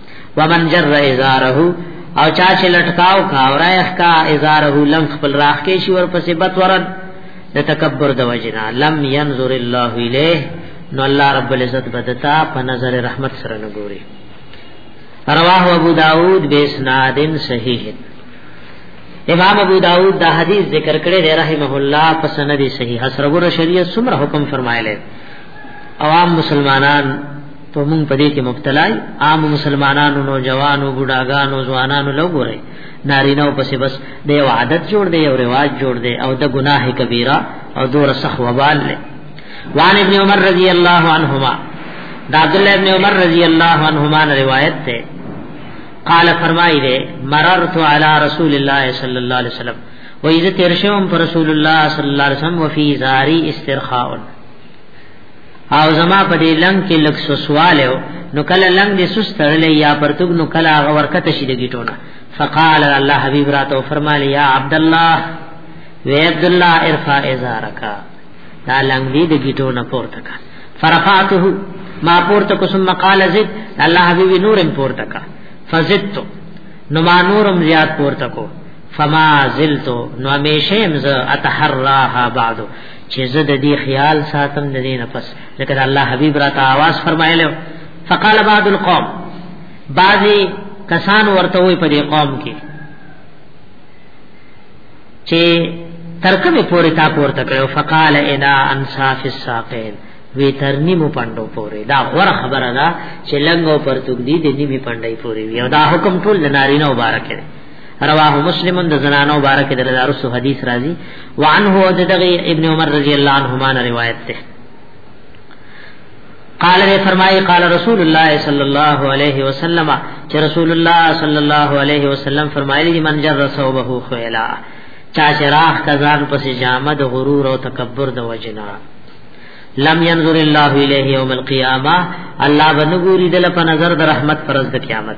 ومن جر ازاره او چا چې لټکاو کا او رايخ کا ازاره لم خپل راخ کې شي ورپسې بت ورن د تکبر د وجنا لم ينظر الله الیه نو الله رب العزت بدتا په نظر رحمت سره نه ګوري رواه ابو داود بیسناد صحیح امام ابو داود دا حدیث ذکر کړی دی رحمه الله په سند صحیح سره ګور شریعت سمره حکم فرمایلی عوام مسلمانان ته مونږ په دې کې مبتلا یو عام مسلمانانو نو جوانو بډاګانو ځوانانو لوګوري نارینه او پسې بس د یو عادت جوړ دی او رواج جوړ دی او د ګناه کبیره او دور سخ وبال له وان ابن عمر رضی الله عنهما دا عبد الله ابن عمر رضی الله عنهما روایت ده قال فرمایي ده مررت على رسول الله صلی الله علیه وسلم و اذا ترشم پر رسول الله صلی الله علیه وسلم وفي زاری استرخاء او زما په دې لنګ کې لک سوسواله نو کله لنګ دې سستړلې یا پرتګ نو کله هغه ورکت شي د گیټونه فقال الله حبیب راته فرمایلی یا عبد الله وی عبد الله ارفع ازارک دا لنګ دې د گیټونه پورته کا فرفعته ما پورته کو ثم قال زد الله حبیب نورم پورته کا فزدت نو ما نورم زیات پورته کو فما زلتو نو همیشه امز اتحراها بعدو چې زه د دې خیال ساتم د دې نه پس لکه الله حبیب را ته आवाज فرمایلو فقال بعض القوم بعضی کسان ورته وي په دې قوم کې چې ترکه می پوری تا پور تکړو فقال انا انصاف الساقين وی تر نیمو پندو پوری دا غور خبره ده چې لنګو پر تګ دی د نیمه پندای پوری وی او دا حکم ټول نارینه مبارک دی رواه مسلم د زنانو بارک د لارس حدیث راځي وعنه او دغه ابن عمر رضی الله عنهما روایت ده قال نے فرمائی قال رسول اللہ صلی اللہ علیہ وسلم چه رسول اللہ صلی اللہ علیہ وسلم فرمائی لی من جر صوبه خیلا چا چراغ کزان پس جامد غرور او تکبر د وجنا لم ينظر الله الیه یوم القیامه الله بنګوری دل په نظر د رحمت پرز د قیامت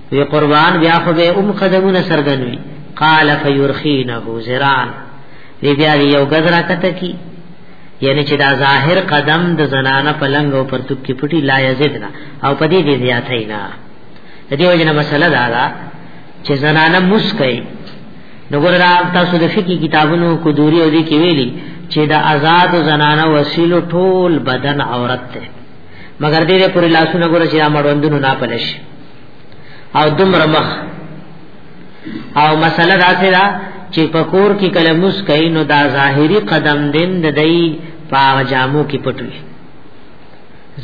وی قربان بیا خو به ام قدمونه سرګنوي قال فيرخينه زران دی بیا یو غزرا کته کی یعنی چې دا ظاهر قدم د زنانه پلنګ او پرتوب کې پټي لا یزدنا او پدې دې زیاتای نه د دې وجنه مسله دا ده چې زنانه مسکای نو ګور را تاسو د فقہی کتابونو کو دوری او دې کې ویلي چې دا آزاد زنانه وسیلو ټول بدن عورت ده مگر دې پر لاسونه ګور چې امروندونو نه پلش او دمر مخ او مسله دا سي دا چې پکور کې کله مس کوي نو دا ظاهري قدم دین د دای پاغ جامو کې پټوي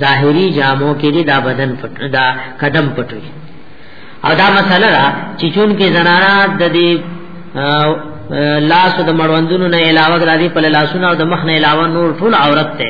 ظاهري جامو کې دا بدن پټ دا قدم پټوي او دا مسله دا چې چون کې زنانا د دې لاس د مړوندونو نه علاوه د دې په لاسونو او د مخ نه علاوه نور ټول عورت ته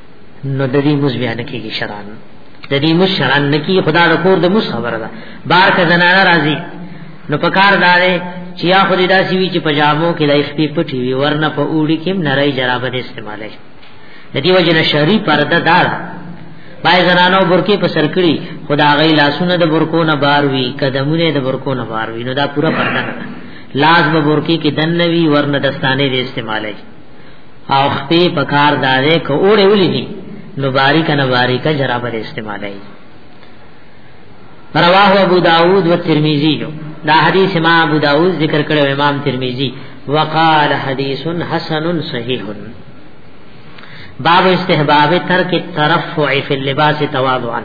نو د دې موږ بیان کیږي شران د دې موږ شران نه کی خدا د کور د موږ خبره ده بار کا زنانه راضي نو پکار دارې چې یا خو دې داسي وی چې پجامو کې د خپې پټي وی ورنه په اوړي کې نری جرابه دې استعماله شي د دې وجه نه شری پرده دار بای زنانو برکی په سر کړی خدا غي لاسونه د برکو نه بار وی قدمونه د برکو نه بار وی نو دا پورا پرده نه لاس به برکی کې دن وی ورنه دستانه دې استعماله شي او خپې په کار دارې کو اوړې ولې دي نو باریک نه باریک جرا بر استعمالای رواه ابو داود و ترمذی جو دا حدیث امام ابو داود ذکر کړو امام ترمذی وقال حدیث حسن صحیح باب استحباب ترک الترفع فی اللباس تواضعا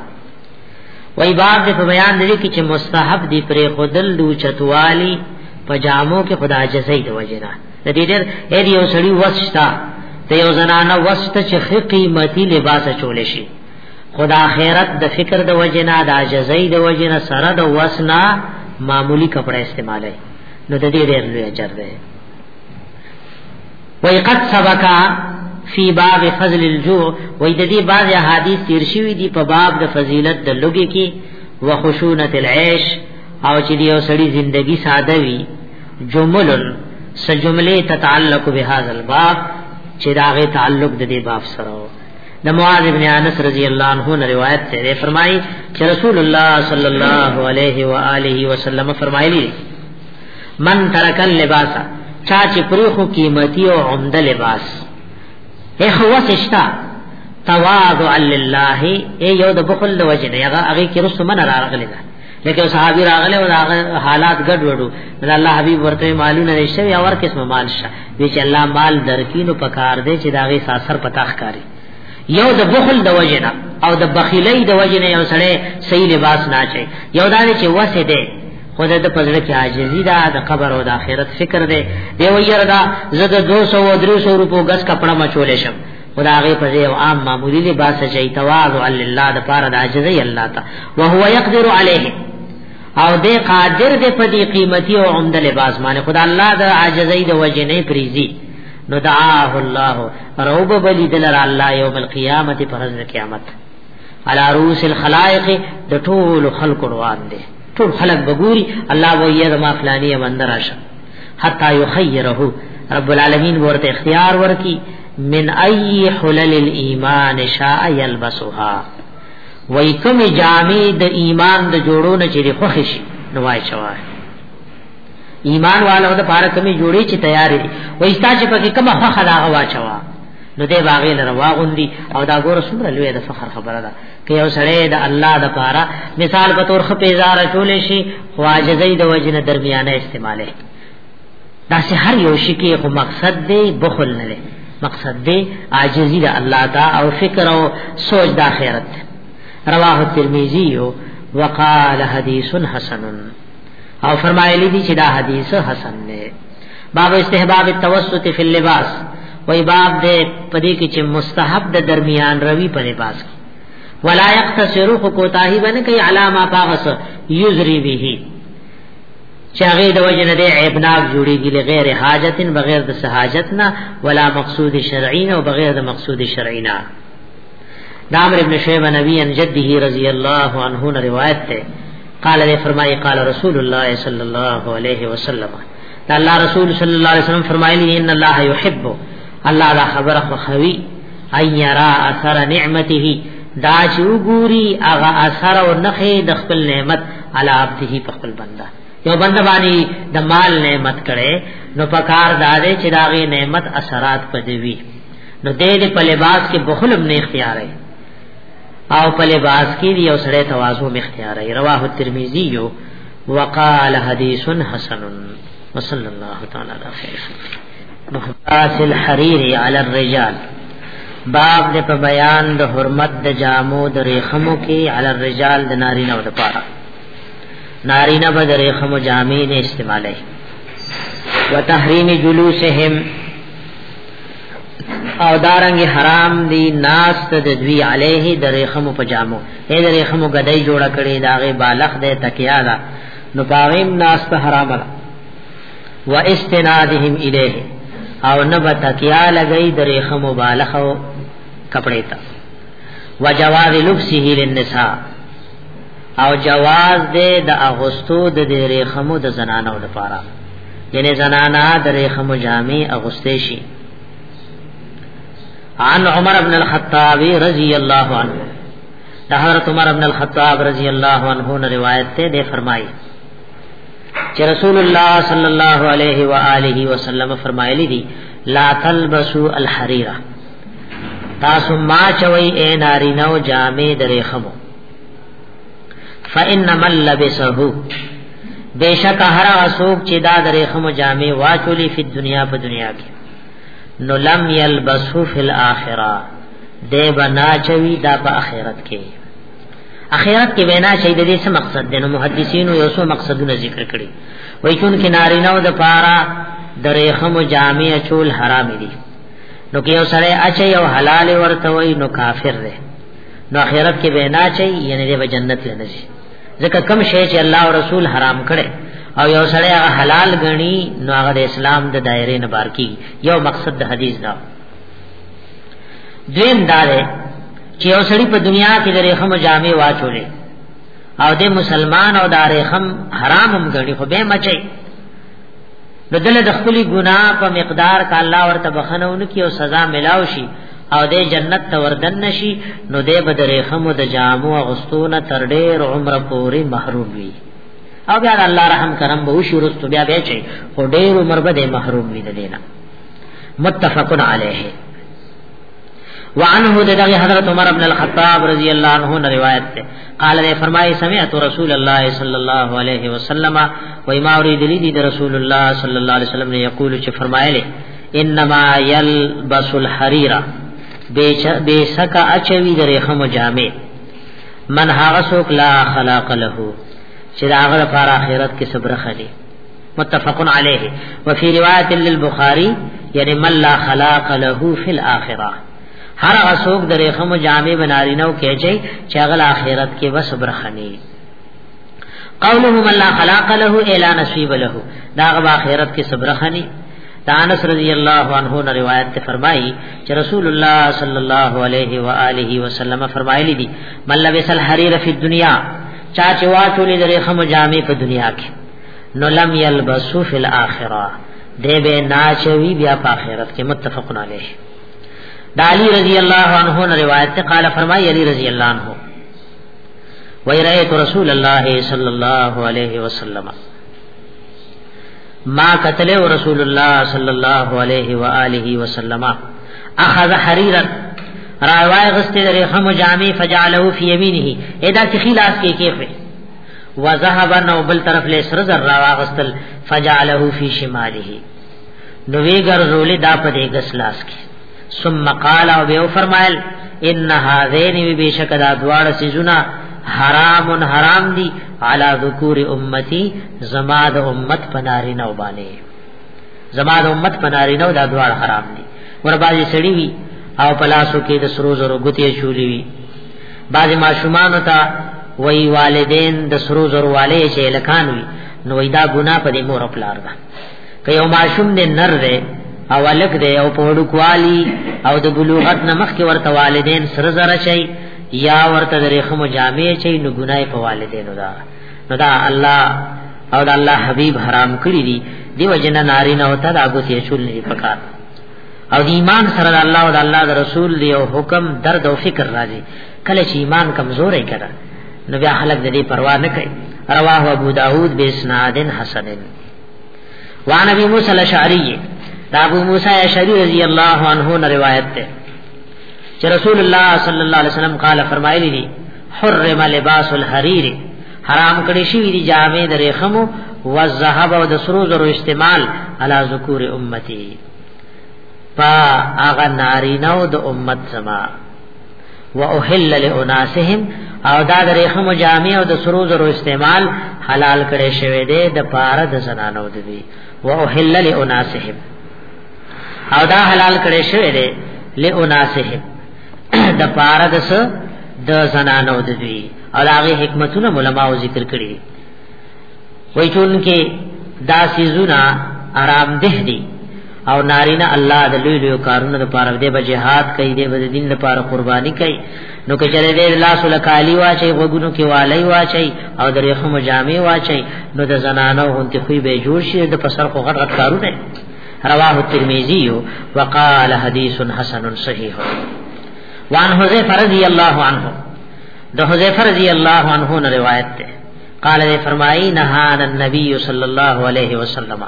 وای باب دې په بیان دي کې چې مستحب دي پرې خودل دوچتوالی پجامو کې خدا جزای د وجنه د دې ډېر هر یو سړی وستا د یو زنانه وسته چې خې قیمتي لباس چول شي خدا خیرت د فکر د وجنا د عجزۍ د وجنا سره د وسنا معمولی کپڑا استعمالای نو د دې ډېر لوی اجر دی وای قد سبقا فی باب فضل الجوع وای د دې بعض احادیث تیر شوی دی په باب د فضیلت د لوګي کې وخشونت العيش او چې یو سړی زندگی ساده وي جمل سجمله تتعلق بهذا الباب چې داغه تعلق د دې باب سره و د معاذ ابن انس رضی الله عنه نه روایت ته فرمایي چې رسول الله صلی الله علیه و آله وسلم فرمایلی من ترک اللباس چا چې پرخو قیمتي او عمده لباس اخوس اشتا تواضع لله ای یو د بخل وجنه هغه هغه کې رسو من راغلی ده لکه صحابي راغله او هغه حالات ګډ وډو دا الله حبيب ورته مالونه نشته یا ور قسم مال شه وی چې الله مال درکینو پکار دی چې داغه ساسر پتاخ کاری یو د بخل د وجنه او د بخیلۍ د وجنه یو سره صحیح لباس نه چي یو دا چې وسه دی خدای د پزړه کې عاجزی ده د قبر او د آخرت فکر ده دی ویره دا زه د 200 او 300 روپو غس کپڑا مچولې شم خدا هغه په یو عام معمولی لباس شي تواضع لله د پاره د عاجزي الله ته او هو يقدر عليه او دې قادر دې په دې قیمتي او عمده لباس باندې خدا الله د عاجزي د وجه نه پریزي نو دعاه الله روب بلی دلر الله یوم القیامت پر ورځ قیامت علی رؤوس الخلائق د ټول خلق روان دي ټول خلق بګوري الله وایي زما فلانی بندر راشه حتا یخیره رب العالمین ورته اختیار ورکی من ای حلل الايمان شاء يلبسها وای کوم جامع د ایمان د جوړو نه چې خوښ شي نوای چوای ایمان والو د پاره کومي جوړي چې تیار دي وای ستا چې پکې کومه خوخه دا غوا چوا نو دې باغې لره واغوندي او دا ګور څومره لوی د فخر خبره ده کې یو سړی د الله د پاره مثال په تور خپې زار چولې شي خواجزې د وجنه درمیانه استعماله دا سه هر یو شي کې خو مقصد دی بخل نه مقصد دی عاجزی د الله دا او فکر او سوچ د آخرت رواه ترمذی وقال حدیث حسن او فرمایلی دی چې دا حدیث حسن دی باب استحباب التوسط فی اللباس وای باب دې پدې کې چې مستحب د درمیان روي په لباس کې ولا یقتصرو خو کوتاهی باندې کوي علامه پاغس یزری به چې هغه د وجه نه دی عیبناک جوړیږي لغیر حاجتن بغیر د سہاجت نه ولا مقصود شرعی نه او بغیر د مقصود شرعی نه دامر ابن شعیب نبی ان جده رضی الله عنه نے روایت ته قال نے فرمائی قال رسول الله صلی الله علیه وسلم دا الله رسول صلی الله علیه وسلم فرمایلی ان الله یحب الله دا خبره خو خوی ایرا اثر نعمته دا چې وګوري هغه اثر او نخې د خپل نعمت علی عبده په خپل بنده یو بنده باندې د مال نعمت کړي نو په کار دارې چې داغه نعمت اثرات پدوي نو دې دې په لباس کې بخلم نه اختیار ہے او په لباس کې دی او سره تواضع مې اختیار ہے رواه ترمذی یو وقال حدیث حسن وصلی الله تعالی علیه لباس الحرير على الرجال باب د په بیان د حرمت د جامو د ریخمو کې علی الرجال د نارینه او د پاره نارینه به د ریخمو جامې نه استعمالي وتحریم جلوسهم او دارنګ حرام دی ناس ته د دوی علیه د ریخمو په جامو اے د ریخمو غدای جوړه کړي داغه بالغ د تکیا دا نو پاویم ناس ته حرام ده و استنادهم الیه او نبت کیا لګی درې خ مبالغه کپڑے تا وجواز لبسه للنساء او جواز دې د اغوستو د دې رخمو د زنانو لپاره یعنی زنانا د رخمو جامې اغوستې شي عن عمر بن الخطاب رضی الله عنه د حضرت عمر بن الخطاب رضی الله عنه روایت ته ده فرمایي چې رسول الله صلی الله علیه و آله وسلم فرمایلی دي لا تلبسوا الحریرا تاسو ما چوي اے ناری نو جامې درې خمو فإن من لبسه بیشک هر اسوک چې دا درې خمو جامې واچولې په دنیا په دنیا کې نو لم یلبسو فی الاخره دی بنا چوي دا په اخرت کې اخرت کې وینا شي د دې څه مقصد دی نو محدثینو یو څو مقصدونه ذکر کړي وایي چون کې نارینه او د پارا د ریخم جامع چول حرام دي نو کې یو سره اچي او حلال ورته وایي نو کافر دی نو اخرت کې وینا شي یعنی د جنت لنه شي ځکه کم شی چې الله او رسول حرام کړي او یو سره هغه حلال غني نو هغه د اسلام د دایره نه بار کی یو مقصد د حدیث دا دیم دا دی چې یو سړی په دنیا کې د ریخم جامې واچولې او د مسلمان او د ریخم حرام هم ګڼي خو به مچي نو دله د خپل ګناه په مقدار کا الله ورته بخنهونه کی او سزا ملاو شي او د جنت ته وردن نشي نو د بد ریخم او د جامو غستونه تر ډیر عمر پوري محروم وي او بیا الله رحم کرم به وشي ورستو بیا به چي خو ډیر عمر به محروم وي د دینه متفقن علیه وعنه دغه حضرت عمر ابن الخطاب رضی الله عنه نے روایت ہے قال نے فرمائے سمعت رسول اللہ صلی اللہ علیہ وسلم و ما اريد لي رسول اللہ صلی اللہ علیہ وسلم نے یقول چ فرمائے لے انما يلبس الحرير بیشک اچوی در خم جامع من هغه سوک لا خلاق له چې دا هغه لپاره آخرت کې صبر خلی متفق علیه وفي روایت للبخاری یعنی من لا خلاق له فی الاخره هر اسوک د رخم جامع بنارینو کېچي چې غل اخرت کې بس برخنی قوله من لا خلاق له الا نصیب له دا غو اخرت کې صبرخنی دانس رضی اللہ عنہ نے روایت تے فرمائی کہ رسول اللہ صلی اللہ علیہ وآلہ وسلم فرمائے لی دی من لبس الحریر فی الدنیا چاچے واچو لی درے خم جامع پا دنیا کی نو لم یلبسو فی الاخره دی به ناچوی بیا په آخرت کې متفقن علیه دا علی رضی الله عنه نے روایت ته قال فرمای علی رضی الله عنه وی رأیت رسول الله صلی الله علیه وسلم ما قتل رسول الله صلی الله علیه و آله وسلم اخذ حریرا راوای غسته لري هم جامع فجعله فی یمینه ادا تخیلاس کې کېفه وذهبا نو بل طرف له سر زر را واغستل فجعله فی شماله نو وی ګرځول دا په دې غس لاس کې ثم قال او به فرمایل ان هذین بشک دا دواړه سيزونه حرام حرام دي علی ذکور امتی زما د امت پناری نو باندې زما د امت پناری نو دا دواړه حرام دي ور باندې سړی وی او پلاسو کې د سرو زرو ګوتې شولې وی بعض ماشومان ته وی والدین د سرو زر والے چې الکان وي نو دا ګنا په دې مور او پلار ده که یو ماشوم دې نر دی او الک دی او په وړو کوالی او د بلوغت نمخ کې ورته والدین سره زر شي یا ورته د رخم جامع شي نو ګنای په والدینو ده نو دا الله او دا الله حبیب حرام کړی دی دیو جن ناری نه ہوتا دا غوسی چول نه پکار او دی ایمان سره د الله او د الله د رسول دی او حکم درد او فکر راځي کله چې ایمان کمزورې کړه نو بیا خلک د دې پروا نه کوي رواه ابو داود به اسناد حسن وان ابي موسى الاشعري دا ابو موسی اشعری رضی الله عنه نه روایت ده چې رسول الله صلی الله علیه وسلم قال فرمایلی دي حرم لباس الحرير حرام کړی شی دی جامې د رخمو والذهب او د سرو زرو استعمال علی ذکور امتی پا اغا نارینو د امت زما و احل لاناسهم او دا د ریخم جامع او د سرو زرو استعمال حلال کړي شوی دی د پاره د زنانو د دی و احل لاناسهم او دا حلال کړي شوی دی لاناسهم د پاره د د زنانو د دی او هغه حکمتونه علماو ذکر کړي وای چون کې دا سيزونه آرام ده دي او نارینه الله د لوی لوی کارونو لپاره دی به jihad کوي دی به دین لپاره قرباني کوي نو که چېرې دې الله سره کالی واچي وګونو کې والی واچي او درې هم جامې واچي نو د زنانو هونتي خو به جوړ شي د پسر خو غټ غټ کارونه رواه الترمذي وقال حديث حسن صحيح وان حذيفه رضی الله عنه د حذیفه رضی الله عنه نه روایت ده قال نے فرمائی نهان النبی صلی الله علیه وسلم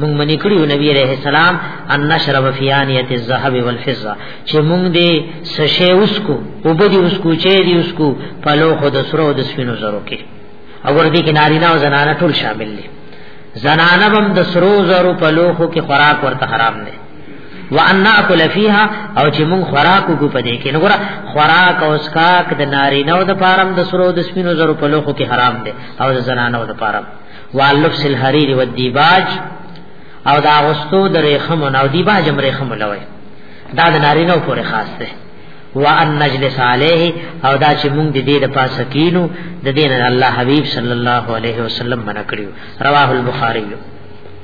مونږ منی کړیو نبی علیہ السلام ان نشرب فی انیت الذهب والفضه چې مونږ دې سشه اوس کو وبدی اوس کو چې دې اوس کو په لو خود سره او د سپینو زرو کې او ور دې کې نارینه او زنانه ټول شامل دي زنانه هم د سرو زرو په لوخو کې خوراک ورته حرام دي وان ناکل فیها او چې مونږ خوراک وکړو په دې کې نو ګره خوراک او اسکاک د نارینه او د پارم د سرو د سپینو زرو په لوخو کې حرام دي او د زنانه او د پارم واللبس الحریر والدیباج او دا غستو د ریخم او دیباج هم ریخم لوي دا د نارینه پورې خاص ده وان نجلس علیه او دا چې مونږ د دې د پاسه کینو د دین الله حبیب صلی الله علیه وسلم منع کړیو رواه البخاری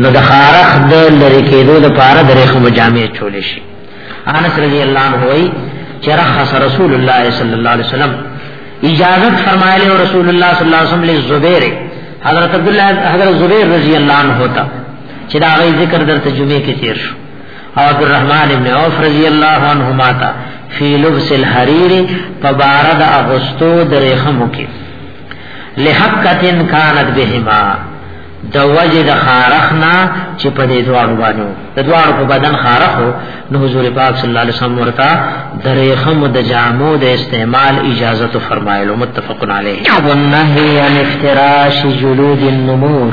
نو د خارخ د لری کېدو د پاره درې خو جامع چول شي انس رضی الله عنه وی چې رخص رسول الله صلی الله علیه وسلم اجازه فرمایلی او رسول الله صلی الله علیه وسلم له زبیر حضرت عبد الله حضرت زبیر رضی الله عنه ہوتا چې دا غي ذکر درته جمعه کې تیر شو او عبد الرحمن ابن عوف رضی الله عنهما تا فی لبس الحریر فبارد اغسطو درې خمو کې لحقتن کانت بهما د وجه د خارخنا چې په دې دوار باندې د دوار په بدن خارخو نو حضور پاک صلی الله علیه وسلم ورته درې خم د جامو د استعمال اجازه تو فرمایلو متفقن علیه والنهی عن افتراش جلود النمور